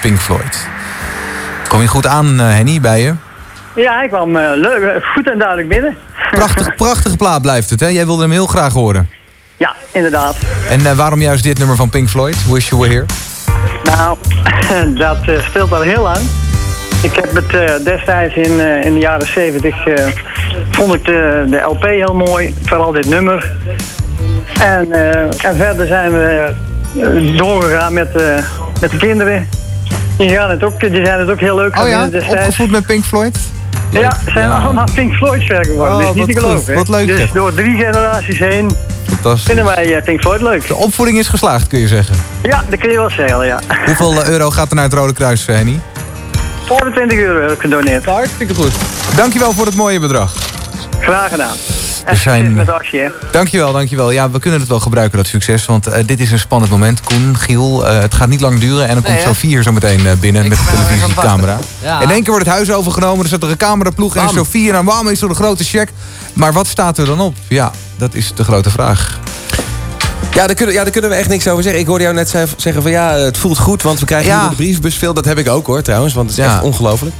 Pink Floyd. Kom je goed aan, eh, Henny, bij je? Ja, ik kwam eh, leuk, eh, goed en duidelijk binnen. Prachtig, *laughs* prachtige plaat blijft het, hè? Jij wilde hem heel graag horen. Ja, inderdaad. En waarom juist dit nummer van Pink Floyd, Wish You Were Here? Nou, *laughs* dat speelt al heel lang. Ik heb het destijds in, in de jaren 70 eh, vond ik de, de LP heel mooi, vooral dit nummer. En, en verder zijn we doorgegaan met, met de kinderen. Die, gaan het ook, die zijn het ook heel leuk Oh ja, opgevoed met Pink Floyd? Ja, ze zijn allemaal Pink Floyd fan geworden. Oh, dat is niet te geloven. hè. wat leuk, Dus zeg. door drie generaties heen Fantastisch. vinden wij eh, Pink Floyd leuk. De opvoeding is geslaagd, kun je zeggen. Ja, dat kun je wel zeggen, ja. *laughs* Hoeveel eh, euro gaat er naar het Rode Kruis, eh, Henny? 25 euro heb ik gedoneerd. Hartstikke goed. Dankjewel voor het mooie bedrag. Graag gedaan. Er zijn... Met. Dankjewel, dankjewel. Ja, we kunnen het wel gebruiken, dat succes. Want eh, dit is een spannend moment. Koen, Giel, eh, het gaat niet lang duren. En dan komt Nee? Sofie hier zo meteen eh, binnen met de televisiecamera. Ja. In één keer wordt het huis overgenomen. Er zit er een cameraploeg en. Sofie. En dan bam, is er een grote check. Maar wat staat er dan op? Ja, dat is de grote vraag. Ja daar, kunnen, ja, daar kunnen we echt niks over zeggen. Ik hoorde jou net ze- zeggen van ja, het voelt goed, want we krijgen Ja. de brievenbus veel. Dat heb ik ook hoor trouwens, want het is Ja. echt ongelooflijk.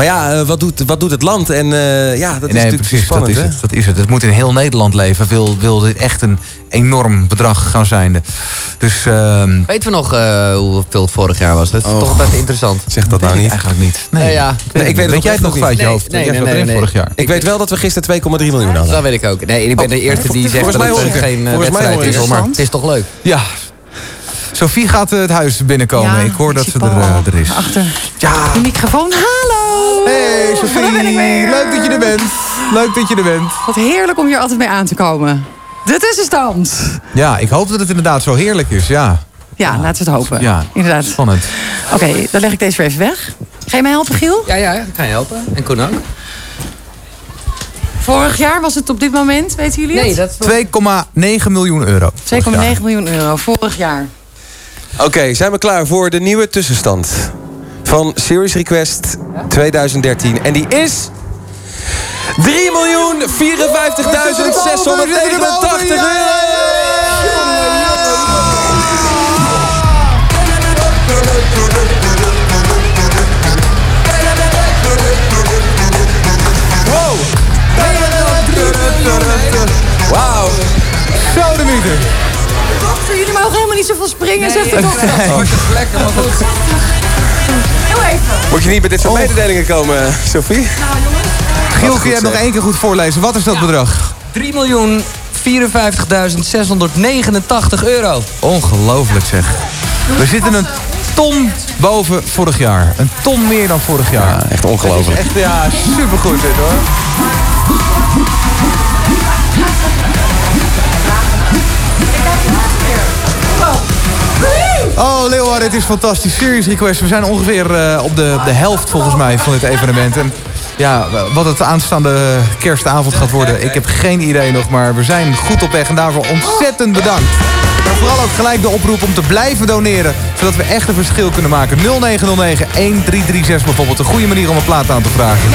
Maar ja, eh, wat, doet, wat doet het land? En eh, ja, dat is nee, natuurlijk precies, spannend. dat is hè? het. Dat is het. Het moet in heel Nederland leven. Wil, wil dit echt een enorm bedrag gaan zijn. Dus ehm Weten we nog eh, hoeveel het vorig jaar was? Dat is Oh. toch best interessant. Zeg dat nou niet. eigenlijk niet. Nee, Nee, ja. Nee, ik weet, het weet jij het nog uit je hoofd? nee, nee, nee, nee. vorig jaar. Ik weet wel dat we gisteren 2,3 miljoen hadden. Dat weet ik ook. Nee, en ik ben de eerste die zegt dat het ik- geen volgens mij wedstrijd hoor ik is. het. Maar het is toch leuk? Ja. Sophie gaat het huis binnenkomen. Ja, ik hoor ik dat ze er, er is. Achter Ja. de microfoon. Hallo! Hey Sophie, Daar ben ik weer. leuk dat je er bent. Leuk dat je er bent. Wat heerlijk om hier altijd mee aan te komen. De tussenstand. Ja, ik hoop dat het inderdaad zo heerlijk is. Ja, Ja, laten we het hopen. ja. Inderdaad. spannend. Oké, dan leg ik deze weer even weg. Ga je mij helpen, Giel? Ja, ja, ik kan je helpen. En Koen ook. Vorig jaar was het op dit moment, weten jullie het? Nee, dat is 2,9 miljoen euro. 2,9 miljoen euro vorig jaar. Oké, zijn we klaar voor de nieuwe tussenstand van Series Request 2013. En die is... 3.054.687 euro! Wow. Wauw. Zo de meter. Dokter, jullie mogen helemaal niet zoveel springen, zegt de dokter. lekker, maar goed. Heel even. Moet je niet met dit soort mededelingen komen, Sophie? Giel, kun jij het nog één keer goed voorlezen? Wat is dat bedrag? 3 miljoen 54.689 euro. Ongelooflijk zeg. We zitten een ton boven vorig jaar. Een ton meer dan vorig jaar. Ja, echt ongelooflijk. Echt, ja, supergoed dit hoor. Oh, Leeuwarden, het is fantastisch. Serious Request. We zijn ongeveer eh, op de, de helft volgens mij van dit evenement. En ja, wat het aanstaande kerstavond gaat worden, ik heb geen idee nog. Maar we zijn goed op weg en daarvoor ontzettend bedankt. Maar vooral ook gelijk de oproep om te blijven doneren. Zodat we echt een verschil kunnen maken. 0909 1336 bijvoorbeeld. Een goede manier om een plaat aan te vragen.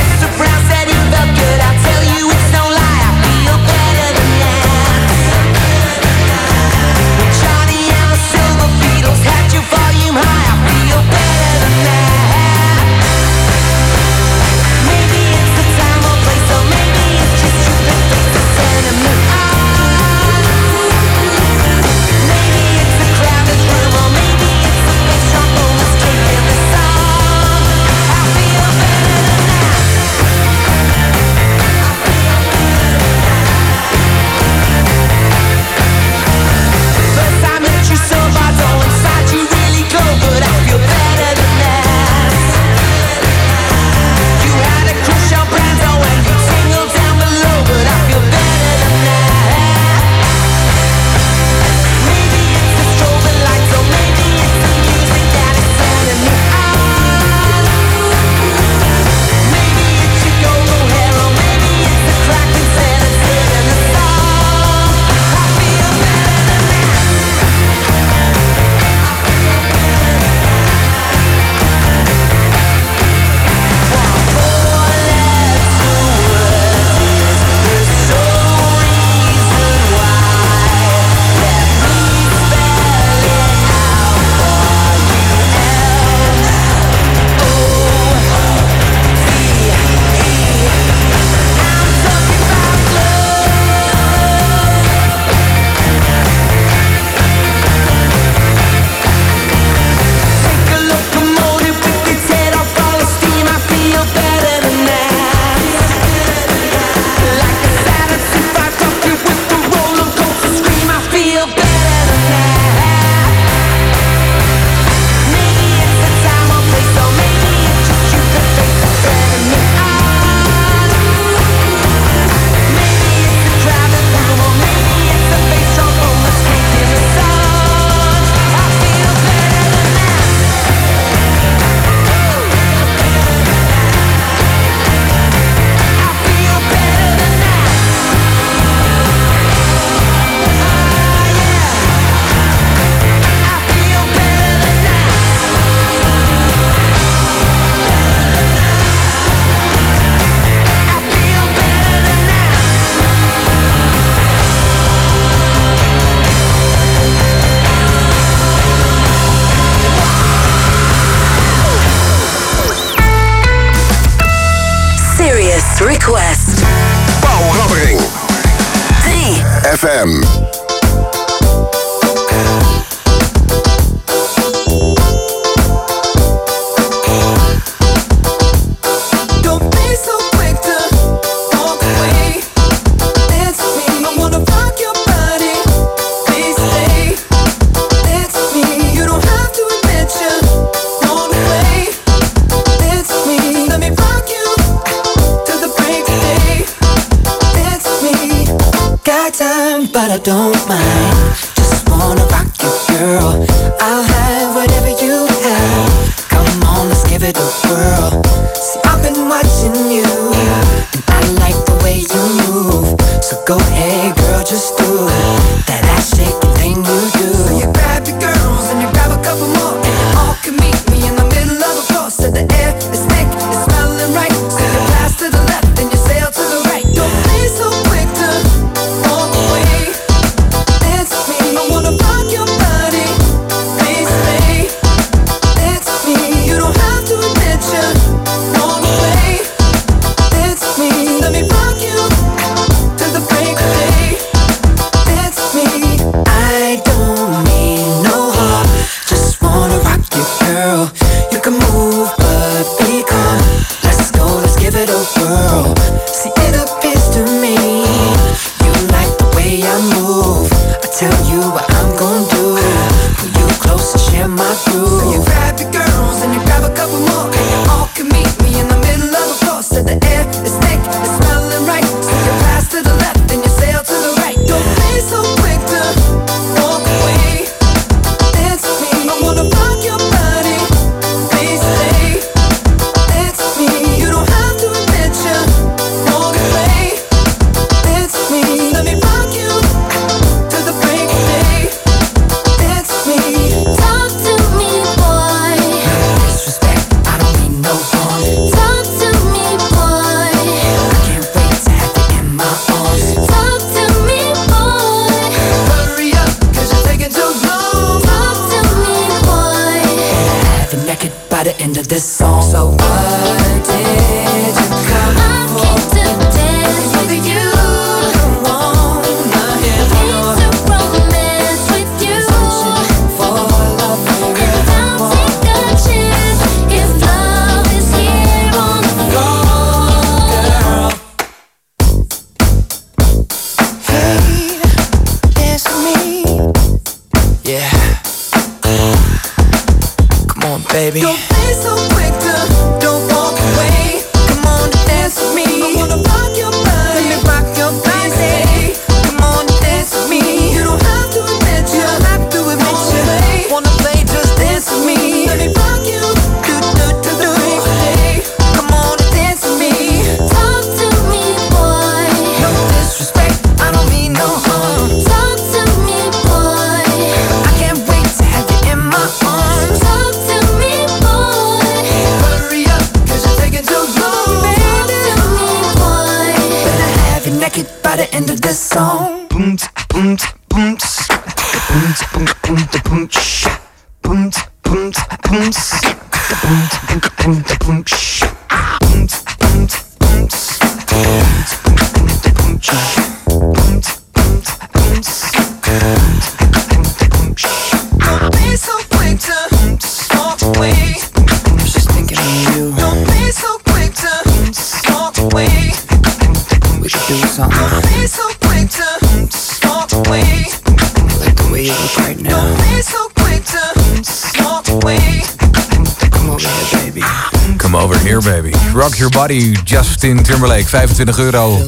In Timberlake, 25 euro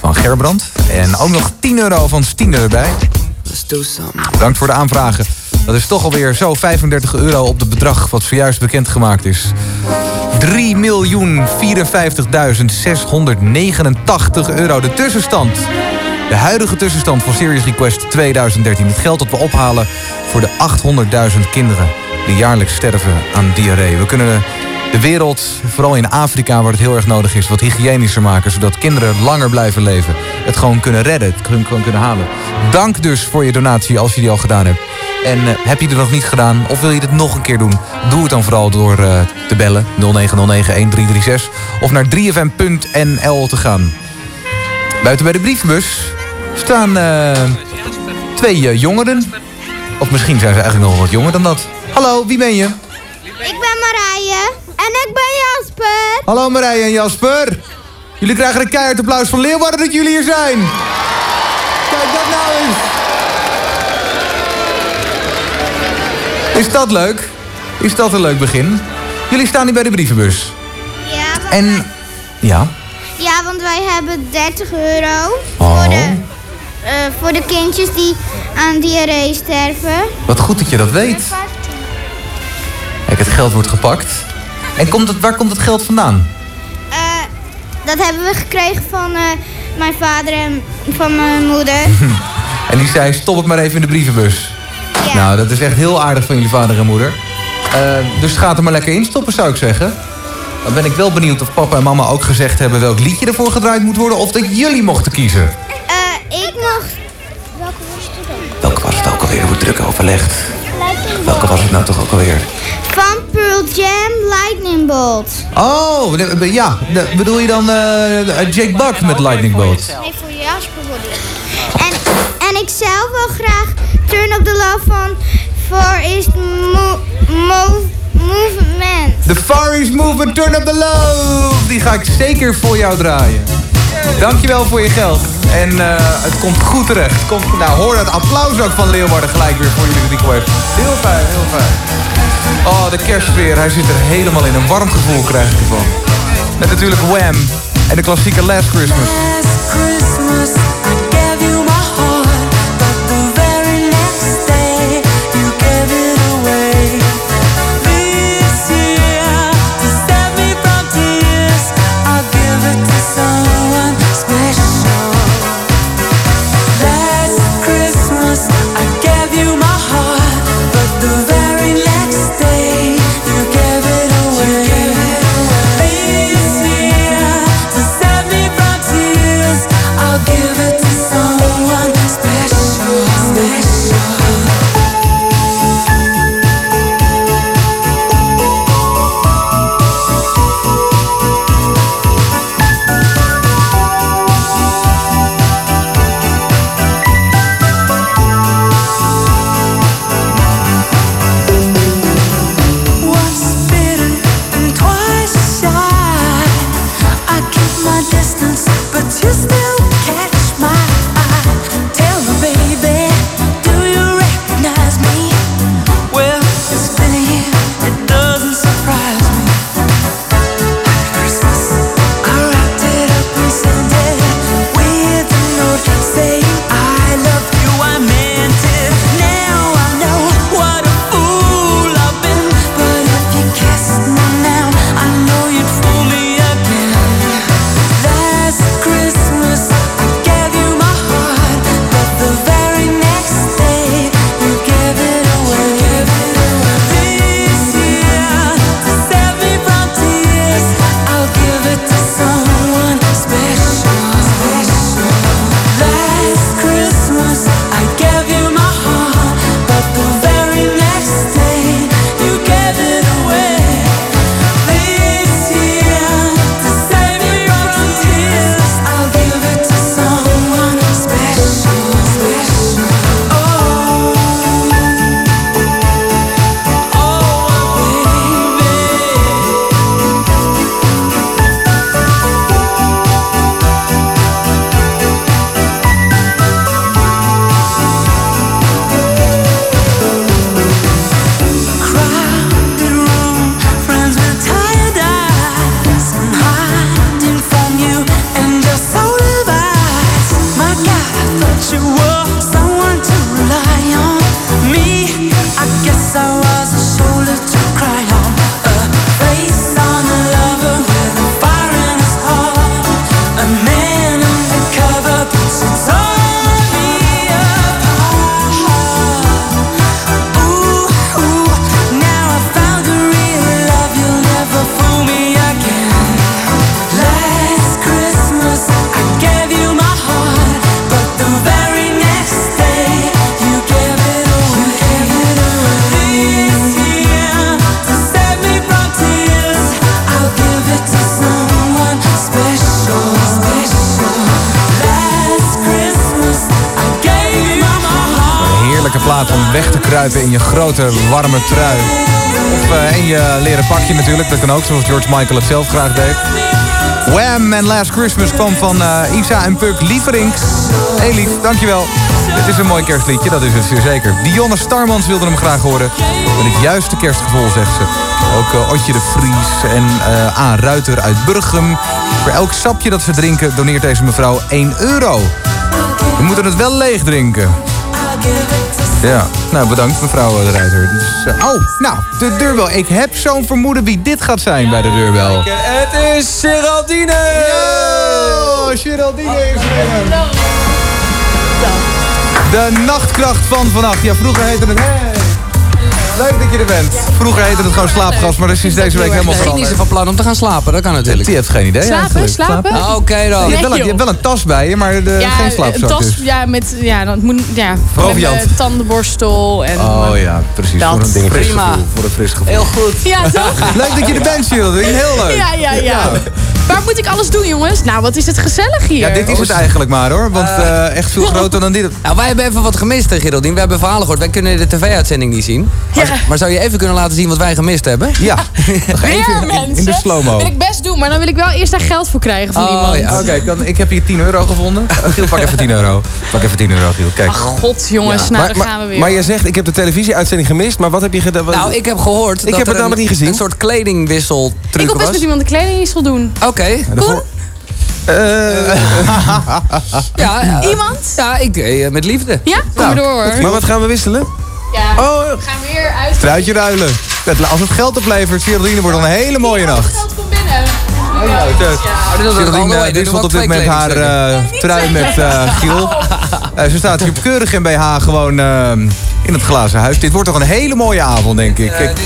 van Gerbrand. En ook nog 10 euro van Stine erbij. Bedankt voor de aanvragen. Dat is toch alweer zo 35 euro op het bedrag wat zojuist bekendgemaakt is. 3.054.689 euro. De tussenstand. De huidige tussenstand van Serious Request 2013. Het geld dat we ophalen voor de 800.000 kinderen die jaarlijks sterven aan diarree. We kunnen de wereld, vooral in Afrika waar het heel erg nodig is, wat hygiënischer maken. Zodat kinderen langer blijven leven. Het gewoon kunnen redden, het gewoon kunnen halen. Dank dus voor je donatie als je die al gedaan hebt. En eh, heb je het nog niet gedaan of wil je het nog een keer doen? Doe het dan vooral door eh, te bellen 0909-1336 of naar 3fm.nl te gaan. Buiten bij de brievenbus staan eh, twee jongeren. Of misschien zijn ze eigenlijk nog wat jonger dan dat. Hallo, wie ben je? Ik ben en ik ben Jasper. Hallo Marije en Jasper. Jullie krijgen een keihard applaus van Leeuwarden dat jullie hier zijn. Kijk dat nou eens. Is dat leuk? Is dat een leuk begin? Jullie staan hier bij de brievenbus. Ja, want, En... Ja? ja, want wij hebben 30 euro Oh, voor, de, eh, voor de kindjes die aan diarree sterven. wat goed dat je dat weet. Kijk, het geld wordt gepakt. En komt het, waar komt het geld vandaan? Eh, dat hebben we gekregen van eh, mijn vader en van mijn moeder. *laughs* En die zei, stop het maar even in de brievenbus. Nou, dat is echt heel aardig van jullie vader en moeder. Eh, dus ga er maar lekker in stoppen, zou ik zeggen. Dan ben ik wel benieuwd of papa en mama ook gezegd hebben... welk liedje ervoor gedraaid moet worden... of dat jullie mochten kiezen. Ik mag... Welke was het dan? Welke was het ook alweer? Er wordt druk overlegd. Welke was het nou toch ook alweer? Van Pearl Jam Lightning Bolt. Oh, de- ja. de- bedoel je dan eh, Jake Buck met Lightning Bolt? Nee, voor Jasper worden. En, en ik zelf wil graag Turn Up The Love van Far East Mo Mo Movement. The Far East Movement, Turn Up The Love. Die ga ik zeker voor jou draaien. Dankjewel voor je geld. En eh, het komt goed terecht. Het Komt, nou, hoor dat applaus ook van Leeuwarden gelijk weer voor jullie request. Heel fijn, heel fijn. Oh, de kerstsfeer. Hij zit er helemaal in. Een warm gevoel krijg ik ervan. Met natuurlijk Wham! En de klassieke Last Christmas. Christmas, trui. Of eh, in je leren pakje natuurlijk, dat kan ook, zoals George Michael het zelf graag deed. Wham! En Last Christmas kwam van eh, Isa en Puk Lieverink. Hey lief, dankjewel. Het is een mooi kerstliedje, dat is het zeer zeker. Dionne Starmans wilde hem graag horen. Met het juiste kerstgevoel, zegt ze. Ook eh, Otje de Vries en eh A. Ruiter uit Burgum. Voor elk sapje dat ze drinken doneert deze mevrouw 1 euro. We moeten het wel leeg drinken. Ja, nou bedankt mevrouw de Ruiter. Dus, eh, oh, nou, de deurbel. Ik heb zo'n vermoeden wie dit gaat zijn bij de deurbel. Het is Geraldine! Yo, Geraldine is binnen. De nachtkracht van vannacht. Ja, vroeger heette het... Leuk dat je er bent. Vroeger heette het gewoon slaapgast, maar dat is sinds deze week helemaal Misschien is veranderd. van plan om te gaan slapen, dat kan natuurlijk. Die heeft geen idee Slapen, eigenlijk. slapen? Ah, Oké dan. Je hebt, wel een, je hebt wel een tas bij je, maar de, ja, geen een slaapzak tas, dus. ja, met, ja, dat moet, ja, met, eh, tandenborstel en... Oh ja, precies. Dat. Voor een ding Prima. gevoel. Voor een fris gevoel. Heel goed. Ja, toch? *laughs* Leuk dat je er bent, Geraldine. Heel leuk. Ja, ja, ja. Waar moet ik alles doen, jongens? Nou, wat is het gezellig hier. Ja, dit is het eigenlijk maar hoor. Want eh, echt veel *laughs* groter dan dit. Nou, wij hebben even wat gemist, hè, Geraldine. We hebben verhalen gehoord. Wij kunnen de tv-uitzending niet zien. Maar, maar zou je even kunnen laten zien wat wij gemist hebben? Ja. Weer, *laughs* mensen. in de slow-mo. wil ik best doen, maar dan wil ik wel eerst daar geld voor krijgen van Oh, iemand. ja. Oké, dan- ik heb hier 10 euro gevonden. Eh, *laughs* Giel, pak even 10 euro. Pak even 10 euro, Giel. Kijk. Ach, god, jongens. Nou, daar gaan we weer. Maar je zegt, ik heb de televisieuitzending gemist, maar wat heb je gedaan? Nou, ik heb gehoord Ik dat heb er het namelijk een, niet gezien. een soort kledingwisseltruc ik wil best was. met iemand de kledingwissel doen. Oké. Koen? *laughs* Ja, ja. Iemand? Ja, ik eh, met liefde. Ja, kom Nou, maar door. Maar wat gaan we wisselen? Ja, Oh, we gaan weer uit. Truitje ruilen. Als het geld oplevert, Geraldine, wordt dan een hele mooie nacht. Geld komt binnen. dit is Geraldine wel eh, mooi. Dit wisselt is op dit moment haar eh, trui met eh Giel. *laughs* Eh, ze staat hier keurig in BH gewoon eh, in het glazen huis. Dit wordt toch een hele mooie avond, denk ik. Ik- ik-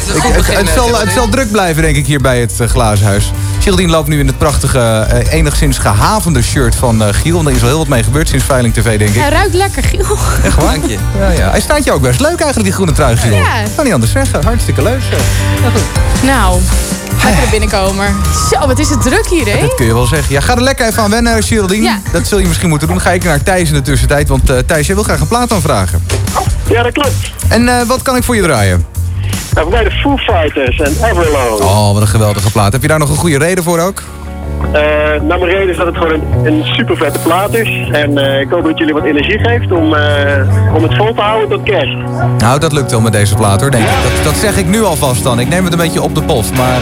het, eh, zal, het zal druk blijven, denk ik, hier bij het glazen huis. Geraldine loopt nu in het prachtige, eh, enigszins gehavende shirt van eh Giel. Er is al heel wat mee gebeurd sinds Veiling TV, denk ik. Hij ruikt lekker, Giel. Echt waar? Dank je. Ja, ja. Hij staat je ook best leuk eigenlijk, die groene trui, Giel. Ja. Kan niet anders zeggen. Hartstikke leuk zo. Nou, lekker er binnenkomen. Zo, wat is het druk hier, hè? Dat kun je wel zeggen. Ja, ga er lekker even aan wennen, Geraldine. Ja. Dat zul je misschien moeten doen. Dan ga ik naar Thijs in de tussentijd. Want eh, Thijs, jij wil graag een plaat aanvragen. Ja, dat klopt. En eh, wat kan ik voor je draaien? Nou, bij de Foo Fighters en Everlong. Oh, wat een geweldige plaat. Heb je daar nog een goede reden voor ook? Eh, nou, mijn reden is dat het gewoon een, een super vette plaat is. En eh, ik hoop dat jullie wat energie geeft om, eh, om het vol te houden tot kerst. Nou, dat lukt wel met deze plaat hoor, denk ik. Dat, dat zeg ik nu alvast dan. Ik neem het een beetje op de post, maar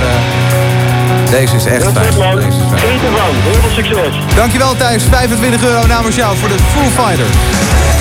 deze is echt Dat fijn. Geniet ervan. Heel veel succes. Dankjewel Thijs. 25 euro namens jou voor de Foo Fighters.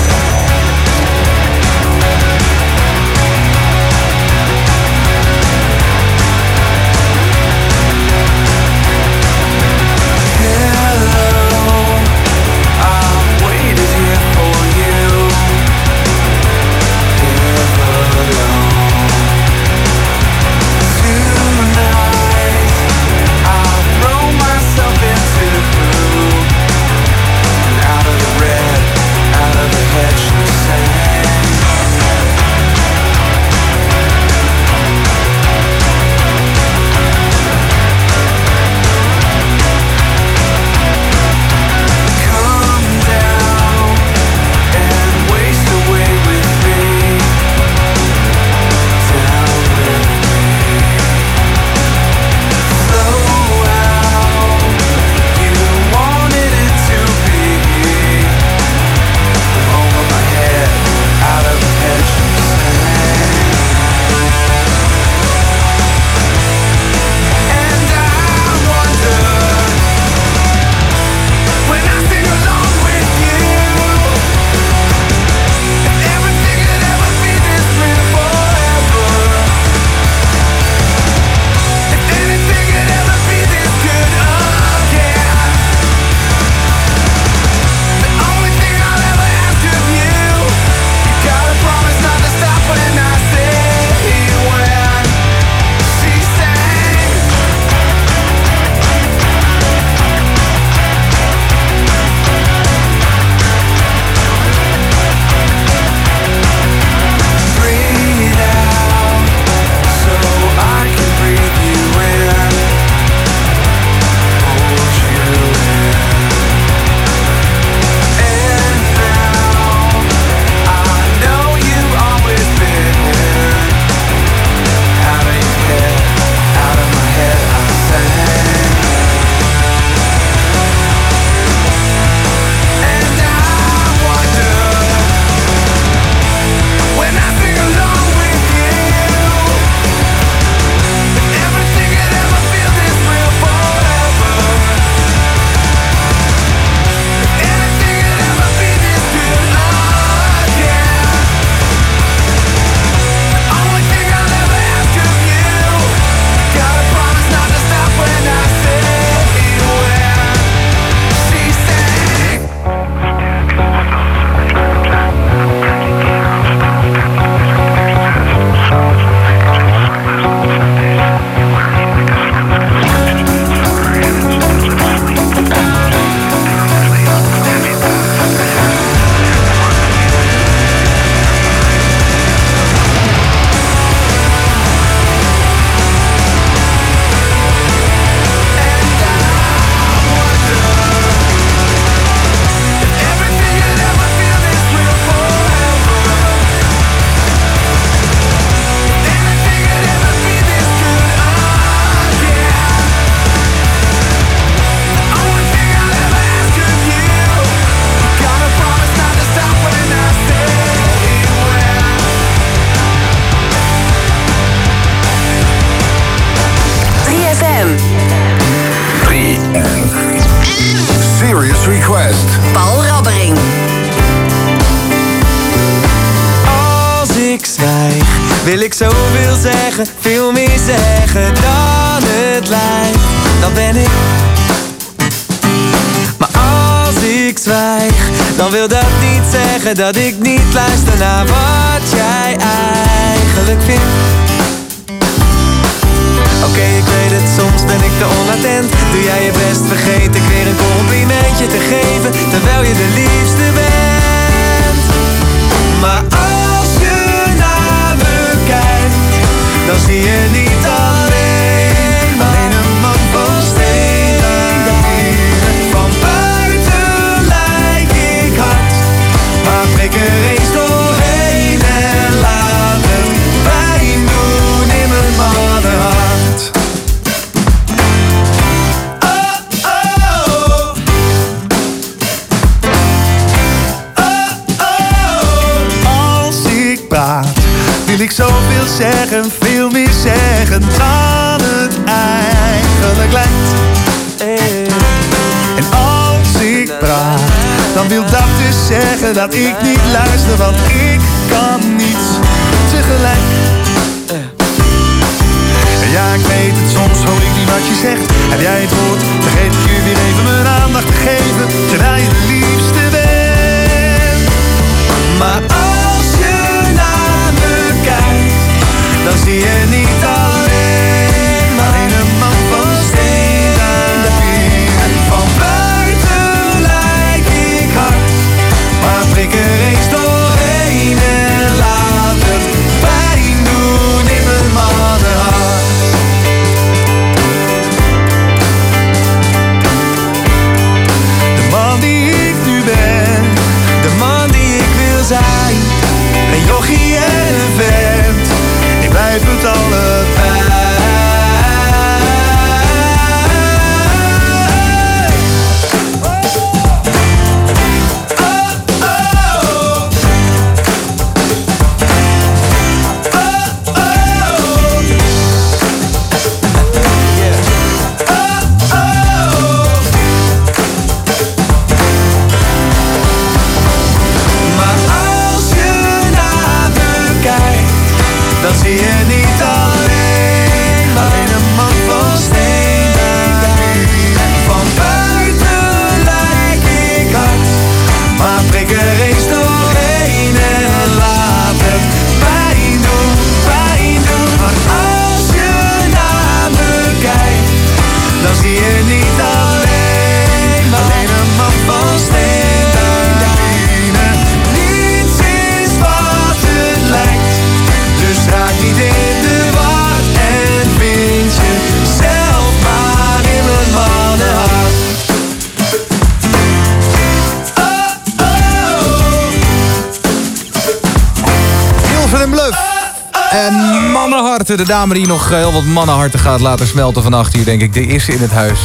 De dame die nog heel wat mannenharten gaat laten smelten vannacht hier, denk ik. De eerste in het huis.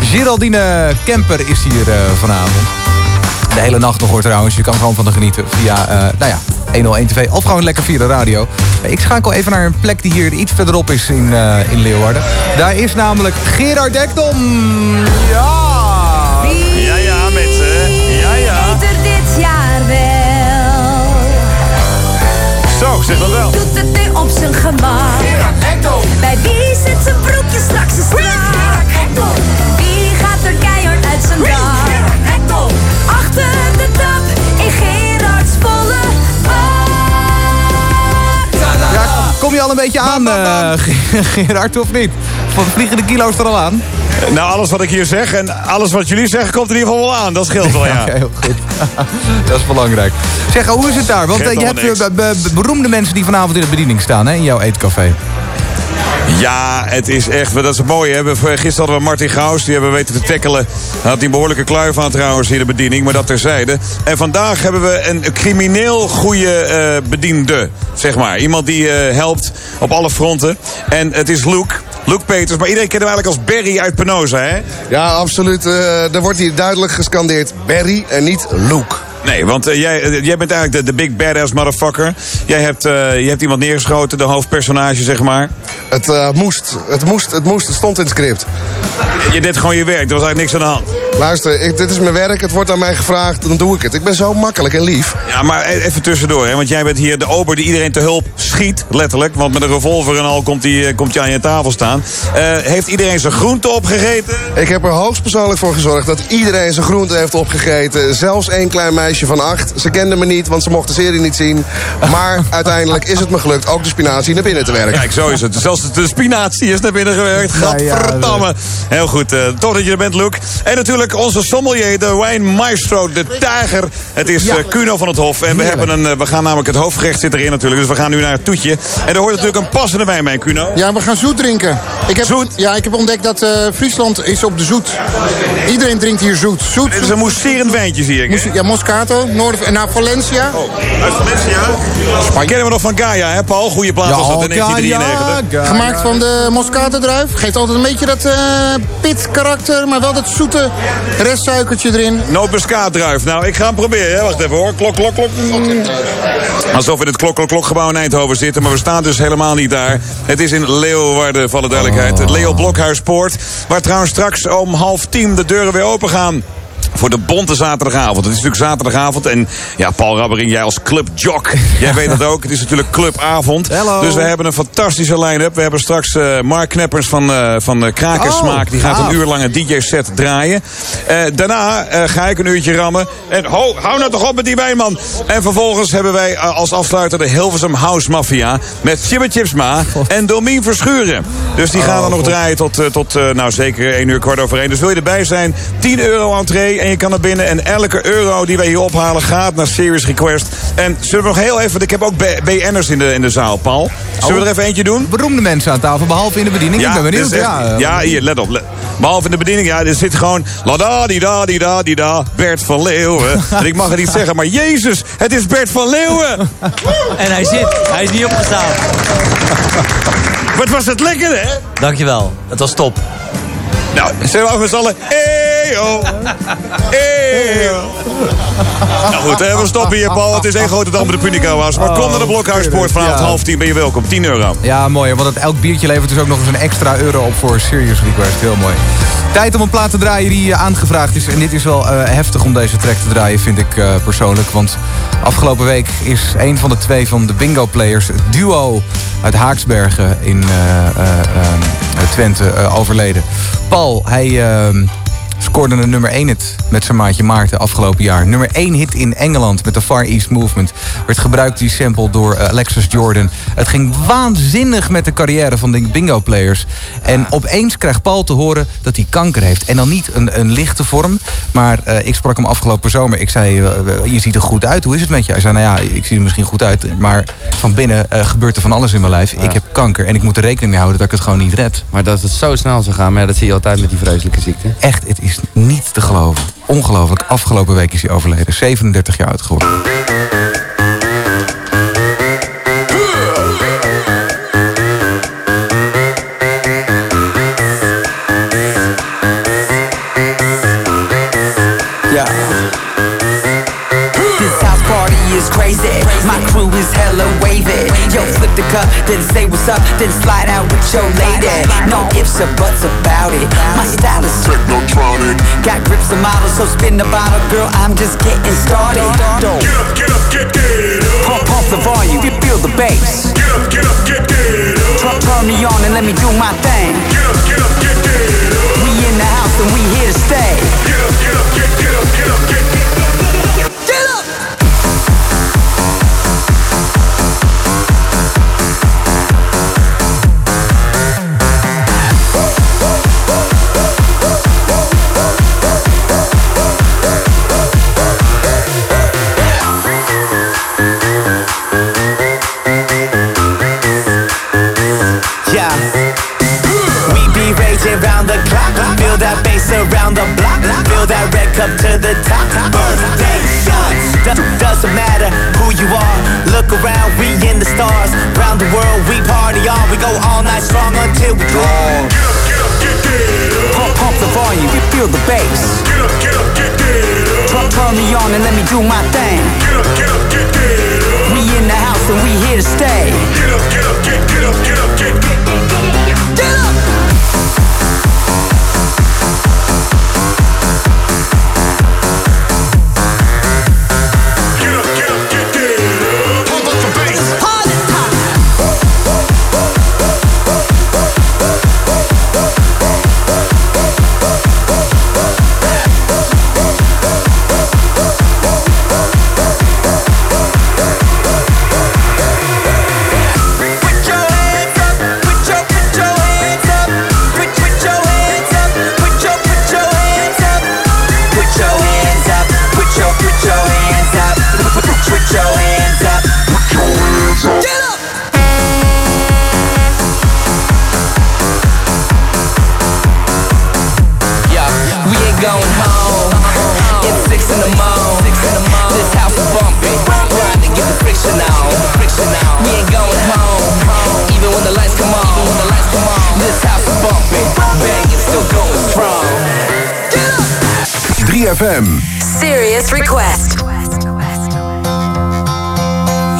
Geraldine Kemper is hier eh, vanavond. De hele nacht nog hoor trouwens. Je kan gewoon van de genieten via, eh, nou ja, 101 TV. Of gewoon lekker via de radio. Ik schakel even naar een plek die hier iets verderop is in, eh, in Leeuwarden. Daar is namelijk Gerard Ekdom. Ja! Ja, ja, mensen. Ja, ja. Er dit jaar wel. Zo, zeg dat wel. Zijn gemak. Bij wie zit zijn broekje straks een strak? Wie gaat er keihard uit zijn dak? Achter de tap in Gerards volle Ja, kom je al een beetje aan, eh, Gerard, of niet? Van vliegen de kilo's er al aan? Nou, alles wat ik hier zeg en alles wat jullie zeggen komt in ieder geval wel aan. Dat scheelt wel, ja. Heel goed. *laughs* dat is belangrijk. Zeg, hoe is het daar? Want eh, je hebt eh, be- be- beroemde mensen die vanavond in de bediening staan, hè, in jouw eetcafé. Ja, het is echt, dat is het mooie. Hè? Gisteren hadden we Martin Gaus, die hebben we weten te tackelen. Hij had die een behoorlijke kluif aan trouwens in de bediening, maar dat terzijde. En vandaag hebben we een crimineel goede eh, bediende, zeg maar. Iemand die helpt op alle fronten. En het is Luke, Luke Peters. Maar iedereen kent hem eigenlijk als Barry uit Penosa, hè? Ja, absoluut. Eh er wordt hier duidelijk gescandeerd Barry en niet Luke. Nee, want eh, jij, eh, jij bent eigenlijk de, de big badass motherfucker. Jij hebt, eh, je hebt iemand neergeschoten, de hoofdpersonage, zeg maar. Het moest, het moest, het moest, het stond in het script. Je deed gewoon je werk, er was eigenlijk niks aan de hand. Luister, ik, dit is mijn werk, het wordt aan mij gevraagd, dan doe ik het. Ik ben zo makkelijk en lief. Ja, maar e- even tussendoor, hè, want jij bent hier de ober die iedereen te hulp schiet, letterlijk. Want met een revolver en al komt hij komt aan je tafel staan. Heeft iedereen zijn groente opgegeten? Ik heb er hoogstpersoonlijk voor gezorgd dat iedereen zijn groente heeft opgegeten. Zelfs één klein meisje van acht. Ze kende me niet, want ze mocht de serie niet zien. Maar *laughs* uiteindelijk is het me gelukt ook de spinazie naar binnen te werken. Kijk, zo is het. Zelfs de spinazie is naar binnen gewerkt. Gadverdamme. Heel goed. eh, toch dat je er bent, Luc. En natuurlijk onze sommelier, de wijnmaestro, de tijger. Het is eh, Kuno van het Hof. En we, hebben een, eh, we gaan namelijk het hoofdgerecht zit erin natuurlijk. Dus we gaan nu naar het toetje. En er hoort natuurlijk een passende wijn bij, Kuno. Ja, we gaan zoet drinken. Ik heb, zoet? Ja, ik heb ontdekt dat eh, Friesland is op de zoet. Iedereen drinkt hier zoet. zoet Dit is een mousserend wijntje, zie ik. hè? Ja, Noorden naar Valencia. Uit Valencia. Maar kennen we nog van Gaia, hè Paul? Goede plaats was dat in 1993. Gemaakt van de Moscato-druif. Geeft altijd een beetje dat eh pit-karakter, maar wel dat zoete restsuikertje erin. Nootmuskaatdruif. Nou, ik ga hem proberen. Hè. Wacht even hoor. Klok, klok, klok. Alsof we in het klok, klok, klok gebouw in Eindhoven zitten. Maar we staan dus helemaal niet daar. Het is in Leeuwarden, voor de duidelijkheid. Het Leo Blokhuispoort. Waar trouwens straks om half tien de deuren weer open gaan. Voor de bonte zaterdagavond. Het is natuurlijk zaterdagavond. En ja, Paul Rabbering, jij als clubjock. *laughs* Jij weet dat ook. Het is natuurlijk clubavond. Dus we hebben een fantastische line-up. We hebben straks eh, Mark Kneppers van, eh van eh, Krakersmaak. Die gaat een uur lang een DJ-set draaien. Daarna ga ik een uurtje rammen. En ho, hou nou toch op met die wijnman. En vervolgens hebben wij als afsluiter de Hilversum House Mafia. Met Chibbe Chipsma en Domien Verschuren. Dus die gaan dan nog draaien tot, tot nou zeker 1 uur kwart over 1. Dus wil je erbij zijn, 10 euro entree en je kan er binnen. En elke euro die wij hier ophalen gaat naar Serious Request. En zullen we nog heel even... Ik heb ook BN'ers in de, in de zaal, Paul. Zullen we er even eentje doen? Beroemde mensen aan tafel, behalve in de bediening. ik ben benieuwd. echt- Ja, ja, hier, let op. let- Behalve in de bediening, ja, er zit gewoon... La da di da di da di da, Bert van Leeuwen. *laughs* en ik mag het niet zeggen, maar Jezus, het is Bert van Leeuwen! *laughs* En hij zit, hij is niet opgestaan. Wat was het lekker, hè? Dankjewel, het was top. Nou, zijn we ook met z'n allen... Eyo! Eyo! Nou goed, hè, we stoppen hier, Paul. Het is één grote met de Punica was. Maar kom naar de Blokhuispoort vanavond Ja. half tien. Ben je welkom. 10 euro. Ja, mooi. Want elk biertje levert dus ook nog eens een extra euro op voor Serious Request. Heel mooi. Tijd om een plaat te draaien die eh, aangevraagd is. En dit is wel eh, heftig om deze track te draaien, vind ik eh, persoonlijk. Want afgelopen week is een van de twee van de Bingo Players... het duo uit Haaksbergen in eh, eh, eh, Twente eh, overleden. Paul, hij... scoorde een nummer 1 hit met zijn maatje Maarten afgelopen jaar. Nummer 1 hit in Engeland met de Far East Movement. Werd gebruikt die sample door eh, Alexis Jordan. Het ging waanzinnig met de carrière van de bingo players. En opeens krijgt Paul te horen dat hij kanker heeft. En dan niet een, een lichte vorm. Maar eh, ik sprak hem afgelopen zomer. Ik zei, eh, je ziet er goed uit. Hoe is het met je? Hij zei, nou ja, ik zie er misschien goed uit. Maar van binnen eh, gebeurt er van alles in mijn lijf. Ik heb kanker en ik moet er rekening mee houden dat ik het gewoon niet red. Maar dat het zo snel zou gaan, maar ja, dat zie je altijd met die vreselijke ziekte. Echt, het is niet te geloven. Ongelooflijk. Afgelopen week is hij overleden. 37 jaar oud geworden. Is crazy. My crew is hella wavy. Yo, flip the cup, then say what's up, then slide out with your lady. No ifs or buts about it. My style is technotronic. Got grips and models, so spin the bottle, girl. I'm just getting started. Get up, get up, get get up. Pump, pump the volume, you feel the bass. Get up, get up, get get up. Turn, me on and let me do my thing. Get up, get up, get get up. We in the house and we here to stay. Get up, get up, get get up, get up, get Get cup to the top. Birthday shots. Do- Doesn't matter who you are. Look around, we in the stars. Round the world, we party on. We go all night strong until we draw. Pump, pump the volume, feel the bass. Get up, get up, get, get up. Turn, me on and let me do my thing. Get up, get up, get, get up. We in the house and we here to stay. Get up, get up, get, get up, get up, get, get, get, get, get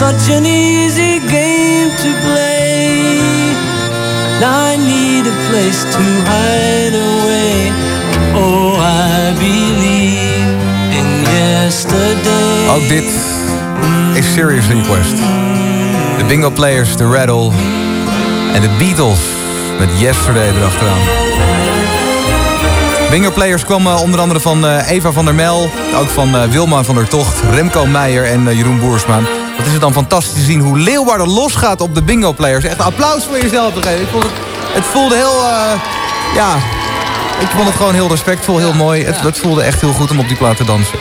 such an easy game to play. Now I need a place to hide away. Oh, I believe in yesterday. Ook dit is Serious Request. De Bingo Players, de Rattle en de Beatles met Yesterday erachteraan. Bingo Players kwam eh, onder andere van eh, Eva van der Mel, ook van eh, Wilma van der Tocht, Remco Meijer en Jeroen Boersma. Wat is het dan fantastisch te zien hoe Leeuwarden losgaat op de Bingo Players. Echt een applaus voor jezelf te geven. Ik vond het, het voelde heel, eh, ja, ik vond het gewoon heel respectvol, heel mooi. Het, het voelde echt heel goed om op die plaat te dansen.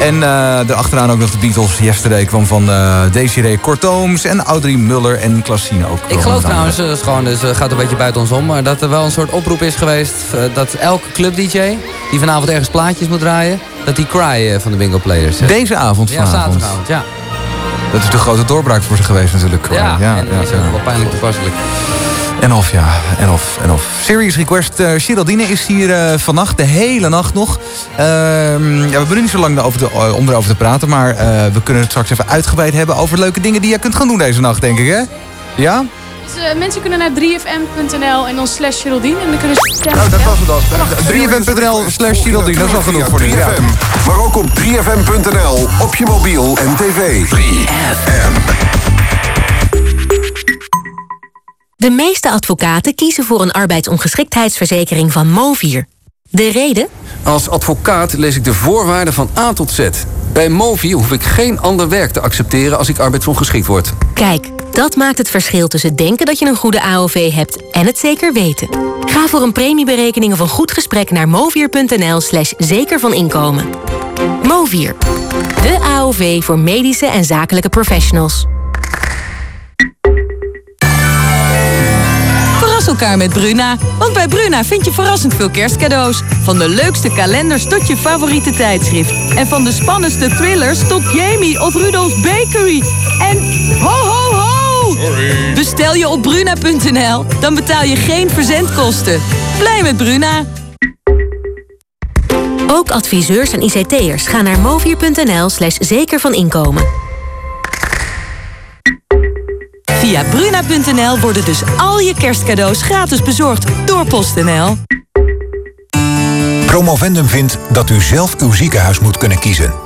En eh erachteraan ook nog de Beatles. Yesterday kwam van eh Desiree Kortooms en Audrey Muller en Klassine ook. Ik geloof trouwens, het is gewoon, dus, gaat een beetje buiten ons om... maar dat er wel een soort oproep is geweest... dat elke club-dj die vanavond ergens plaatjes moet draaien... dat die Cry van de Bingo Players... Deze avond Ja, zaterdagavond, ja. Dat is de grote doorbraak voor ze geweest natuurlijk. Ja, ja, en dat is wel pijnlijk toepasselijk. En of, ja. En of, en of. Serious Request. Geraldine is hier eh, vannacht, de hele nacht nog. Ehm, ja, we hebben nu niet zo lang over eh, om erover te praten. Maar we kunnen het straks even uitgebreid hebben over leuke dingen die je kunt gaan doen deze nacht, denk ik, hè? Ja? Dus, eh, mensen kunnen naar 3fm.nl en dan slash Geraldine. En dan kunnen ze stemmen. Oh, dat was het al. 3fm.nl slash Geraldine. Dat is al genoeg voor nu. Ja. 3FM, maar ook op 3FM.nl, op je mobiel en tv. 3FM. De meeste advocaten kiezen voor een arbeidsongeschiktheidsverzekering van Movier. De reden? Als advocaat lees ik de voorwaarden van A tot Z. Bij Movi hoef ik geen ander werk te accepteren als ik arbeidsongeschikt word. Kijk, dat maakt het verschil tussen denken dat je een goede AOV hebt en het zeker weten. Ga voor een premieberekening of een goed gesprek naar movier.nl slash zeker van inkomen. Movier, de AOV voor medische en zakelijke professionals. Verras elkaar met Bruna. Want bij Bruna vind je verrassend veel kerstcadeaus. Van de leukste kalenders tot je favoriete tijdschrift. En van de spannendste thrillers tot Jamie of Rudolf's Bakery. En ho ho Bestel je op bruna.nl, dan betaal je geen verzendkosten. Blij met Bruna! Ook adviseurs en ICT'ers gaan naar movier.nl slash zeker van inkomen. Via bruna.nl worden dus al je kerstcadeaus gratis bezorgd door PostNL. Promovendum vindt dat u zelf uw ziekenhuis moet kunnen kiezen.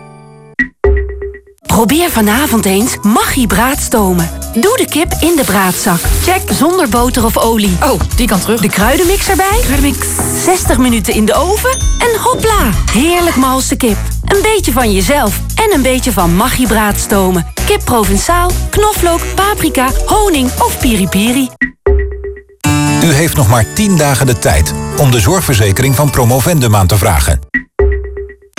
Probeer vanavond eens Maggi braadstomen. Doe de kip in de braadzak. Check zonder boter of olie. Oh, die kan terug. De kruidenmix erbij. Kruidenmix. 60 minuten in de oven. En hopla, heerlijk malse kip. Een beetje van jezelf en een beetje van Maggi braadstomen. Kip Provençaal, knoflook, paprika, honing of piripiri. U heeft nog maar 10 dagen de tijd om de zorgverzekering van Promovendum aan te vragen.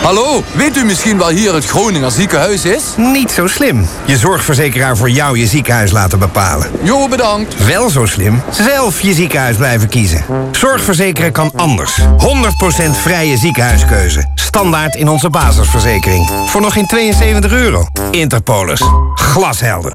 Hallo, weet u misschien wel hier het Groninger ziekenhuis is? Niet zo slim. Je zorgverzekeraar voor jou je ziekenhuis laten bepalen. Jo, bedankt. Wel zo slim. Zelf je ziekenhuis blijven kiezen. Zorgverzekeren kan anders. 100% vrije ziekenhuiskeuze. Standaard in onze basisverzekering. Voor nog geen 72 euro. Interpolis. Glashelder.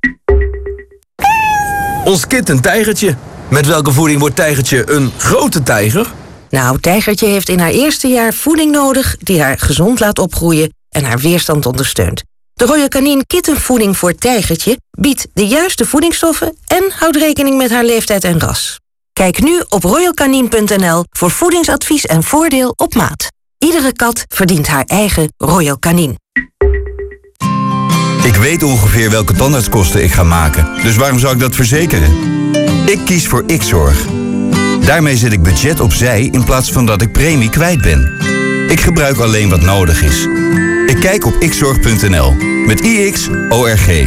Ons kind een tijgertje. Met welke voeding wordt tijgertje een grote tijger? Nou, Tijgertje heeft in haar eerste jaar voeding nodig die haar gezond laat opgroeien en haar weerstand ondersteunt. De Royal Canin kittenvoeding voor Tijgertje biedt de juiste voedingsstoffen en houdt rekening met haar leeftijd en ras. Kijk nu op royalcanin.nl voor voedingsadvies en voordeel op maat. Iedere kat verdient haar eigen Royal Canin. Ik weet ongeveer welke tandartskosten ik ga maken, dus waarom zou ik dat verzekeren? Ik kies voor X-Zorg. Daarmee zet ik budget opzij in plaats van dat ik premie kwijt ben. Ik gebruik alleen wat nodig is. Ik kijk op xzorg.nl met IX-ORG.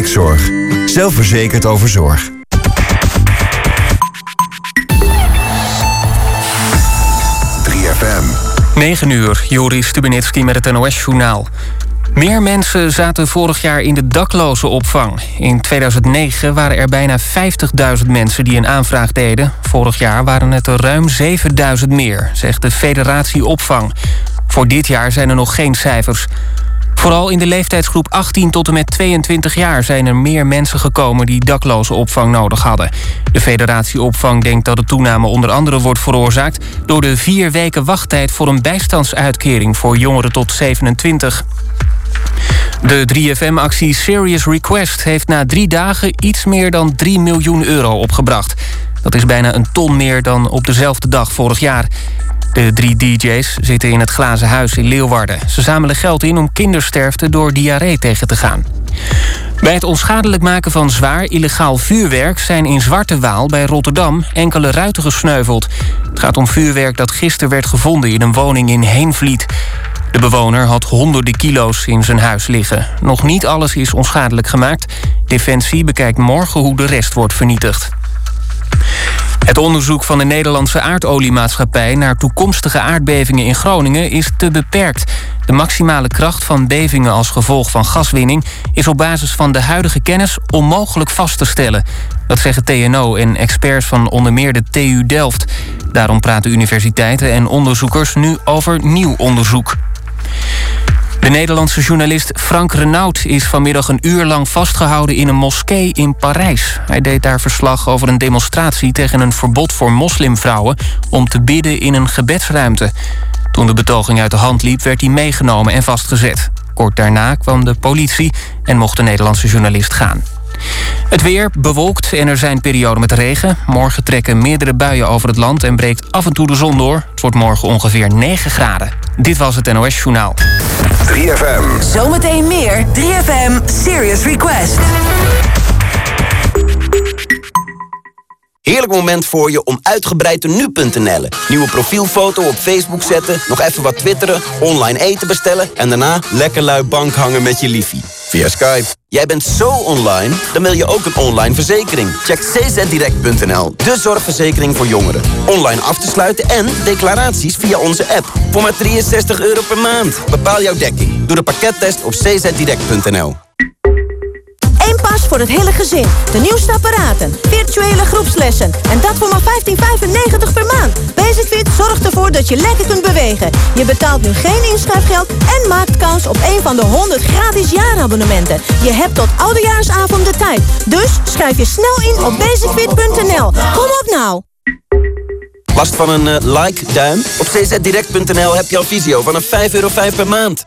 X-Zorg. Zelfverzekerd over zorg. 3FM. 9 uur, Joris Stubenitski met het NOS-journaal. Meer mensen zaten vorig jaar in de daklozenopvang. In 2009 waren er bijna 50.000 mensen die een aanvraag deden. Vorig jaar waren het er ruim 7.000 meer, zegt de Federatie Opvang. Voor dit jaar zijn er nog geen cijfers. Vooral in de leeftijdsgroep 18 tot en met 22 jaar zijn er meer mensen gekomen die daklozenopvang nodig hadden. De Federatie Opvang denkt dat de toename onder andere wordt veroorzaakt door de vier weken wachttijd voor een bijstandsuitkering voor jongeren tot 27. De 3FM-actie Serious Request heeft na drie dagen iets meer dan 3 miljoen euro opgebracht. Dat is bijna een ton meer dan op dezelfde dag vorig jaar. De drie DJ's zitten in het Glazen Huis in Leeuwarden. Ze zamelen geld in om kindersterfte door diarree tegen te gaan. Bij het onschadelijk maken van zwaar illegaal vuurwerk... zijn in Zwarte Waal bij Rotterdam enkele ruiten gesneuveld. Het gaat om vuurwerk dat gisteren werd gevonden in een woning in Heenvliet. De bewoner had honderden kilo's in zijn huis liggen. Nog niet alles is onschadelijk gemaakt. Defensie bekijkt morgen hoe de rest wordt vernietigd. Het onderzoek van de Nederlandse aardoliemaatschappij naar toekomstige aardbevingen in Groningen is te beperkt. De maximale kracht van bevingen als gevolg van gaswinning is op basis van de huidige kennis onmogelijk vast te stellen. Dat zeggen TNO en experts van onder meer de TU Delft. Daarom praten universiteiten en onderzoekers nu over nieuw onderzoek. De Nederlandse journalist Frank Renaud is vanmiddag een uur lang vastgehouden in een moskee in Parijs. Hij deed daar verslag over een demonstratie tegen een verbod voor moslimvrouwen om te bidden in een gebedsruimte. Toen de betoging uit de hand liep, werd hij meegenomen en vastgezet. Kort daarna kwam de politie en mocht de Nederlandse journalist gaan. Het weer bewolkt en er zijn perioden met regen. Morgen trekken meerdere buien over het land en breekt af en toe de zon door. Het wordt morgen ongeveer 9 graden. Dit was het NOS Journaal. 3FM. Zometeen meer 3FM Serious Request. Heerlijk moment voor je om uitgebreid te nu.nl. Nieuwe profielfoto op Facebook zetten, nog even wat twitteren, online eten bestellen... en daarna lekker lui bank hangen met je liefie. Via Skype. Jij bent zo online, dan wil je ook een online verzekering. Check czdirect.nl, de zorgverzekering voor jongeren. Online af te sluiten en declaraties via onze app. Voor maar 63 euro per maand. Bepaal jouw dekking. Doe de pakkettest op czdirect.nl. Voor het hele gezin. De nieuwste apparaten, virtuele groepslessen. En dat voor maar 15,95 per maand. Basicfit zorgt ervoor dat je lekker kunt bewegen. Je betaalt nu geen inschrijfgeld en maakt kans op een van de 100 gratis jaarabonnementen. Je hebt tot oudejaarsavond de tijd. Dus schrijf je snel in op basicfit.nl. Kom op nou! Last van een eh, like, duim? Op czdirect.nl heb je al visio vanaf 5,5 euro per maand.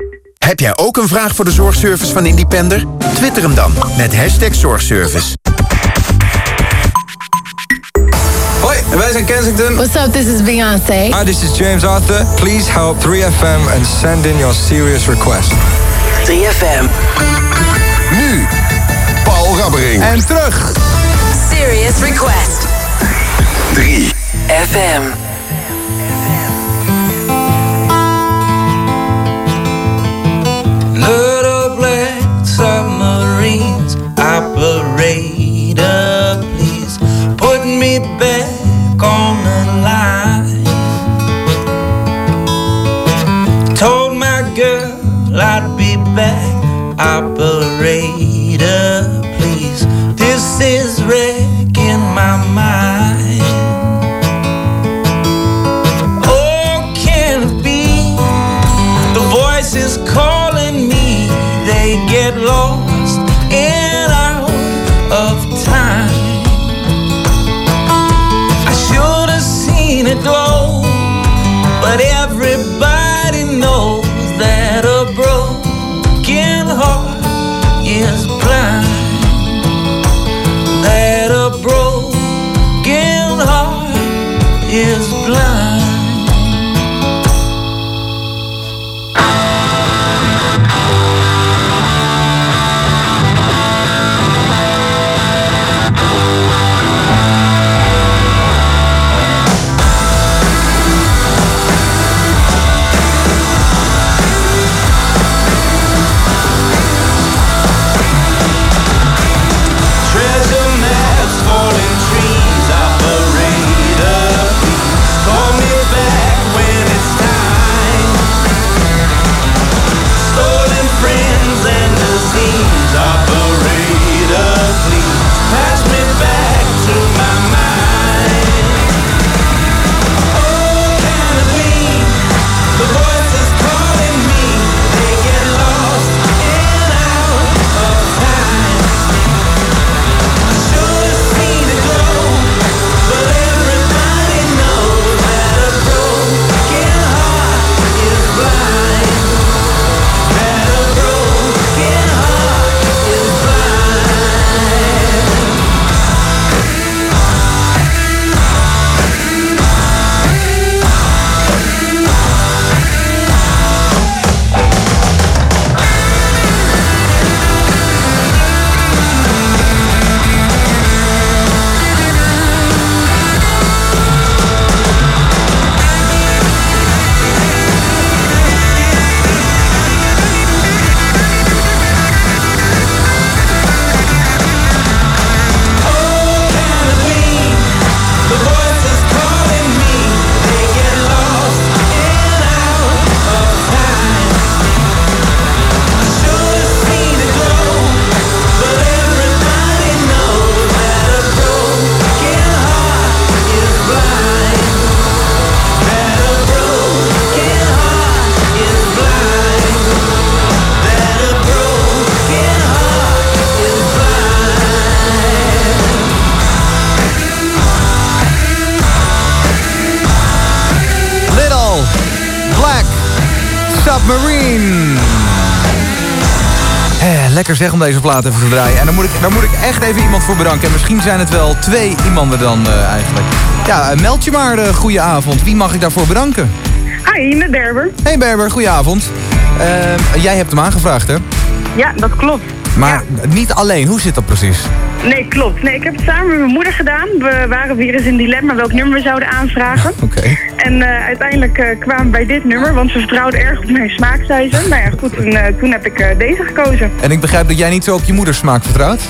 Heb jij ook een vraag voor de zorgservice van Independer? Twitter hem dan met hashtag zorgservice. Hoi, wij zijn Kensington. What's up, this is Beyoncé. Hi, this is James Arthur. Please help 3FM and send in your serious request. 3FM. Nu, Paul Rabbering. En terug. Serious request. 3 back, operator, please. This is wrecking my mind. Submarine. Eh, lekker zeg om deze plaat even te draaien. En daar moet, ik, daar moet ik echt even iemand voor bedanken. En misschien zijn het wel twee iemanden dan eh, eigenlijk. Ja, eh, meld je maar. goeie avond. Wie mag ik daarvoor bedanken? Hi, met Berber. Hey Berber, goedenavond. Jij hebt hem aangevraagd, hè? Ja, dat klopt. Maar niet alleen. Hoe zit dat precies? Nee, klopt. Nee, ik heb het samen met mijn moeder gedaan. We waren weer eens in dilemma welk nummer we zouden aanvragen. Oké. En eh, uiteindelijk eh, kwamen we bij dit nummer, want ze vertrouwde erg op mijn smaak, zei ze. Nou ja, goed, toen, eh, toen heb ik deze gekozen. En ik begrijp dat jij niet zo op je moeders smaak vertrouwt.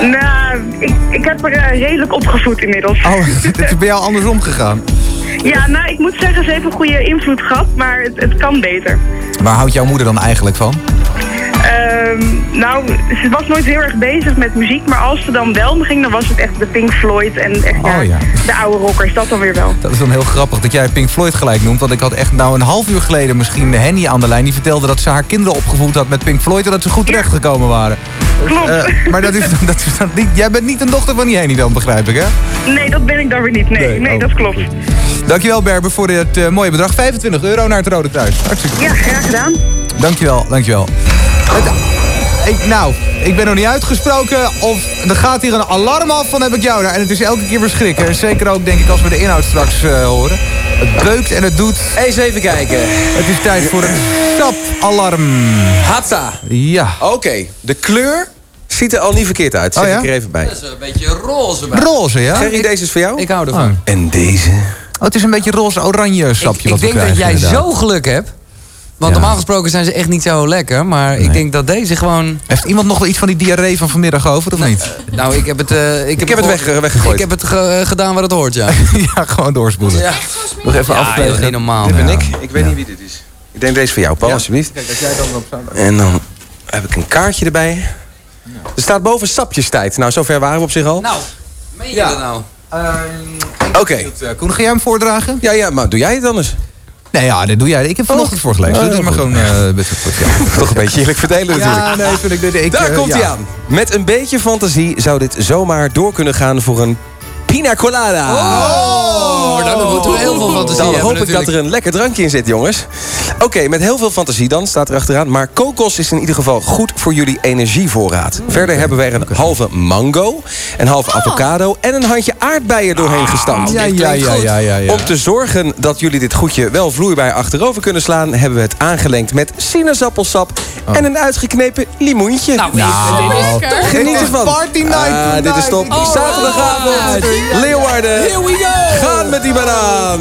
Nou, ik, ik heb er redelijk opgevoed inmiddels. Oh, *laughs* het is bij jou andersom gegaan. Ja, nou, ik moet zeggen, ze heeft een goede invloed gehad, maar het, het kan beter. Waar houdt jouw moeder dan eigenlijk van? Ehm, nou, ze was nooit heel erg bezig met muziek, maar als ze dan wel ging, dan was het echt de Pink Floyd en echt Oh, ja. de oude rockers, dat dan weer wel. Dat is dan heel grappig dat jij Pink Floyd gelijk noemt. Want ik had echt nou een half uur geleden misschien Henny aan de lijn. Die vertelde dat ze haar kinderen opgevoed had met Pink Floyd. En dat ze goed terechtgekomen waren. Klopt. Eh, maar dat is, dat is dan niet, jij bent niet een dochter van die Henny dan, begrijp ik hè? Nee, dat ben ik dan weer niet. Nee, nee, oh. dat klopt. Dankjewel Berber voor dit eh, mooie bedrag. 25 euro naar het Rode Kruis. Hartstikke goed. Ja, graag gedaan. Dankjewel, dankjewel. Het- ik, nou, ik ben nog niet uitgesproken of er gaat hier een alarm af van heb ik jou daar. En het is elke keer verschrikken. Zeker ook denk ik als we de inhoud straks eh, horen. Het beukt en het doet. Eens even kijken. Het is tijd voor een stapalarm. Hatsa. Ja. Oké, de kleur ziet er al niet verkeerd uit. Zeg Oh ja? ik er even bij. Dat is een beetje roze bij. Roze, ja? Gerry, deze is voor jou? Ik hou ervan. Oh. En deze? Oh, het is een beetje roze-oranje sapje Ik wat we denk dat jij inderdaad. zo geluk hebt. Want Ja. normaal gesproken zijn ze echt niet zo lekker. Maar ik denk dat deze gewoon... Heeft iemand nog wel iets van die diarree van vanmiddag over, of niet? Nou, ik heb het... eh, ik, heb het weg- weggegooid. Ik heb het ge- eh, gedaan waar het hoort, ja. *laughs* ja, gewoon doorspoelen. Ja. Nog even Ja, afvegen. niet normaal. Dit ben ik. Ik weet niet wie dit is. Ik denk deze voor jou, Paul, alsjeblieft. Kijk, als jij dan op. En dan heb ik een kaartje erbij. Er staat boven sapjestijd. Nou, zover waren we op zich al. Nou, meen je Ja. dat nou? Oké. Uh, Koen, ga jij hem voordragen? Ja, ja, maar doe jij het anders? Nee, ja, dat doe jij. Ik heb vanochtend voorgelezen. Oh, dus doe maar goed. gewoon... eh, *laughs* best wel goed, ja. Toch een beetje eerlijk verdelen natuurlijk. Ja, nee, vind ik... Ik, Daar eh, komt hij ja. aan. Met een beetje fantasie zou dit zomaar door kunnen gaan voor een pina colada. Oh, nou, dan moeten we heel veel fantasie Dan hebben hoop ik dat er een lekker drankje in zit, jongens. Oké, met heel veel fantasie dan, staat er achteraan. Maar kokos is in ieder geval goed voor jullie energievoorraad. Verder hebben wij er een halve mango, een halve avocado... en een handje aardbeien doorheen gestampt. Ja, ja, ja, ja, ja. Om te zorgen dat jullie dit goedje wel vloeibaar achterover kunnen slaan... hebben we het aangelengd met sinaasappelsap en een uitgeknepen limoentje. Nou, dit is toch... Geniet ervan. Party night Ah, dit is top. Oh, Zaterdagavond, Leeuwarden. Here we go. Gaan met die banaan.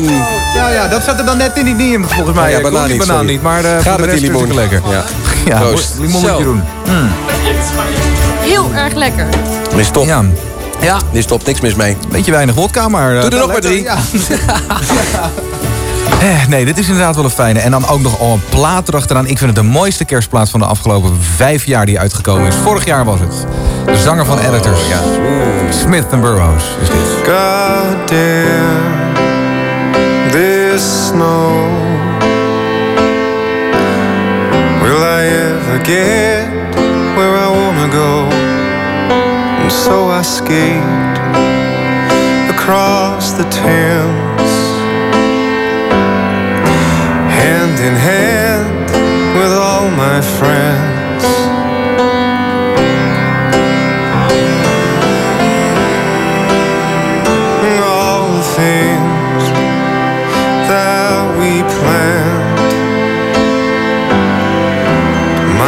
Ja, ja, dat zat er dan net in die niet in, volgens mij. Oh ja, banaan die niet, banaan sorry. niet, maar uh, Ga met die limoen. lekker. Ja. Ja, Proost. limonnetje Zo. doen. Heel erg lekker. Is top. Ja, Ja. Dit is top, niks mis mee. beetje weinig wodka, maar... eh, Doe er nog maar drie. Ja. *laughs* Eh, nee, dit is inderdaad wel een fijne. En dan ook nog al een plaat erachteraan. Ik vind het de mooiste kerstplaat van de afgelopen vijf jaar die uitgekomen is. Vorig jaar was het. De zanger van Editors. Ja. Smith Burroughs is dit. God damn this snow. Will I ever get where I wanna go? And so I skate across the Thames, hand in hand with all my friends.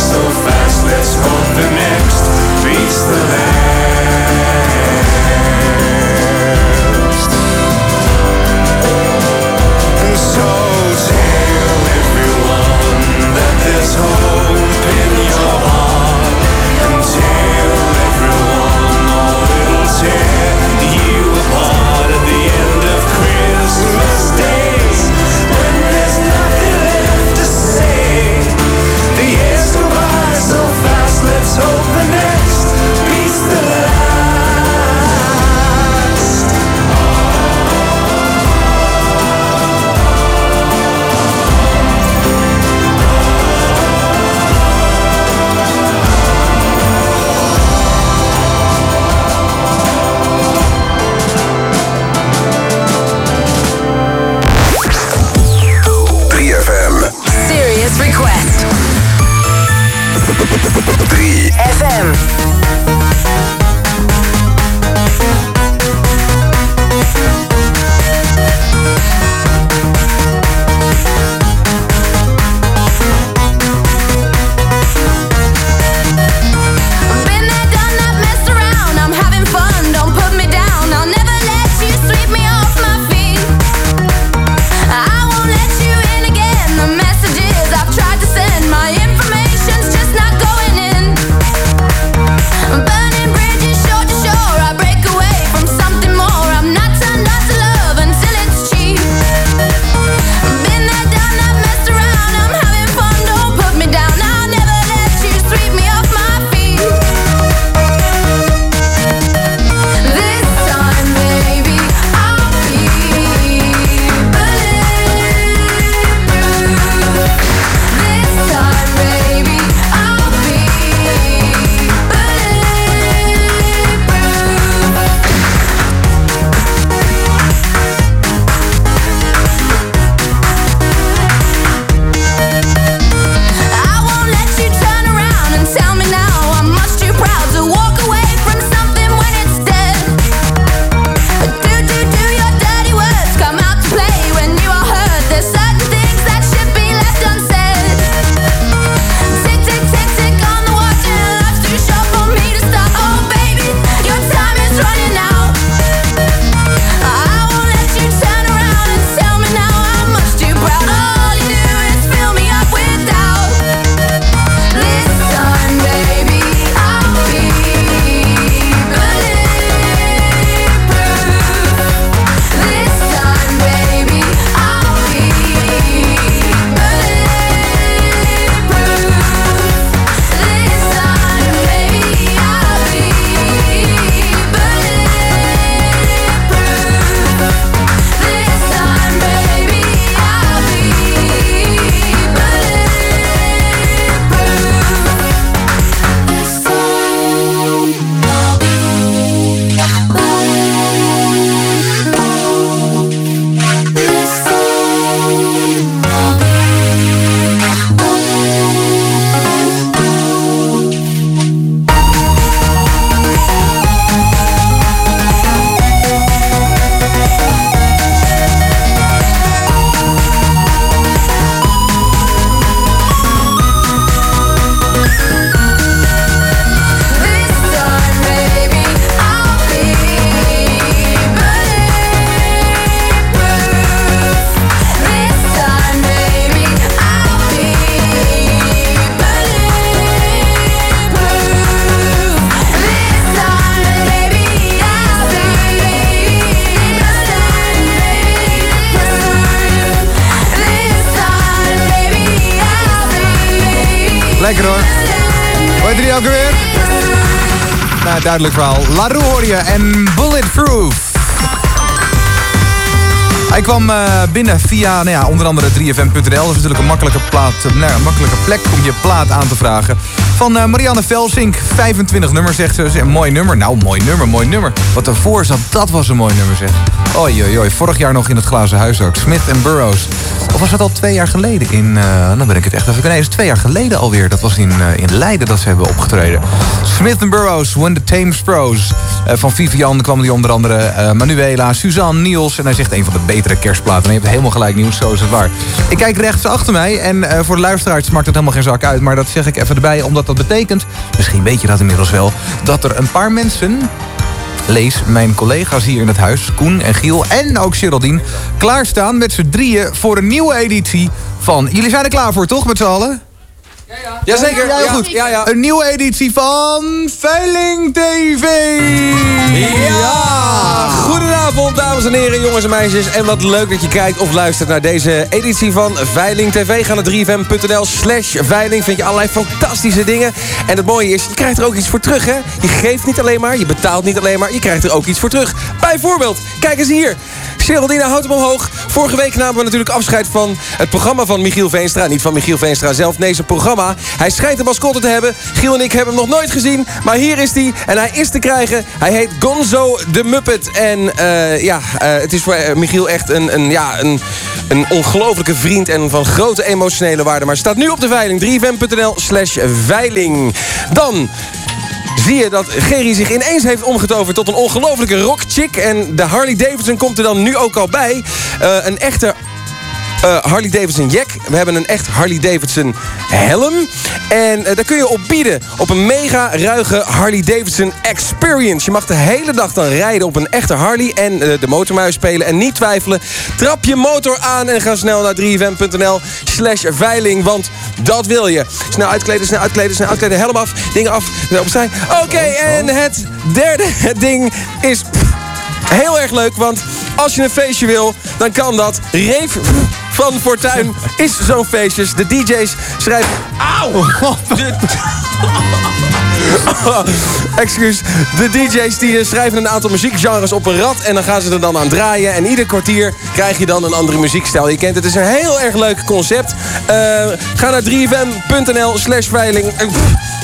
so binnen via nou ja, onder andere 3fm.nl. Dat is natuurlijk een makkelijke, plaat, eh, nou, een makkelijke plek om je plaat aan te vragen. Van eh, Marianne Velsink, 25 nummer zegt ze. Een mooi nummer. Nou, mooi nummer, mooi nummer. Wat ervoor zat, dat was een mooi nummer zeg. Oei, oei. Vorig jaar nog in het glazen huis ook. Smith Burroughs. Of was dat al twee jaar geleden in... eh dan ben ik het echt even... Nee, is twee jaar geleden alweer. Dat was in, eh, in Leiden dat ze hebben opgetreden. Smith Burroughs, When the Thames Pros. Eh, van Vivian kwam die onder andere eh, Manuela, Suzanne, Niels. En hij zegt een van de betere kerstplaten. En je hebt helemaal gelijk nieuws, zo is het waar. Ik kijk rechts achter mij en eh, voor de luisteraars maakt het helemaal geen zak uit. Maar dat zeg ik even erbij, omdat dat betekent... Misschien weet je dat inmiddels wel. Dat er een paar mensen lees mijn collega's hier in het huis, Koen en Giel en ook Geraldine, klaarstaan met z'n drieën voor een nieuwe editie van... Jullie zijn er klaar voor, toch, met z'n allen? Jazeker. Ja, heel Ja, goed. ja, ja. Een nieuwe editie van Veiling TV. Ja! Goedenavond, dames en heren, jongens en meisjes. En wat leuk dat je kijkt of luistert naar deze editie van Veiling TV. Ga naar 3fm.nl slash veiling. Vind je allerlei fantastische dingen. En het mooie is, je krijgt er ook iets voor terug, hè? Je geeft niet alleen maar, je betaalt niet alleen maar, je krijgt er ook iets voor terug. Bijvoorbeeld, kijk eens hier. Geraldine houdt hem omhoog. Vorige week namen we natuurlijk afscheid van het programma van Michiel Veenstra. Niet van Michiel Veenstra zelf, nee, zijn programma. Hij schijnt een mascotte te hebben. Giel en ik hebben hem nog nooit gezien. Maar hier is hij. En hij is te krijgen. Hij heet Gonzo de Muppet. En eh, ja, eh, het is voor eh, Michiel echt een, een, ja, een, een ongelofelijke vriend. En van grote emotionele waarde. Maar staat nu op de veiling. 3fm.nl slash veiling. Dan zie je dat Gerry zich ineens heeft omgetoverd tot een ongelofelijke rockchick. En de Harley Davidson komt er dan nu ook al bij. Eh, een echte eh, Harley Davidson jack. We hebben een echt Harley Davidson helm. En eh, daar kun je op bieden. Op een mega ruige Harley Davidson Experience. Je mag de hele dag dan rijden op een echte Harley. En de motormuis spelen. En niet twijfelen. Trap je motor aan en ga snel naar 3fm.nl slash veiling. Want dat wil je. Snel uitkleden, snel uitkleden, snel uitkleden. Helm af, dingen af, opzij. Oké, en het derde *laughs* ding is... Heel erg leuk, want als je een feestje wil, dan kan dat. Reef van Fortuin is zo'n feestje. De DJ's schrijven... Auw! De- *laughs* Excuus. De DJ's die eh, schrijven een aantal muziekgenres op een rad... en dan gaan ze er dan aan draaien. En ieder kwartier krijg je dan een andere muziekstijl. Je kent het, het is een heel erg leuk concept. Eh, ga naar 3fm.nl slash veiling.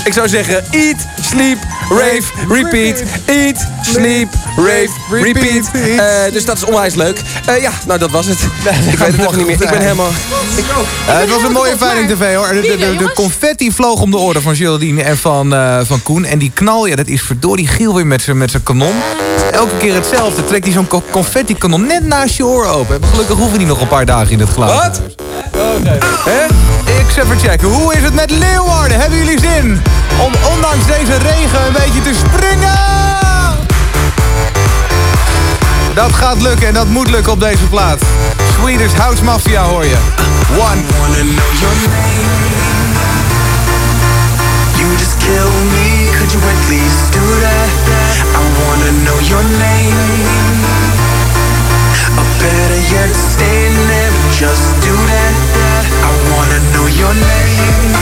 Ik zou zeggen, eat, sleep, rave, repeat. Eat, sleep, rave, repeat. Eh, dus dat is onwijs leuk. Eh, ja, nou dat was het. *laughs* ik weet het even niet meer. Ik ben helemaal... Ik ook. Eh, het was een mooie Veiling TV hoor. De, de, de, de confetti vloog om de orde van Geraldine en van, eh, van Koen. En die knal, ja, dat is verdorie Giel weer met zijn met zijn kanon. Elke keer hetzelfde. Trekt hij zo'n co- confetti kanon net naast je oor open. Gelukkig hoeven die nog een paar dagen in het glazen. Wat? Hè? Ik even checken. Hoe is het met Leeuwarden? Hebben jullie zin om ondanks deze regen een beetje te springen? Dat gaat lukken en dat moet lukken op deze plaat. Swedish House Mafia hoor je. One. You just kill me, could you at least do that? I wanna know your name. Or better yet, stay there, just do that. I wanna know your name.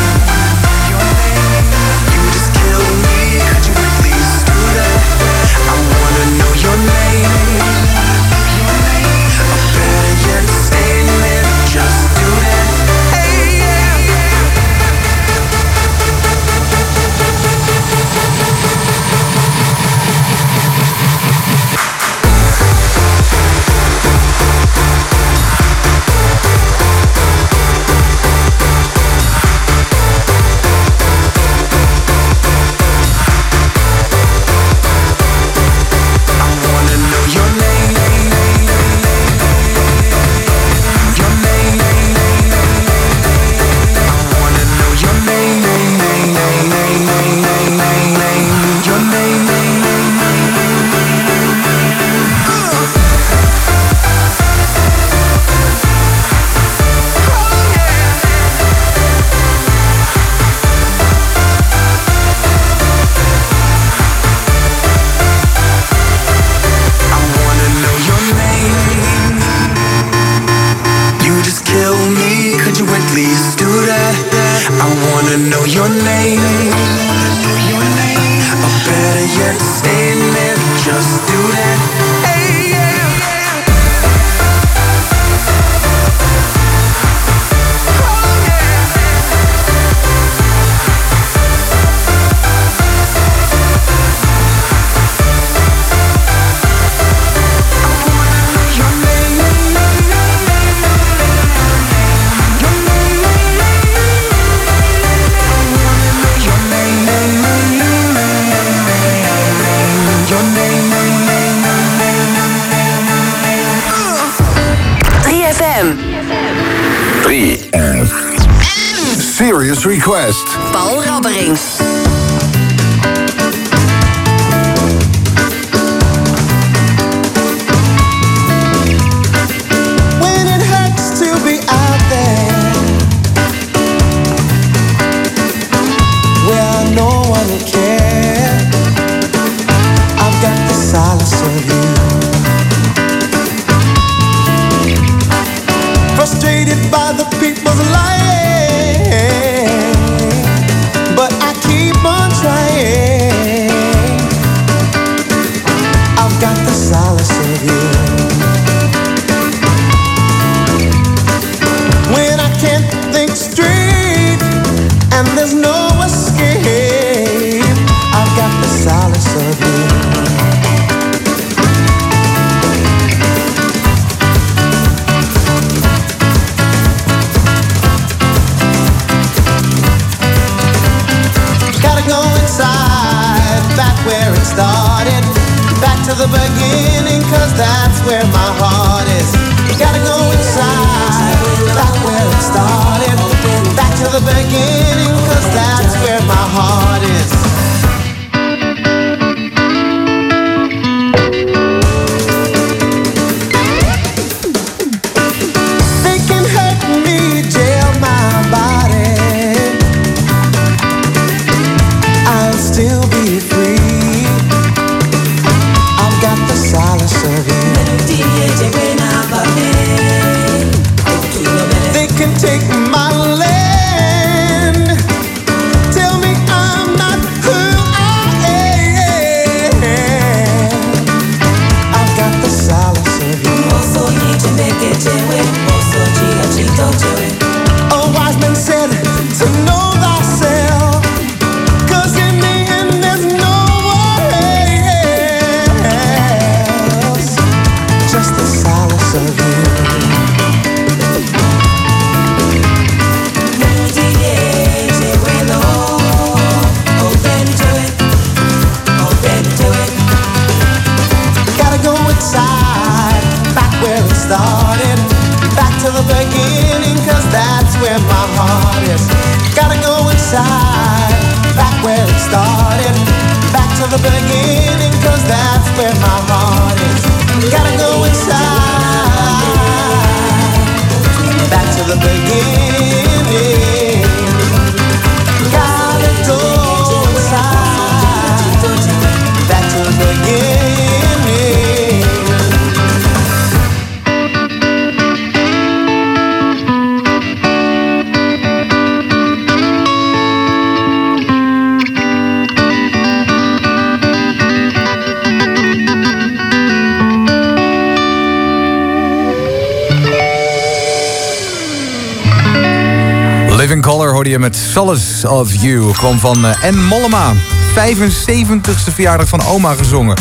Of You. Kwam van eh, N. Mollema. 75ste verjaardag van oma gezongen.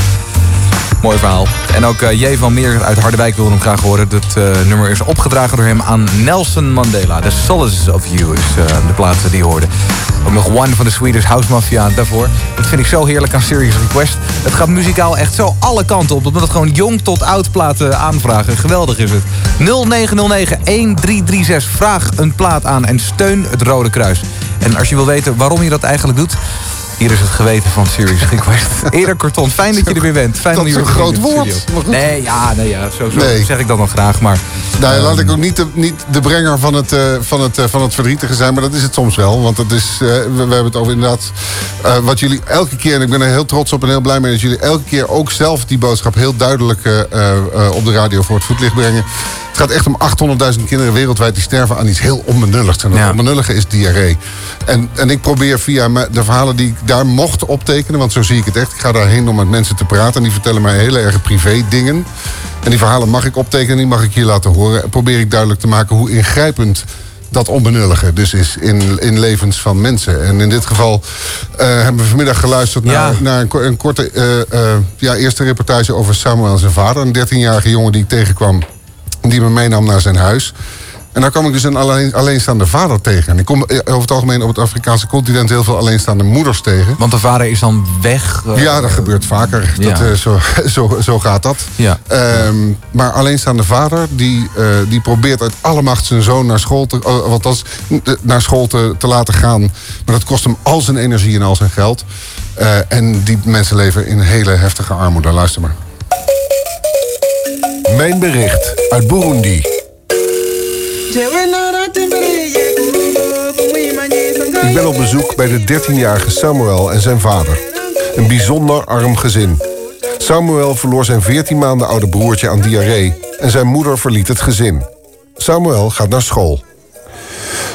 Mooi verhaal. En ook eh, J. van Meer uit Harderwijk wilde hem graag horen. Dat eh, nummer is opgedragen door hem aan Nelson Mandela. The Solace of You is eh, de plaats die je hoorde. Ook nog One van de Swedish House Mafia daarvoor. Dat vind ik zo heerlijk aan Serious Request. Het gaat muzikaal echt zo alle kanten op. Dat we het gewoon jong tot oud platen aanvragen. Geweldig is het. 0909-1336. Vraag een plaat aan en steun het Rode Kruis. En als je wil weten waarom je dat eigenlijk doet... Hier is het geweten van Serious Request. Erik Korton, fijn dat je er weer bent. Fijn Dat is een groot woord. Nee, ja, nee, ja zo, zo Nee. zeg ik dat dan graag. Maar Nou, ja, laat ik ook niet de, niet de brenger van het, eh, van, het, eh, van het verdrietige zijn, maar dat is het soms wel. Want het is, eh, we, we hebben het over inderdaad wat jullie elke keer, en ik ben er heel trots op en heel blij mee, dat jullie elke keer ook zelf die boodschap heel duidelijk op de radio voor het voetlicht brengen. Het gaat echt om 800.000 kinderen wereldwijd die sterven aan iets heel onbenulligs. En dat onbenullige is diarree. En, en ik probeer via de verhalen die ik daar mocht optekenen... want zo zie ik het echt. Ik ga daarheen om met mensen te praten. En die vertellen mij hele erg privé dingen. En die verhalen mag ik optekenen, die mag ik hier laten horen. En probeer ik duidelijk te maken hoe ingrijpend dat onbenullige dus is in, in levens van mensen. En in dit geval eh, hebben we vanmiddag geluisterd naar, naar een, ko- een korte eh, eh, ja, eerste reportage over Samuel en zijn vader. Een 13-jarige jongen die ik tegenkwam, die me meenam naar zijn huis. En daar kwam ik dus een alleen, alleenstaande vader tegen. En ik kom eh, over het algemeen op het Afrikaanse continent heel veel alleenstaande moeders tegen. Want de vader is dan weg. eh, Ja, dat gebeurt vaker. Dat, eh, zo, *laughs* zo, zo gaat dat. Ja. Ehm, maar alleenstaande vader, die, die probeert uit alle macht zijn zoon naar school te, oh, althans, n- naar school te, te laten gaan. Maar dat kost hem al zijn energie en al zijn geld. En die mensen leven in hele heftige armoede. Luister maar. Mijn bericht uit Burundi. Ik ben op bezoek bij de 13-jarige Samuel en zijn vader. Een bijzonder arm gezin. Samuel verloor zijn 14 maanden oude broertje aan diarree en zijn moeder verliet het gezin. Samuel gaat naar school.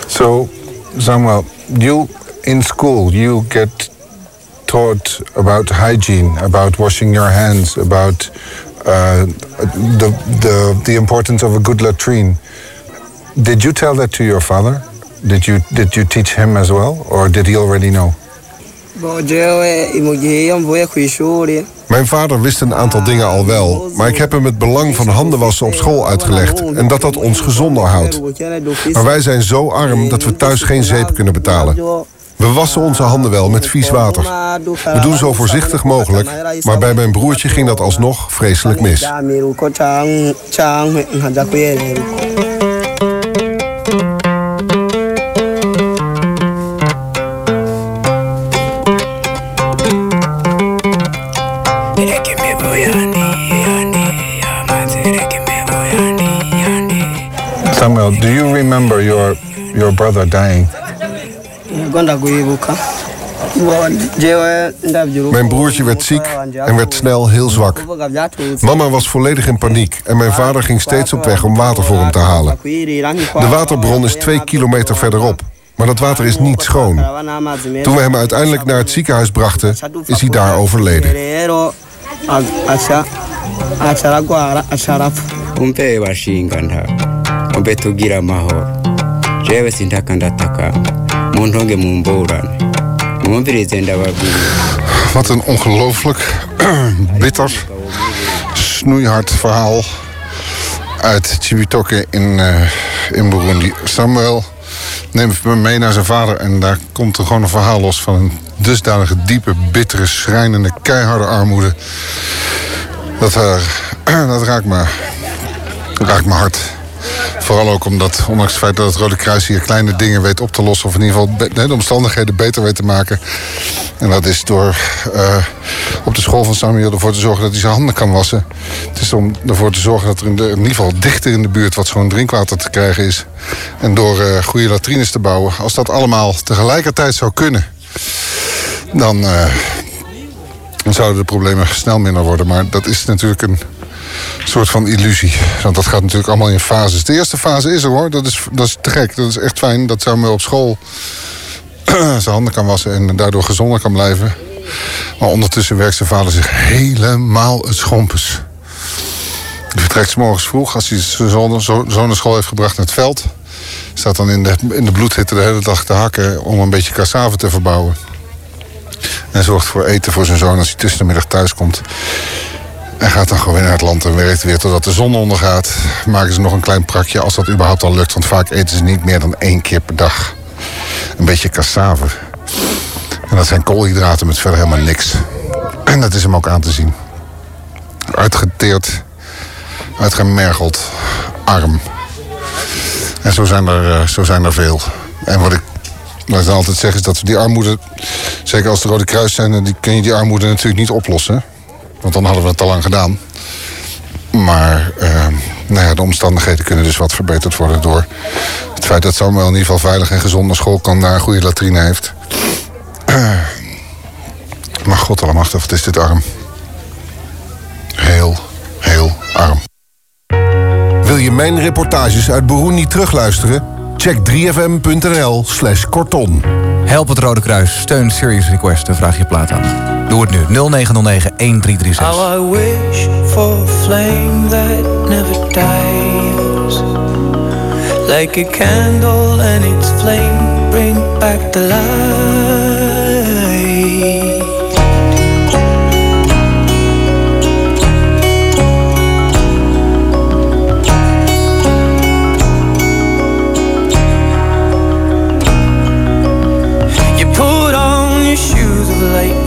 So, Samuel, you in school, you get taught about hygiene, about washing your hands, about uh, the, the, the importance of a good latrine. Did you tell that to your father? Did you, did you teach him as well, or did he already know? Ishuri Mijn vader wist een aantal dingen al wel, maar ik heb hem het belang van handenwassen op school uitgelegd en dat dat ons gezonder houdt. Maar wij zijn zo arm dat we thuis geen zeep kunnen betalen. We wassen onze handen wel met vies water. We doen zo voorzichtig mogelijk, maar bij mijn broertje ging dat alsnog vreselijk mis. Samuel, do you remember your, your brother dying? Mijn broertje werd ziek en werd snel heel zwak. Mama was volledig in paniek en mijn vader ging steeds op weg om water voor hem te halen. De waterbron is twee kilometer verderop, maar dat water is niet schoon. Toen we hem uiteindelijk naar het ziekenhuis brachten, is hij daar overleden. Wat een ongelooflijk *clears throat* bitter, snoeihard verhaal uit Chibitoke in, eh, in Burundi. Samuel neemt me mee naar zijn vader en daar komt er gewoon een verhaal los van een dusdanige diepe, bittere, schrijnende, keiharde armoede. Dat, eh, *clears throat* dat raakt, me, raakt me hard. Vooral ook omdat, ondanks het feit dat het Rode Kruis hier kleine dingen weet op te lossen... of in ieder geval de omstandigheden beter weet te maken. En dat is door eh, op de school van Samuel ervoor te zorgen dat hij zijn handen kan wassen. Het is om ervoor te zorgen dat er in ieder geval dichter in de buurt wat schoon drinkwater te krijgen is. En door eh, goede latrines te bouwen. Als dat allemaal tegelijkertijd zou kunnen, dan, eh, dan zouden de problemen snel minder worden. Maar dat is natuurlijk een soort van illusie. Want dat gaat natuurlijk allemaal in fases. De eerste fase is er hoor. Dat is, dat is te gek. Dat is echt fijn. Dat Samuel op school *clears throat* zijn handen kan wassen en daardoor gezonder kan blijven. Maar ondertussen werkt zijn vader zich helemaal het schompes. Hij vertrekt morgens vroeg als hij zijn zoon, zo- zoon naar school heeft gebracht naar het veld. Staat dan in de, in de bloedhitte de hele dag te hakken om een beetje cassave te verbouwen. En zorgt voor eten voor zijn zoon als hij tussen de middag thuis komt. En gaat dan gewoon naar het land en werkt weer totdat de zon ondergaat. Maken ze nog een klein prakje als dat überhaupt al lukt. Want vaak eten ze niet meer dan één keer per dag. Een beetje cassave. En dat zijn koolhydraten met verder helemaal niks. En dat is hem ook aan te zien. Uitgeteerd, uitgemergeld, arm. En zo zijn er, eh, zo zijn er veel. En wat ik, wat altijd zeg is dat we die armoede... zeker als de Rode Kruis zijn, dan die, kun je die armoede natuurlijk niet oplossen. Want dan hadden we het al lang gedaan. Maar eh, nou ja, de omstandigheden kunnen dus wat verbeterd worden door het feit dat Samuel in ieder geval veilig en gezond school kan, daar een goede latrine heeft. *clears throat* maar god allemachtig, wat is dit arm. Heel, heel arm. Wil je je mijn reportages uit Burundi terugluisteren? Check 3fm.nl slash korton. Help het Rode Kruis. Steun Serious Request en vraag je plaat aan. Doe het nu. 0909 1336. How I wish for a flame that never dies. Like a candle and its flame bring back the light.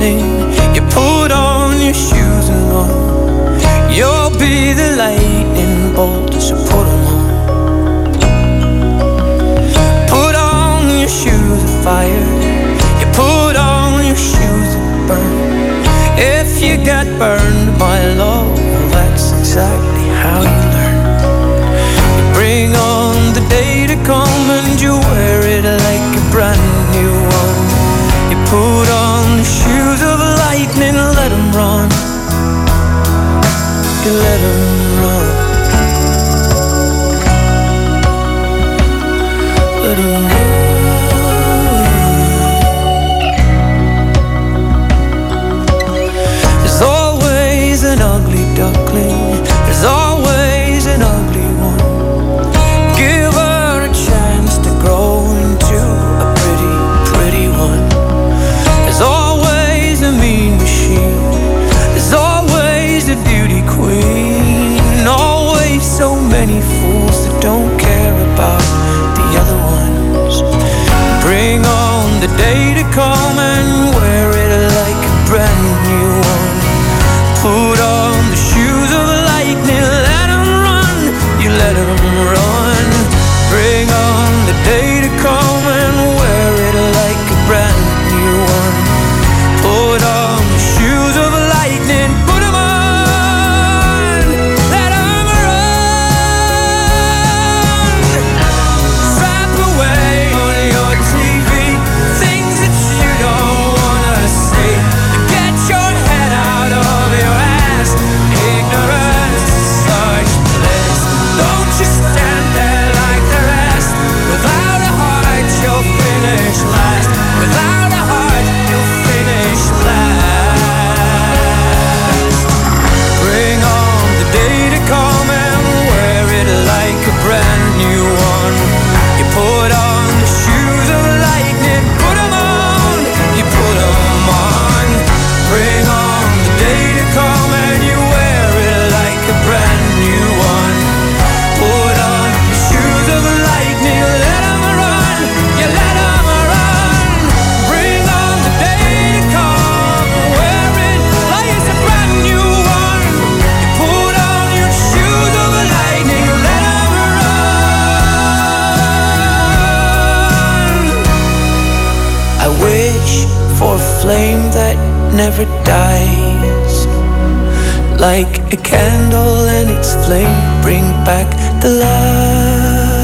Lightning. You put on your shoes and run. You'll be the lightning bolt, so You let them never dies. Like a candle and its flame bring back the light.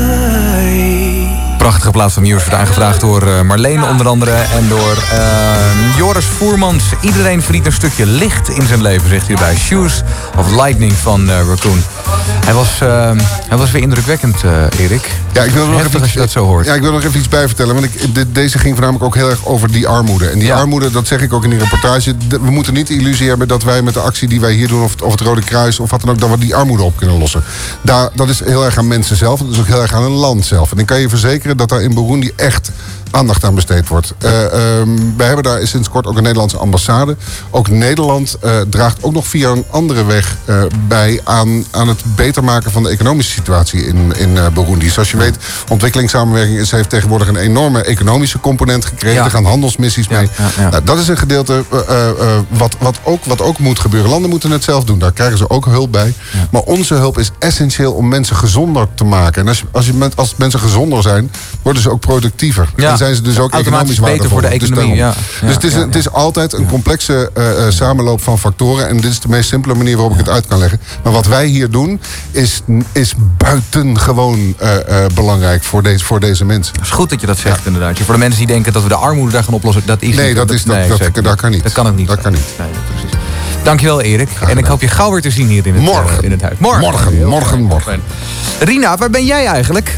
Prachtige plaat van Muse wordt aangevraagd door eh, Marleen onder andere. En door eh, Joris Voermans. Iedereen verdient een stukje licht in zijn leven, zegt hij erbij. Shoes of Lightning van eh, Raccoon. Hij was, hij was weer indrukwekkend, Erik. Ja, ik wil nog Heftig even, je dat zo hoort. Ja, ik wil nog even iets bij vertellen. Want ik, de- deze ging voornamelijk ook heel erg over die armoede. En die armoede, dat zeg ik ook in die reportage. we moeten niet de illusie hebben dat wij met de actie die wij hier doen... of, het- of het Rode Kruis of wat dan ook, dat we die armoede op kunnen lossen. Daar, dat is heel erg aan mensen zelf. Dat is ook heel erg aan een land zelf. En ik kan je verzekeren dat daar in Burundi echt aandacht aan besteed wordt. Ehm, wij hebben daar sinds kort ook een Nederlandse ambassade. Ook Nederland eh, draagt ook nog via een andere weg eh, bij aan, aan het beter maken van de economische situatie in, in Burundi. Zoals je weet, ontwikkelingssamenwerking is, heeft tegenwoordig een enorme economische component gekregen. Ja. Er gaan handelsmissies mee. ja. Nou, dat is een gedeelte wat, wat, ook, wat ook moet gebeuren. Landen moeten het zelf doen, daar krijgen ze ook hulp bij. Maar onze hulp is essentieel om mensen gezonder te maken. En als, je, als, je, als mensen gezonder zijn, worden ze ook productiever. Ja. En zijn ze dus ook economisch beter voor de waardevoller. economie, Dus, ja. dus het, is, het is altijd een complexe eh, eh, samenloop van factoren. En dit is de meest simpele manier waarop ik het uit kan leggen. Maar wat wij hier doen, is, is buitengewoon eh, belangrijk voor deze, voor deze mensen. Het is goed dat je dat zegt, inderdaad. Voor de mensen die denken dat we de armoede daar gaan oplossen, dat is Nee, niet. dat is- dat- dat- zeker dat kan niet. Dat kan ook niet. Dat kan niet. Nee, precies. Dankjewel, Erik. En ik hoop je gauw weer te zien hier in het, Morgen. in het huis. Morgen. Morgen, morgen, morgen. Rina, waar ben jij eigenlijk?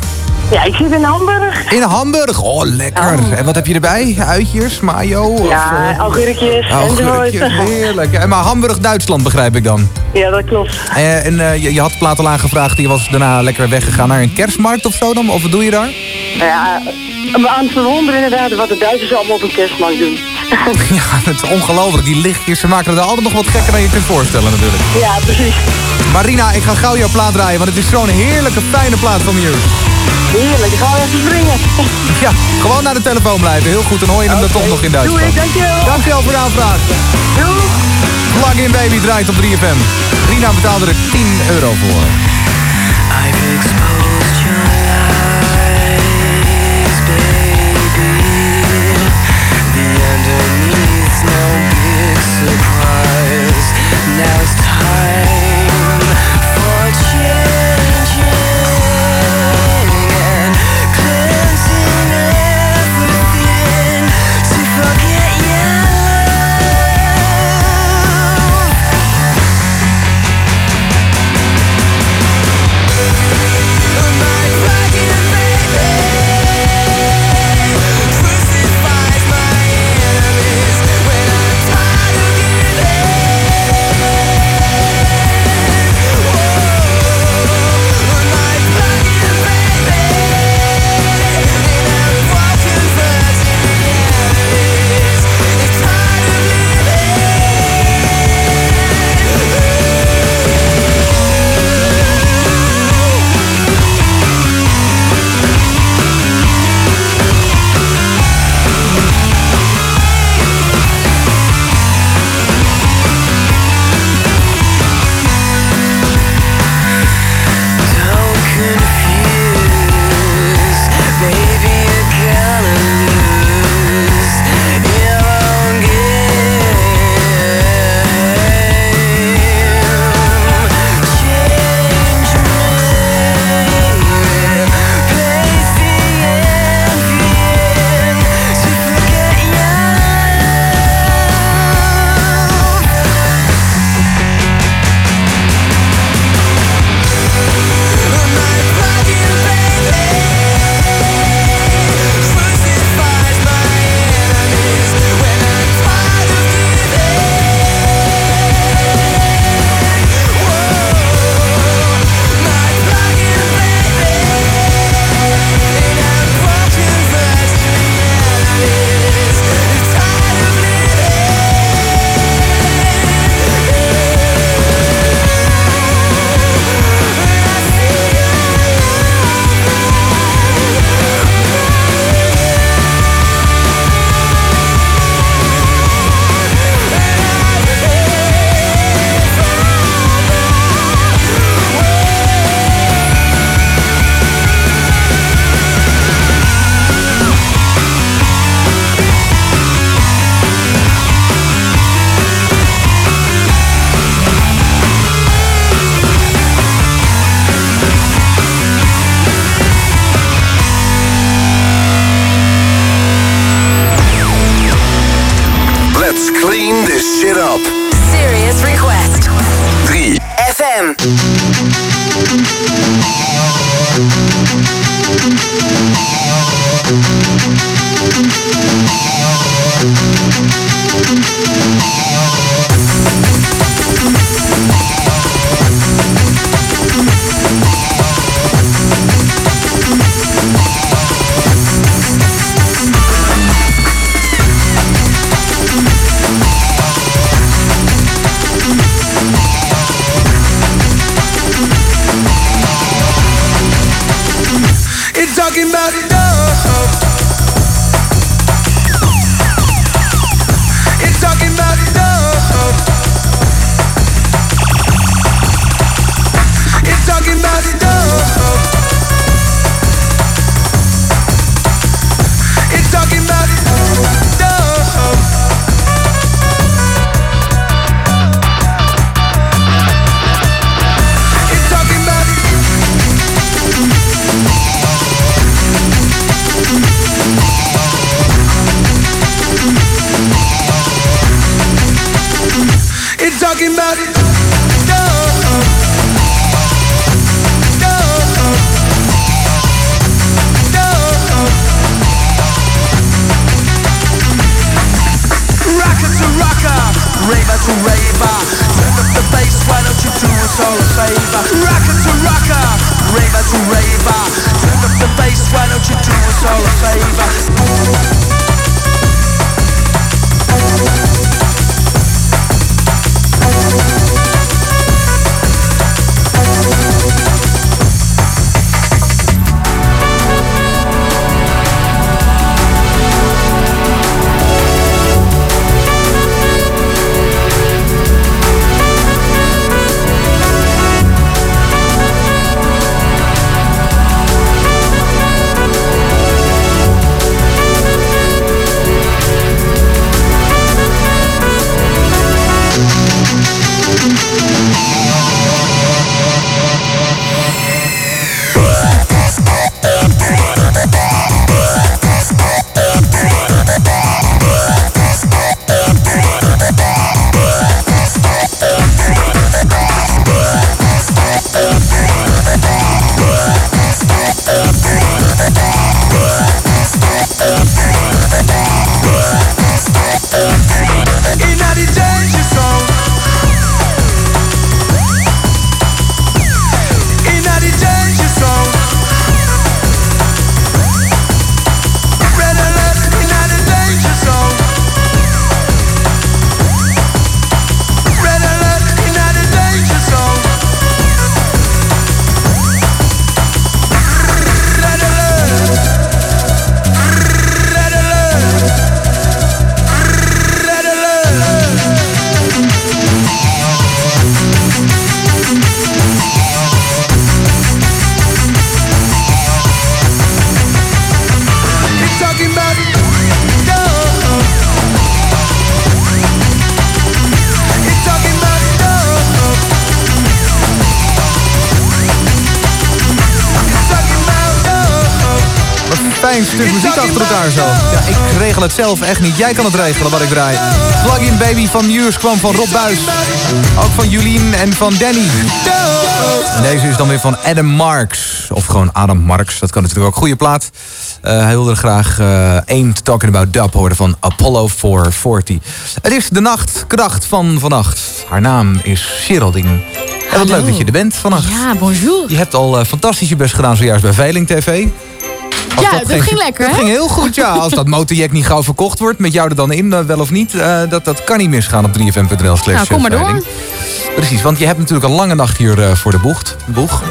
Ja, ik zit in Hamburg. In Hamburg. Oh, lekker. En wat heb je erbij? Uitjes, mayo? of, Ja, eh, augurkjes, augurkjes, heerlijk. En maar Hamburg, Duitsland begrijp ik dan. Ja, dat klopt. Eh, en eh, je, je had plaat al aangevraagd, je was daarna lekker weggegaan naar een kerstmarkt of zo dan? Of wat doe je daar? Ja, aan het verwonderen inderdaad wat de Duitsers allemaal op een kerstmarkt doen. *laughs* ja, het is ongelooflijk. Die lichtjes, ze maken het altijd nog wat gekker dan je kunt voorstellen natuurlijk. Ja, precies. Marina, ik ga gauw jouw plaat draaien, want het is zo'n heerlijke, fijne plaat van Muse. Heerlijk, ik ga even springen. *laughs* Ja, gewoon naar de telefoon blijven. Heel goed, dan hoor je hem dan toch nog in Duitsland. Doe ik, dankjewel. Dankjewel voor de aanvraag. Plug-in Baby draait op 3FM. Rina betaalde er 10 euro voor. Fijn stuk muziek achter elkaar zo. Ja, ik regel het zelf echt niet. Jij kan het regelen wat ik draai. Plug-in Baby van Muse kwam van Rob Buis. Ook van Julien en van Danny. En deze is dan weer van Adam Marks. Of gewoon Adam Marks. Dat kan natuurlijk ook. Goede plaat. Eh, hij wilde er graag eh Ain't Talking About Dub horen van Apollo 440. Het is de nacht, kracht van vannacht. Haar naam is Geraldine. En wat leuk dat je er bent vannacht. Ja, bonjour. Je hebt al eh, fantastisch je best gedaan zojuist bij Veiling TV. Als Ja, dat ging lekker, Dat hè? ging heel goed, ja. Als dat motorjack niet gauw verkocht wordt, met jou er dan in, eh, wel of niet, eh, dat, dat kan niet misgaan op 3fm.nl slash Nou, kom maar door. veiling. Precies, want je hebt natuurlijk een lange nacht hier eh, voor de bocht. boeg.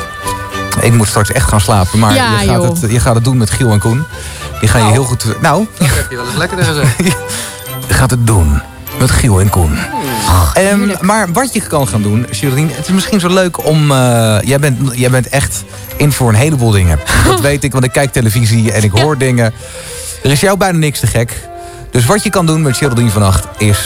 Ik moet straks echt gaan slapen, maar Ja, je, gaat joh. het, je gaat het doen met Giel en Koen. Die gaan je heel goed... Nou, Dat heb je wel eens lekkerder gezegd. *laughs* je gaat het doen met Giel en Koen. Ehm, maar wat je kan gaan doen, Geraldine, het is misschien zo leuk om... eh, jij, bent, jij bent echt in voor een heleboel dingen. *laughs* Dat weet ik, want ik kijk televisie en ik hoor dingen. Er is jou bijna niks te gek. Dus wat je kan doen met Geraldine vannacht is...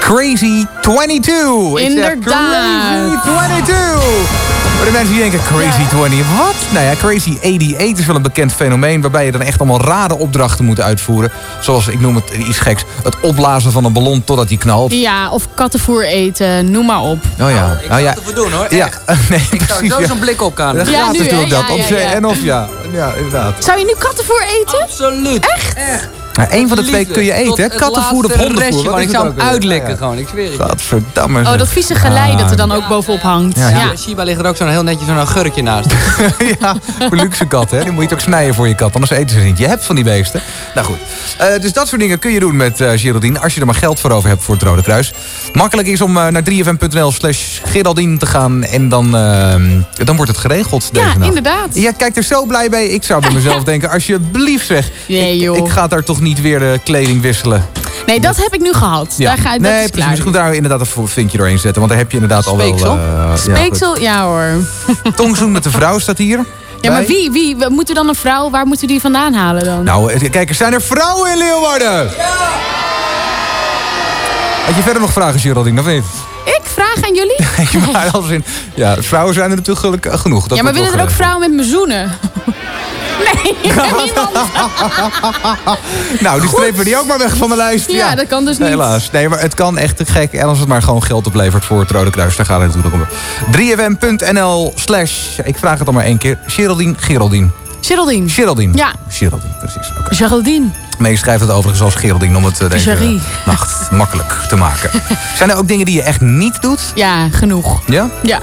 Crazy 22! Ik zeg Inderdaad. Crazy 22! Voor de mensen die denken, Crazy 20, wat? Nou ja, Crazy 88 is wel een bekend fenomeen... waarbij je dan echt allemaal rare opdrachten moet uitvoeren. Zoals, ik noem het iets geks, het opblazen van een ballon totdat die knalt. Ja, of kattenvoer eten, noem maar op. Oh ja. Ik nou ja. het ervoor doen hoor, Ja, echt. *laughs* nee, Ik zou precies. zo ja. zo'n blik op. Dat Ja, gaat nu, natuurlijk hè? dat. Ja, Of ja, ze- ja. En of ja. Ja, inderdaad. Zou je nu kattenvoer eten? Absoluut. Echt? Maar één van de twee kun je eten, hè? Kattenvoer of hondenvoer. Wat ik zou hem Ja. gewoon, ik zweer het je. Gadverdamme. Oh, dat vieze gelei dat er dan ook bovenop hangt. Ja, Ja, ja. Bij Shiba ligt er ook zo'n heel netjes zo'n augurkje naast. *laughs* ja, voor luxe kat, hè? Die moet je het ook snijden voor je kat, anders eten ze niet. Je hebt van die beesten. Nou goed. Eh, dus dat soort dingen kun je doen met eh Geraldine... als je er maar geld voor over hebt voor het Rode Kruis. Makkelijk is om eh, naar 3fm.nl slash Geraldine te gaan... en dan, dan wordt het geregeld deze Ja, nacht. inderdaad. Ja, kijk er zo blij bij. Ik zou bij *laughs* mezelf denken, alsjeblieft zeg. Nee, joh. Ik ga daar toch niet weer de kleding wisselen. Nee, dat heb ik nu gehad. Daar ga, dat nee, is precies. Misschien daar inderdaad een vinkje doorheen zetten. Want daar heb je inderdaad al wel... Speeksel? eh, ja, goed. Speeksel, ja hoor. *laughs* Tongzoen met de vrouw staat hier. Ja, maar wie, wie? we- Moet er dan een vrouw? Waar moeten we die vandaan halen dan? Nou, eh, kijk, er zijn er vrouwen in Leeuwarden! Had je verder nog vragen, Geraldine, of niet? Ik vraag aan jullie? *laughs* Nee, maar als in, ja, vrouwen zijn er natuurlijk gelukkig genoeg. Dat ja, maar willen er wel ook vrouwen met me zoenen? *laughs* nee, niemand. *laughs* Nou, die strepen we die ook maar weg van de lijst. Ja, dat kan dus niet. Helaas. Nee, maar het kan echt te gek. En als het maar gewoon geld oplevert voor het Rode Kruis, daar gaat het natuurlijk om. 3fm.nl slash, ik vraag het al maar één keer, Geraldine, Geraldine. Geraldine. Geraldine. Ja. Geraldine, precies. Oké. Geraldine. Maar schrijft het overigens als Geraldine om het eh, deze nacht makkelijk te maken. *laughs* Zijn er ook dingen die je echt niet doet? Ja, genoeg. Ja? Ja.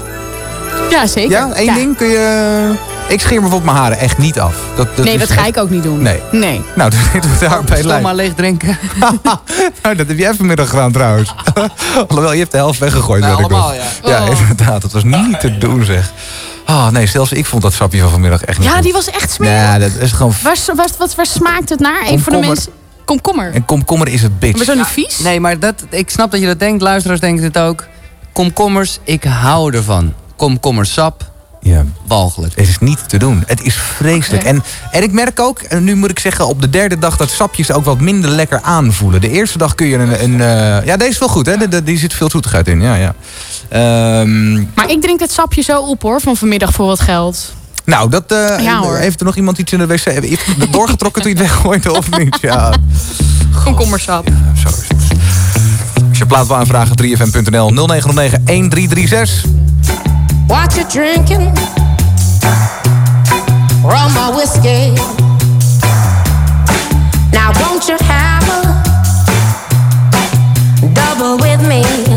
Ja, zeker. Ja, één ding kun je... Ik scheer bijvoorbeeld mijn haren echt niet af. Dat, nee, dat ga echt- ik ook niet doen. Nee. Nee. Nou, dat doen we daar bij lijn. maar leeg drinken. *laughs* Nou, dat heb jij vanmiddag gedaan trouwens. *laughs* Alhoewel, je hebt de helft weggegooid. Nou, weet ik nog. allemaal, ja. Ja, Oh. inderdaad. Dat was niet te doen, zeg. Ah, nee, zelfs ik vond dat sapje van vanmiddag echt niet Ja, goed. die was echt smerig. Ja, dat is gewoon... Waar, waar, wat, waar smaakt het naar? Even voor de Komkommer. mensen. Komkommer. En komkommer is het bitch. Maar zo niet vies? Nee, maar dat, ik snap dat je dat denkt. Luisteraars denken het ook. Komkommers, ik hou ervan. Komkommersap, Ja. walgelijk. Het is niet te doen. Het is vreselijk. En, en ik merk ook, en nu moet ik zeggen, op de derde dag dat sapjes ook wat minder lekker aanvoelen. De eerste dag kun je een. een eh, ja, deze is wel goed, hè? De- de- die zit veel zoetigheid in. Ja, ja. Ehm, Maar ik drink het sapje zo op hoor, van vanmiddag voor wat geld. nou, dat, eh, Ja, hoor. heeft er nog iemand iets in de wc? Heeft het doorgetrokken toen je het weggooide of niet? Ja, Komkommersap. zo is het. Als je plaat wil aanvragen, 3fm.nl 0909 1336. What you drinking? Rum or whiskey? Now won't you have a double with me?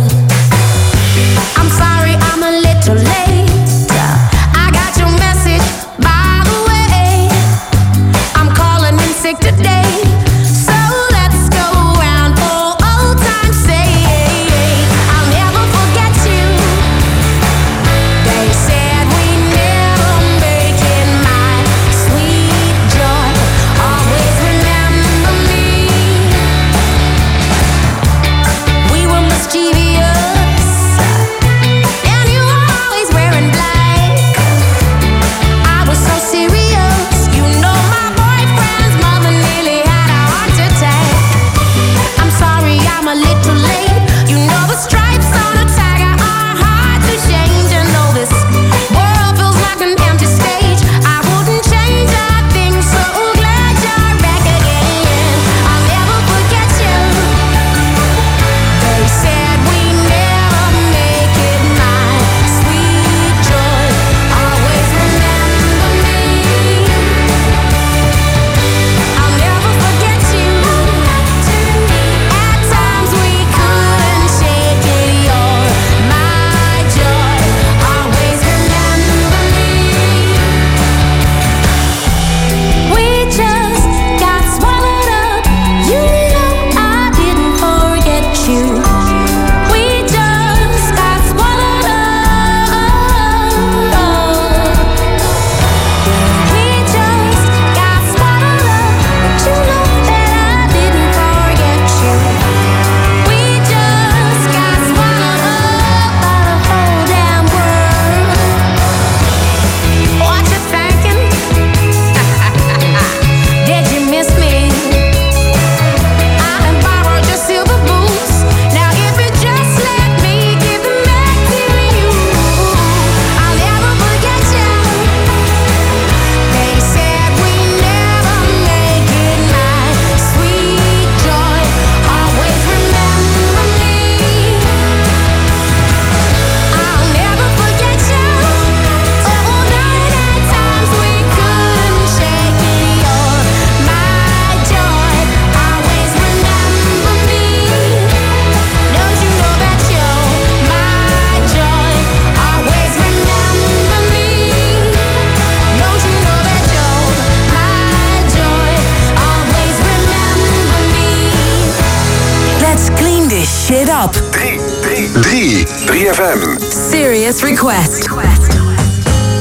Request.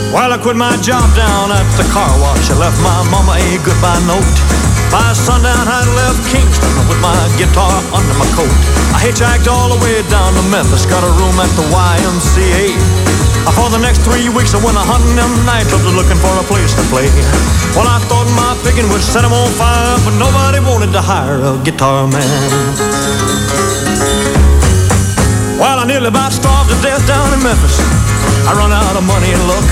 While I quit my job down at the car wash, I left my mama a goodbye note. By sundown, I left Kingston with my guitar under my coat. I hitchhiked all the way down to Memphis, got a room at the YMCA. For the next three weeks, I went a hunting them nightclubs looking for a place to play. Well, I thought my picking would set 'em on fire, but nobody wanted to hire a guitar man. Well, I nearly about starved to death down in Memphis. I run out of money and luck.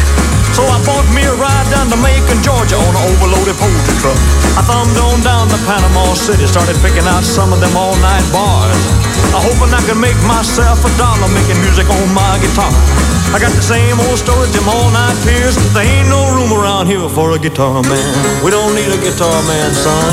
So I bought me a ride down to Macon, Georgia on an overloaded poultry truck. I thumbed on down to Panama City, started picking out some of them all-night bars. I hoping I could make myself a dollar making music on my guitar. I got the same old story, them all-night peers. There ain't no room around here for a guitar man. We don't need a guitar man, son.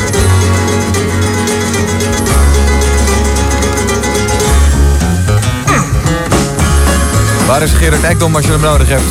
Waar is Gerard Ekdom als je hem nodig hebt?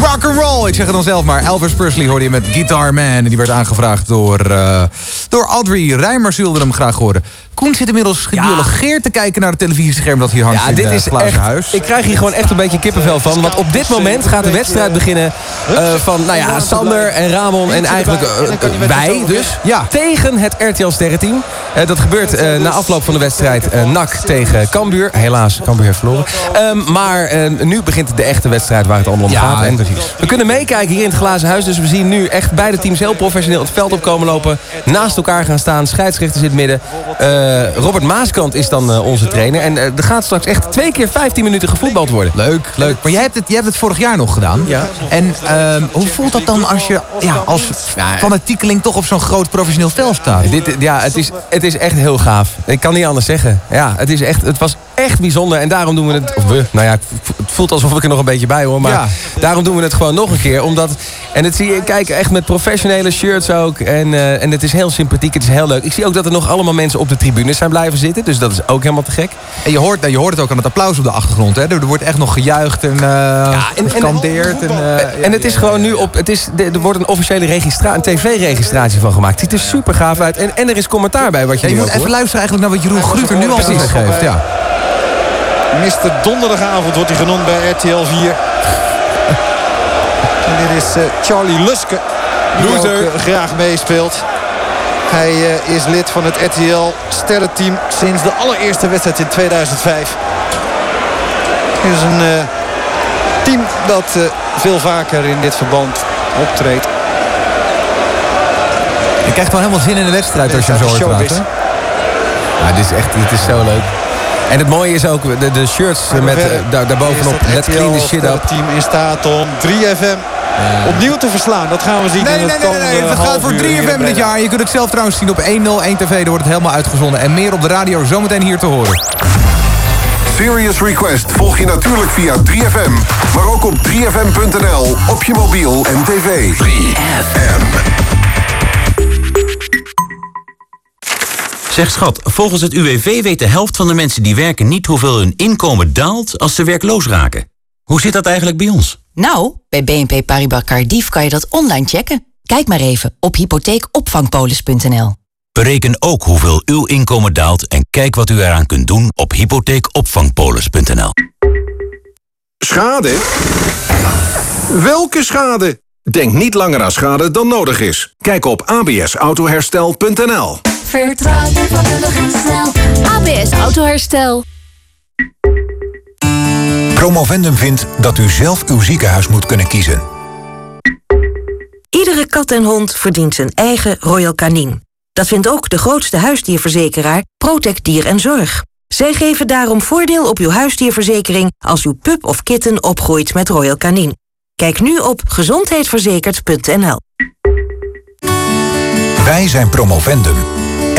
Rock and roll, ik zeg het dan zelf maar. Elvis Presley hoorde je met Guitar Man. En die werd aangevraagd door, eh, door Audrey. Rijmers wilde hem graag horen. Koen zit inmiddels gebiologeerd te kijken naar het televisiescherm dat hier hangt Ja, in dit het is glazen echt. huis. Ik krijg hier gewoon echt een beetje kippenvel van. Want op dit moment gaat de wedstrijd beginnen eh, van nou ja, Sander en Ramon en eigenlijk eh, eh, wij dus. Tegen het RTL Sterrenteam. Eh, dat gebeurt eh, na afloop van de wedstrijd eh NAC tegen Cambuur. Helaas, Cambuur heeft verloren. Ehm, maar eh, nu begint de echte wedstrijd waar het allemaal om Ja, gaat. En precies. we kunnen meekijken hier in het glazen huis. Dus we zien nu echt beide teams heel professioneel het veld opkomen lopen. Naast elkaar gaan staan. Scheidsrechter zit midden. Eh, Robert Maaskant is dan eh, onze trainer. En eh, er gaat straks echt twee keer 15 minuten gevoetbald worden. Leuk, leuk. Maar jij hebt het, jij hebt het vorig jaar nog gedaan. Ja. En ehm, hoe voelt dat dan als je ja, als fanatiekeling toch op zo'n groot professioneel veld staat? Dit, ja, het is, het is echt heel gaaf. Ik kan niet anders zeggen. Ja, het, is echt, het was echt bijzonder. En daarom doen we het... Of we, nou ja, het voelt alsof ik er nog een beetje bij hoor. Maar Ja. daarom doen we het gewoon nog een keer. Omdat, en het zie je, kijk, echt met professionele shirts ook. En, eh, en het is heel sympathiek, het is heel leuk. Ik zie ook dat er nog allemaal mensen op de tribunes zijn blijven zitten. Dus dat is ook helemaal te gek. En je hoort, je hoort het ook aan het applaus op de achtergrond. Hè? Er wordt echt nog gejuicht en, eh gescandeerd. En, eh, en het is gewoon nu op. Het is, er wordt een officiële registra een tv-registratie van gemaakt. Het ziet er super gaaf uit. En, en er is commentaar bij wat je, Ja, je nu moet even hoort. luisteren eigenlijk naar wat Jeroen Gruter nu al Precies. geeft. Ja. Mr. Donderdagavond wordt hij genoemd bij RTL 4. En dit is eh, Charlie Luske. Die Loser. ook eh, graag meespeelt. Hij eh, is lid van het RTL sterrenteam sinds de allereerste wedstrijd in 2005. Het is een team dat veel vaker in dit verband optreedt. Je krijgt gewoon helemaal zin in de wedstrijd als je zo hoort praten. Ja, dit is echt dit is zo leuk. En het mooie is ook de, de shirts met eh, daar, daarbovenop. Let's clean the shit up. Het team in staat om 3FM opnieuw te verslaan. Dat gaan we zien Nee, in nee, het nee, nee. Het gaat voor uur hier in 3FM dit jaar. Je kunt het zelf trouwens zien op 101 TV. Daar wordt het helemaal uitgezonden. En meer op de radio zometeen hier te horen. Serious Request volg je natuurlijk via 3FM. Maar ook op 3FM.nl, op je mobiel en tv. 3FM. Zeg schat, volgens het UWV weet de helft van de mensen die werken niet hoeveel hun inkomen daalt als ze werkloos raken. Hoe zit dat eigenlijk bij ons? Nou, bij BNP Paribas Cardiff kan je dat online checken. Kijk maar even op hypotheekopvangpolis.nl. Bereken ook hoeveel uw inkomen daalt en kijk wat u eraan kunt doen op hypotheekopvangpolis.nl. Schade? Welke schade? Denk niet langer aan schade dan nodig is. Kijk op absautoherstel.nl. Vertrouw je vakkundig en snel. ABS Autoherstel. Promovendum vindt dat u zelf uw ziekenhuis moet kunnen kiezen. Iedere kat en hond verdient zijn eigen Royal Canin. Dat vindt ook de grootste huisdierverzekeraar Protect Dier en Zorg. Zij geven daarom voordeel op uw huisdierverzekering als uw pup of kitten opgroeit met Royal Canin. Kijk nu op gezondheidverzekerd.nl. Wij zijn Promovendum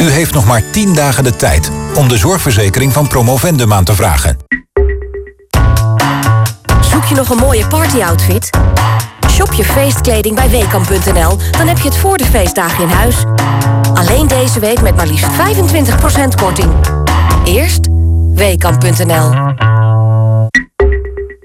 U heeft nog maar 10 dagen de tijd om de zorgverzekering van Promovendum aan te vragen. Zoek je nog een mooie partyoutfit? Shop je feestkleding bij Weekamp.nl, dan heb je het voor de feestdagen in huis. Alleen deze week met maar liefst 25% korting. Eerst Weekamp.nl.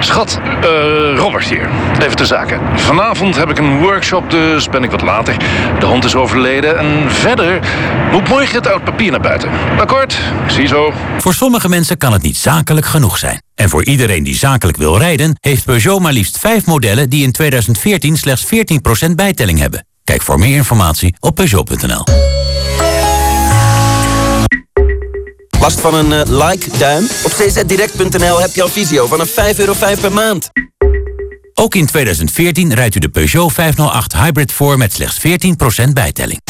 Schat, eh Robert hier. Even te zaken. Vanavond heb ik een workshop, dus ben ik wat later. De hond is overleden en verder moet morgen het oud papier naar buiten. Akkoord? Ziezo. Voor sommige mensen kan het niet zakelijk genoeg zijn. En voor iedereen die zakelijk wil rijden... heeft Peugeot maar liefst 5 modellen die in 2014 slechts 14% bijtelling hebben. Kijk voor meer informatie op Peugeot.nl. Last van een eh, like-duim? Op czdirect.nl heb je al visio vanaf 5,5 euro per maand. Ook in 2014 rijdt u de Peugeot 508 Hybrid voor met slechts 14% bijtelling.